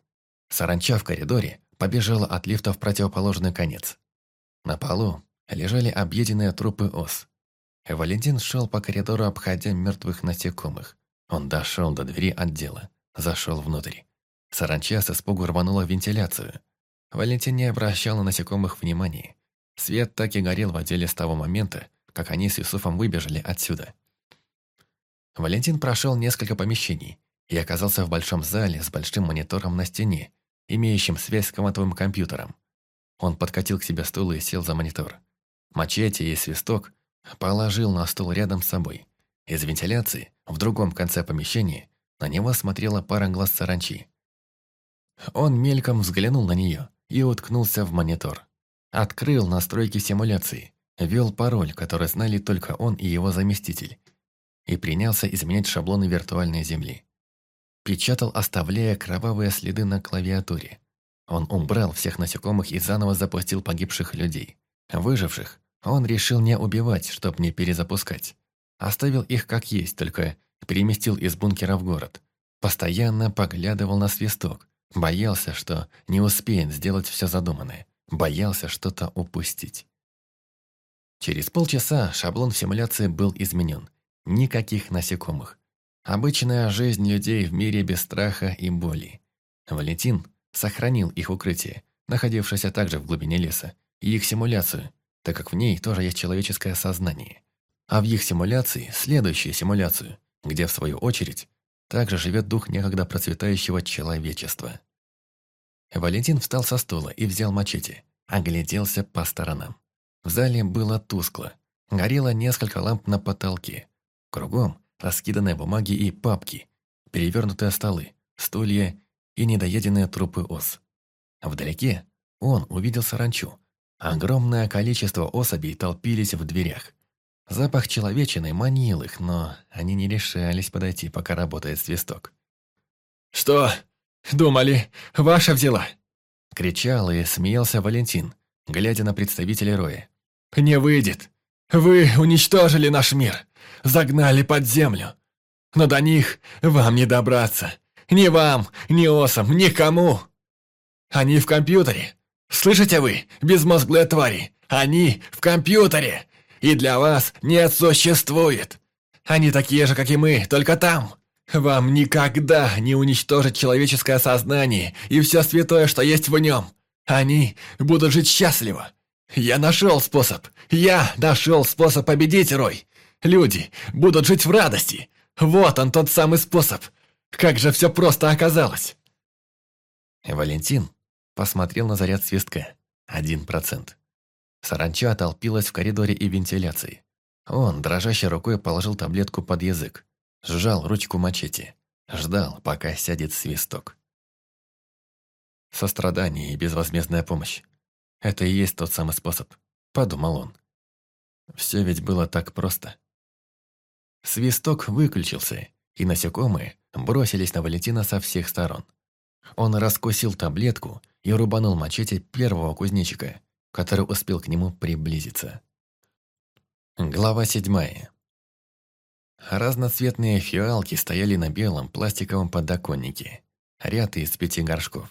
Саранча в коридоре побежала от лифта в противоположный конец. На полу лежали объеденные трупы ос. Валентин шел по коридору, обходя мертвых насекомых. Он дошел до двери отдела, зашел внутрь. Саранча с испугу рванула вентиляцию. Валентин не обращал на насекомых внимания. Свет так и горел в отделе с того момента, как они с Юсуфом выбежали отсюда. Валентин прошел несколько помещений и оказался в большом зале с большим монитором на стене, имеющим связь с квантовым компьютером. Он подкатил к себе стул и сел за монитор. Мачете и свисток Положил на стул рядом с собой. Из вентиляции, в другом конце помещения, на него смотрела пара глаз саранчи. Он мельком взглянул на нее и уткнулся в монитор. Открыл настройки симуляции, ввел пароль, который знали только он и его заместитель, и принялся изменять шаблоны виртуальной земли. Печатал, оставляя кровавые следы на клавиатуре. Он убрал всех насекомых и заново запустил погибших людей. Выживших он решил не убивать, чтоб не перезапускать. Оставил их как есть, только переместил из бункера в город. Постоянно поглядывал на свисток. Боялся, что не успеет сделать все задуманное. Боялся что-то упустить. Через полчаса шаблон в симуляции был изменен. Никаких насекомых. Обычная жизнь людей в мире без страха и боли. Валентин сохранил их укрытие, находившееся также в глубине леса, и их симуляцию, так как в ней тоже есть человеческое сознание. А в их симуляции – следующую симуляцию, где, в свою очередь, также живет дух некогда процветающего человечества. Валентин встал со стула и взял мачете, огляделся по сторонам. В зале было тускло, горело несколько ламп на потолке. Кругом раскиданные бумаги и папки, перевернутые столы, стулья и недоеденные трупы ос. Вдалеке он увидел саранчу – Огромное количество особей толпились в дверях. Запах человечины манил их, но они не решались подойти, пока работает свисток. «Что? Думали, ваша взяла?» Кричал и смеялся Валентин, глядя на представителей Роя. «Не выйдет! Вы уничтожили наш мир! Загнали под землю! Но до них вам не добраться! Ни вам, ни осам, никому! Они в компьютере! Слышите вы, безмозглые твари? Они в компьютере! И для вас не существует! Они такие же, как и мы, только там! Вам никогда не уничтожить человеческое сознание и все святое, что есть в нем! Они будут жить счастливо! Я нашел способ! Я нашел способ победить, Рой! Люди будут жить в радости! Вот он, тот самый способ! Как же все просто оказалось!» Валентин посмотрел на заряд свистка. Один процент. Саранча отолпилась в коридоре и вентиляции. Он, дрожащей рукой, положил таблетку под язык. Сжал ручку мачете. Ждал, пока сядет свисток. Сострадание и безвозмездная помощь. Это и есть тот самый способ, подумал он. Все ведь было так просто. Свисток выключился, и насекомые бросились на Валентина со всех сторон. Он раскусил таблетку и рубанул мачете первого кузнечика, который успел к нему приблизиться. Глава седьмая. Разноцветные фиалки стояли на белом пластиковом подоконнике, ряд из пяти горшков.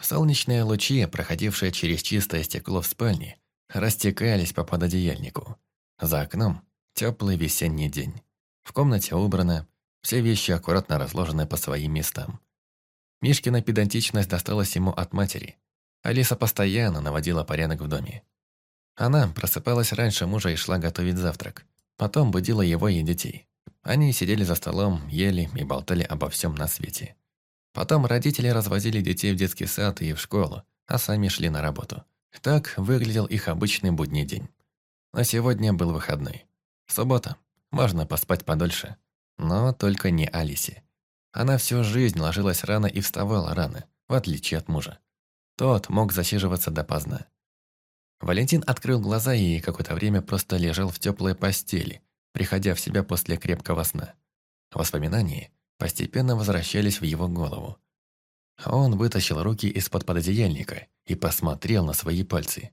Солнечные лучи, проходившие через чистое стекло в спальне, растекались по пододеяльнику. За окном теплый весенний день. В комнате убрано, все вещи аккуратно разложены по своим местам. Мишкина педантичность досталась ему от матери. Алиса постоянно наводила порядок в доме. Она просыпалась раньше мужа и шла готовить завтрак. Потом будила его и детей. Они сидели за столом, ели и болтали обо всем на свете. Потом родители развозили детей в детский сад и в школу, а сами шли на работу. Так выглядел их обычный будний день. Но сегодня был выходной. Суббота. Можно поспать подольше. Но только не Алисе. Она всю жизнь ложилась рано и вставала рано, в отличие от мужа. Тот мог засиживаться допоздна. Валентин открыл глаза и какое-то время просто лежал в теплой постели, приходя в себя после крепкого сна. Воспоминания постепенно возвращались в его голову. Он вытащил руки из-под пододеяльника и посмотрел на свои пальцы.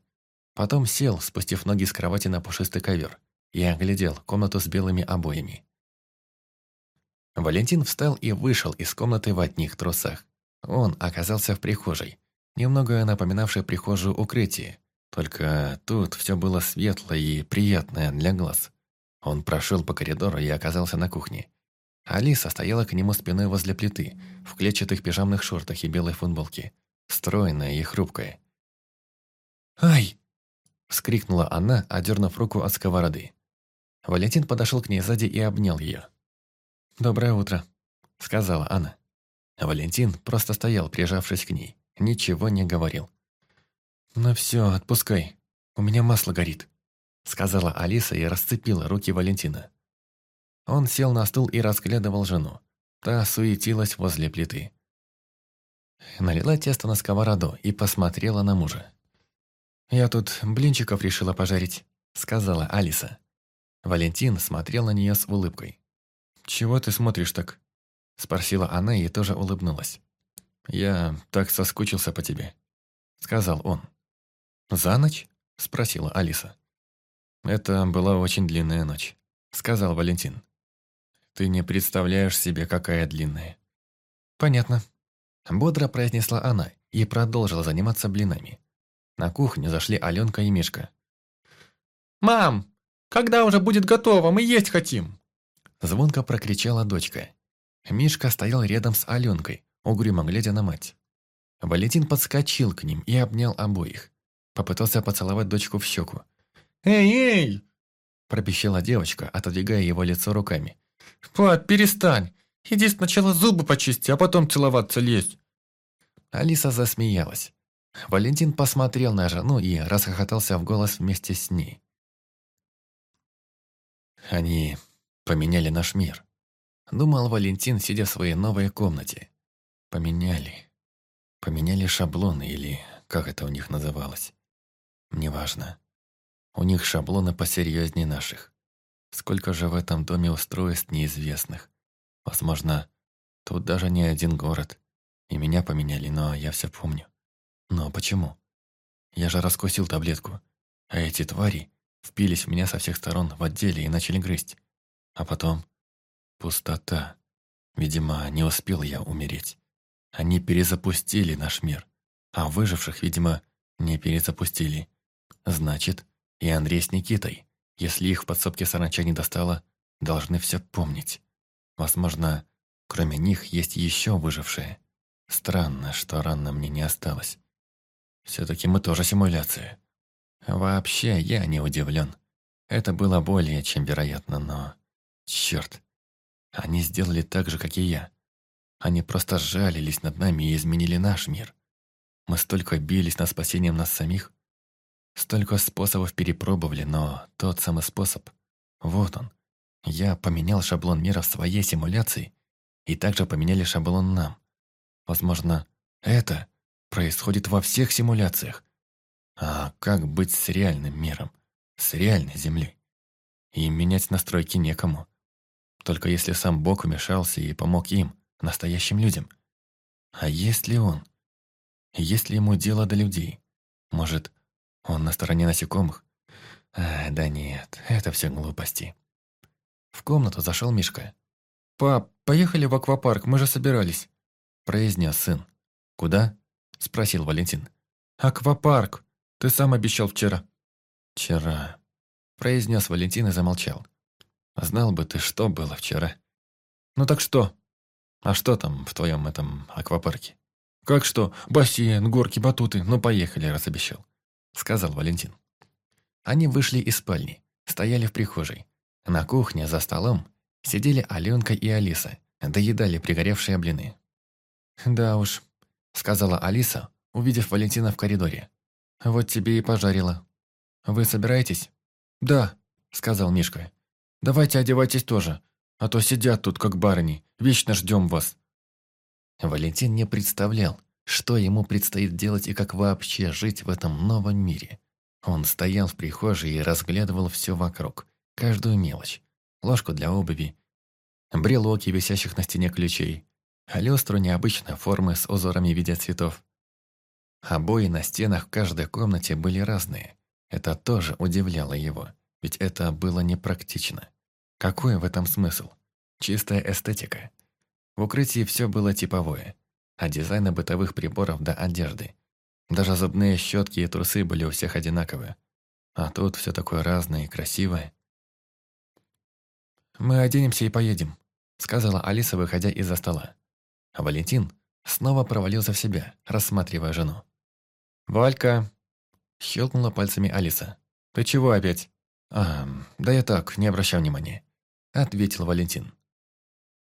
Потом сел, спустив ноги с кровати на пушистый ковер, и оглядел комнату с белыми обоями. Валентин встал и вышел из комнаты в одних трусах. Он оказался в прихожей, немного напоминавшей прихожую укрытие. Только тут все было светло и приятное для глаз. Он прошел по коридору и оказался на кухне. Алиса стояла к нему спиной возле плиты, в клетчатых пижамных шортах и белой футболке, стройная и хрупкая. «Ай!» – вскрикнула она, одернув руку от сковороды. Валентин подошел к ней сзади и обнял ее. «Доброе утро», — сказала она. Валентин просто стоял, прижавшись к ней, ничего не говорил. «Ну все, отпускай, у меня масло горит», — сказала Алиса и расцепила руки Валентина. Он сел на стул и разглядывал жену. Та суетилась возле плиты. Налила тесто на сковороду и посмотрела на мужа. «Я тут блинчиков решила пожарить», — сказала Алиса. Валентин смотрел на нее с улыбкой. «Чего ты смотришь так?» – спросила она и тоже улыбнулась. «Я так соскучился по тебе», – сказал он. «За ночь?» – спросила Алиса. «Это была очень длинная ночь», – сказал Валентин. «Ты не представляешь себе, какая длинная». «Понятно», – бодро произнесла она и продолжила заниматься блинами. На кухню зашли Аленка и Мишка. «Мам, когда уже будет готово, мы есть хотим!» Звонко прокричала дочка. Мишка стоял рядом с Аленкой, угрюмо глядя на мать. Валентин подскочил к ним и обнял обоих. Попытался поцеловать дочку в щеку. «Эй-эй!» – пропищала девочка, отодвигая его лицо руками. «Пап, перестань! Иди сначала зубы почисти, а потом целоваться лезь!» Алиса засмеялась. Валентин посмотрел на жену и расхохотался в голос вместе с ней. Они Поменяли наш мир. Думал Валентин, сидя в своей новой комнате. Поменяли. Поменяли шаблоны или как это у них называлось. Неважно. У них шаблоны посерьезнее наших. Сколько же в этом доме устройств неизвестных. Возможно, тут даже не один город. И меня поменяли, но я все помню. Но почему? Я же раскусил таблетку. А эти твари впились в меня со всех сторон в отделе и начали грызть. А потом пустота. Видимо, не успел я умереть. Они перезапустили наш мир. А выживших, видимо, не перезапустили. Значит, и Андрей с Никитой, если их в подсобке саранча не достало, должны все помнить. Возможно, кроме них есть еще выжившие. Странно, что ран мне не осталось. Все-таки мы тоже симуляция. Вообще, я не удивлен. Это было более чем вероятно, но... Черт. Они сделали так же, как и я. Они просто жалились над нами и изменили наш мир. Мы столько бились над спасением нас самих. Столько способов перепробовали, но тот самый способ. Вот он. Я поменял шаблон мира в своей симуляции и также поменяли шаблон нам. Возможно, это происходит во всех симуляциях. А как быть с реальным миром, с реальной Землей? И менять настройки некому. Только если сам Бог вмешался и помог им, настоящим людям. А есть ли он? Есть ли ему дело до людей? Может, он на стороне насекомых? А, да нет, это все глупости. В комнату зашел Мишка. «Пап, поехали в аквапарк, мы же собирались», – произнес сын. «Куда?» – спросил Валентин. «Аквапарк! Ты сам обещал вчера». «Вчера», – произнес Валентин и замолчал. Знал бы ты, что было вчера. Ну так что? А что там в твоем этом аквапарке? Как что? Бассейн, горки, батуты. Ну поехали, раз обещал. Сказал Валентин. Они вышли из спальни, стояли в прихожей. На кухне, за столом, сидели Аленка и Алиса, доедали пригоревшие блины. «Да уж», — сказала Алиса, увидев Валентина в коридоре. «Вот тебе и пожарила. Вы собираетесь?» «Да», — сказал Мишка. Давайте одевайтесь тоже, а то сидят тут как барни, Вечно ждем вас». Валентин не представлял, что ему предстоит делать и как вообще жить в этом новом мире. Он стоял в прихожей и разглядывал все вокруг, каждую мелочь. Ложку для обуви, брелоки, висящих на стене ключей, люстру необычной формы с узорами в виде цветов. Обои на стенах в каждой комнате были разные. Это тоже удивляло его, ведь это было непрактично. Какой в этом смысл? Чистая эстетика. В укрытии все было типовое. От дизайна бытовых приборов до одежды. Даже зубные щетки и трусы были у всех одинаковые. А тут все такое разное и красивое. «Мы оденемся и поедем», — сказала Алиса, выходя из-за стола. А Валентин снова провалился в себя, рассматривая жену. «Валька!» — щелкнула пальцами Алиса. «Ты чего опять?» «А, да я так, не обращай внимания» ответил Валентин.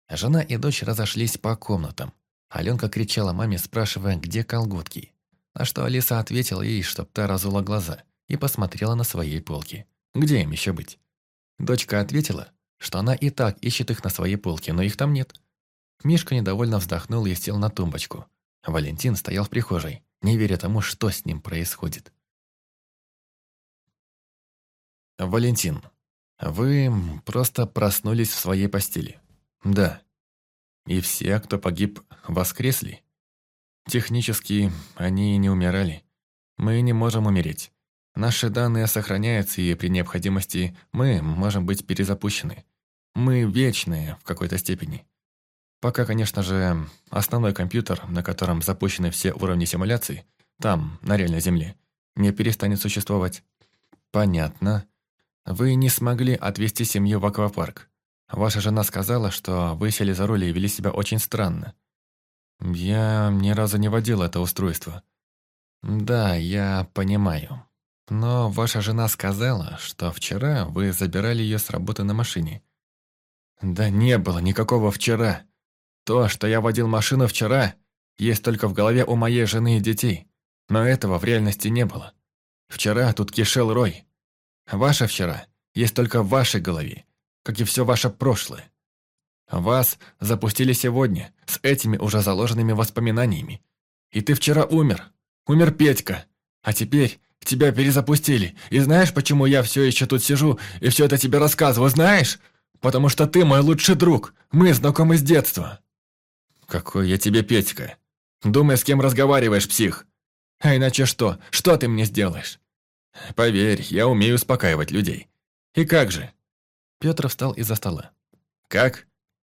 Жена и дочь разошлись по комнатам. Аленка кричала маме, спрашивая, где колготки. На что Алиса ответила ей, чтоб та разула глаза и посмотрела на своей полке. Где им еще быть? Дочка ответила, что она и так ищет их на своей полке, но их там нет. Мишка недовольно вздохнул и сел на тумбочку. Валентин стоял в прихожей, не веря тому, что с ним происходит. Валентин вы просто проснулись в своей постели. Да. И все, кто погиб, воскресли. Технически они не умирали. Мы не можем умереть. Наши данные сохраняются, и при необходимости мы можем быть перезапущены. Мы вечные в какой-то степени. Пока, конечно же, основной компьютер, на котором запущены все уровни симуляций, там, на реальной Земле, не перестанет существовать. Понятно. Вы не смогли отвезти семью в аквапарк. Ваша жена сказала, что вы сели за руль и вели себя очень странно. Я ни разу не водил это устройство. Да, я понимаю. Но ваша жена сказала, что вчера вы забирали ее с работы на машине. Да не было никакого вчера. То, что я водил машину вчера, есть только в голове у моей жены и детей. Но этого в реальности не было. Вчера тут кишел рой. Ваше вчера есть только в вашей голове, как и все ваше прошлое. Вас запустили сегодня с этими уже заложенными воспоминаниями. И ты вчера умер. Умер Петька. А теперь тебя перезапустили. И знаешь, почему я все еще тут сижу и все это тебе рассказываю, знаешь? Потому что ты мой лучший друг. Мы знакомы с детства. Какой я тебе Петька. Думай, с кем разговариваешь, псих. А иначе что? Что ты мне сделаешь? Поверь, я умею успокаивать людей. И как же? Петр встал из-за стола. Как?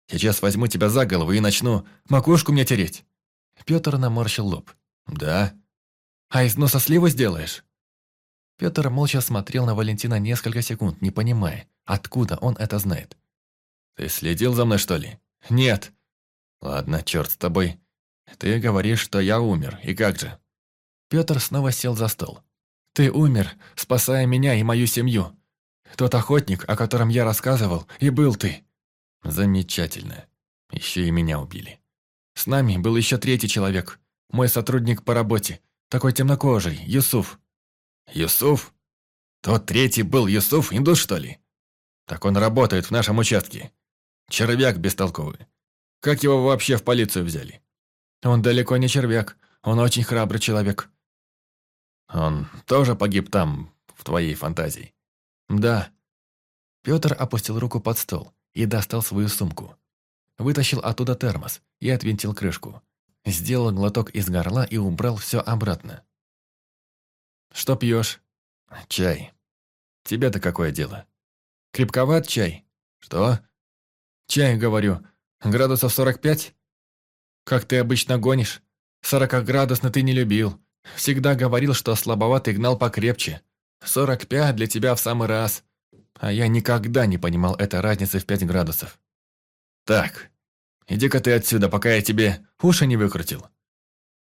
Сейчас возьму тебя за голову и начну макушку мне тереть. Петр наморщил лоб. Да. А из носа сливы сделаешь? Петр молча смотрел на Валентина несколько секунд, не понимая, откуда он это знает. «Ты следил за мной, что ли?» «Нет». «Ладно, черт с тобой. Ты говоришь, что я умер, и как же?» Петр снова сел за стол. Ты умер, спасая меня и мою семью. Тот охотник, о котором я рассказывал, и был ты». «Замечательно. Еще и меня убили. С нами был еще третий человек, мой сотрудник по работе, такой темнокожий, Юсуф». «Юсуф? Тот третий был Юсуф, индус, что ли?» «Так он работает в нашем участке. Червяк бестолковый. Как его вообще в полицию взяли?» «Он далеко не червяк, он очень храбрый человек. Он тоже погиб там, в твоей фантазии. Да. Петр опустил руку под стол и достал свою сумку. Вытащил оттуда термос и отвинтил крышку. Сделал глоток из горла и убрал все обратно. «Что пьешь?» «Чай. Тебе-то какое дело?» «Крепковат чай?» «Что?» «Чай, говорю. Градусов 45?» «Как ты обычно гонишь? Сорокаградусно ты не любил. Всегда говорил, что слабоватый гнал покрепче. 45 для тебя в самый раз. А я никогда не понимал этой разницы в пять градусов. Так, иди-ка ты отсюда, пока я тебе уши не выкрутил.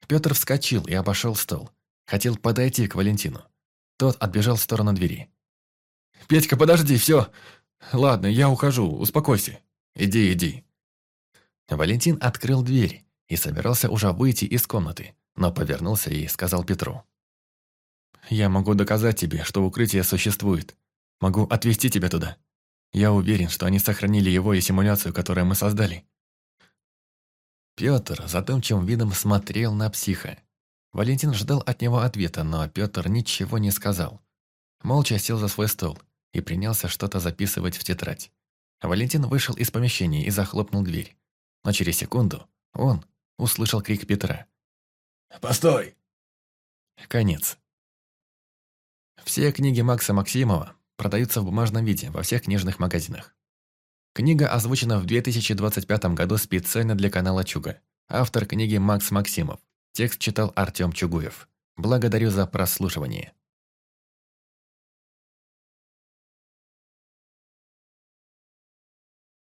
Петр вскочил и обошел стол. Хотел подойти к Валентину. Тот отбежал в сторону двери. «Петька, подожди, все! Ладно, я ухожу, успокойся. Иди, иди». Валентин открыл дверь и собирался уже выйти из комнаты, но повернулся и сказал Петру. «Я могу доказать тебе, что укрытие существует. Могу отвезти тебя туда. Я уверен, что они сохранили его и симуляцию, которую мы создали». Петр задумчивым видом смотрел на психа. Валентин ждал от него ответа, но Петр ничего не сказал. Молча сел за свой стол и принялся что-то записывать в тетрадь. Валентин вышел из помещения и захлопнул дверь. Но через секунду он услышал крик Петра – а постой!» Конец. Все книги Макса Максимова продаются в бумажном виде во всех книжных магазинах. Книга озвучена в 2025 году специально для канала Чуга. Автор книги Макс Максимов. Текст читал Артем Чугуев. Благодарю за прослушивание.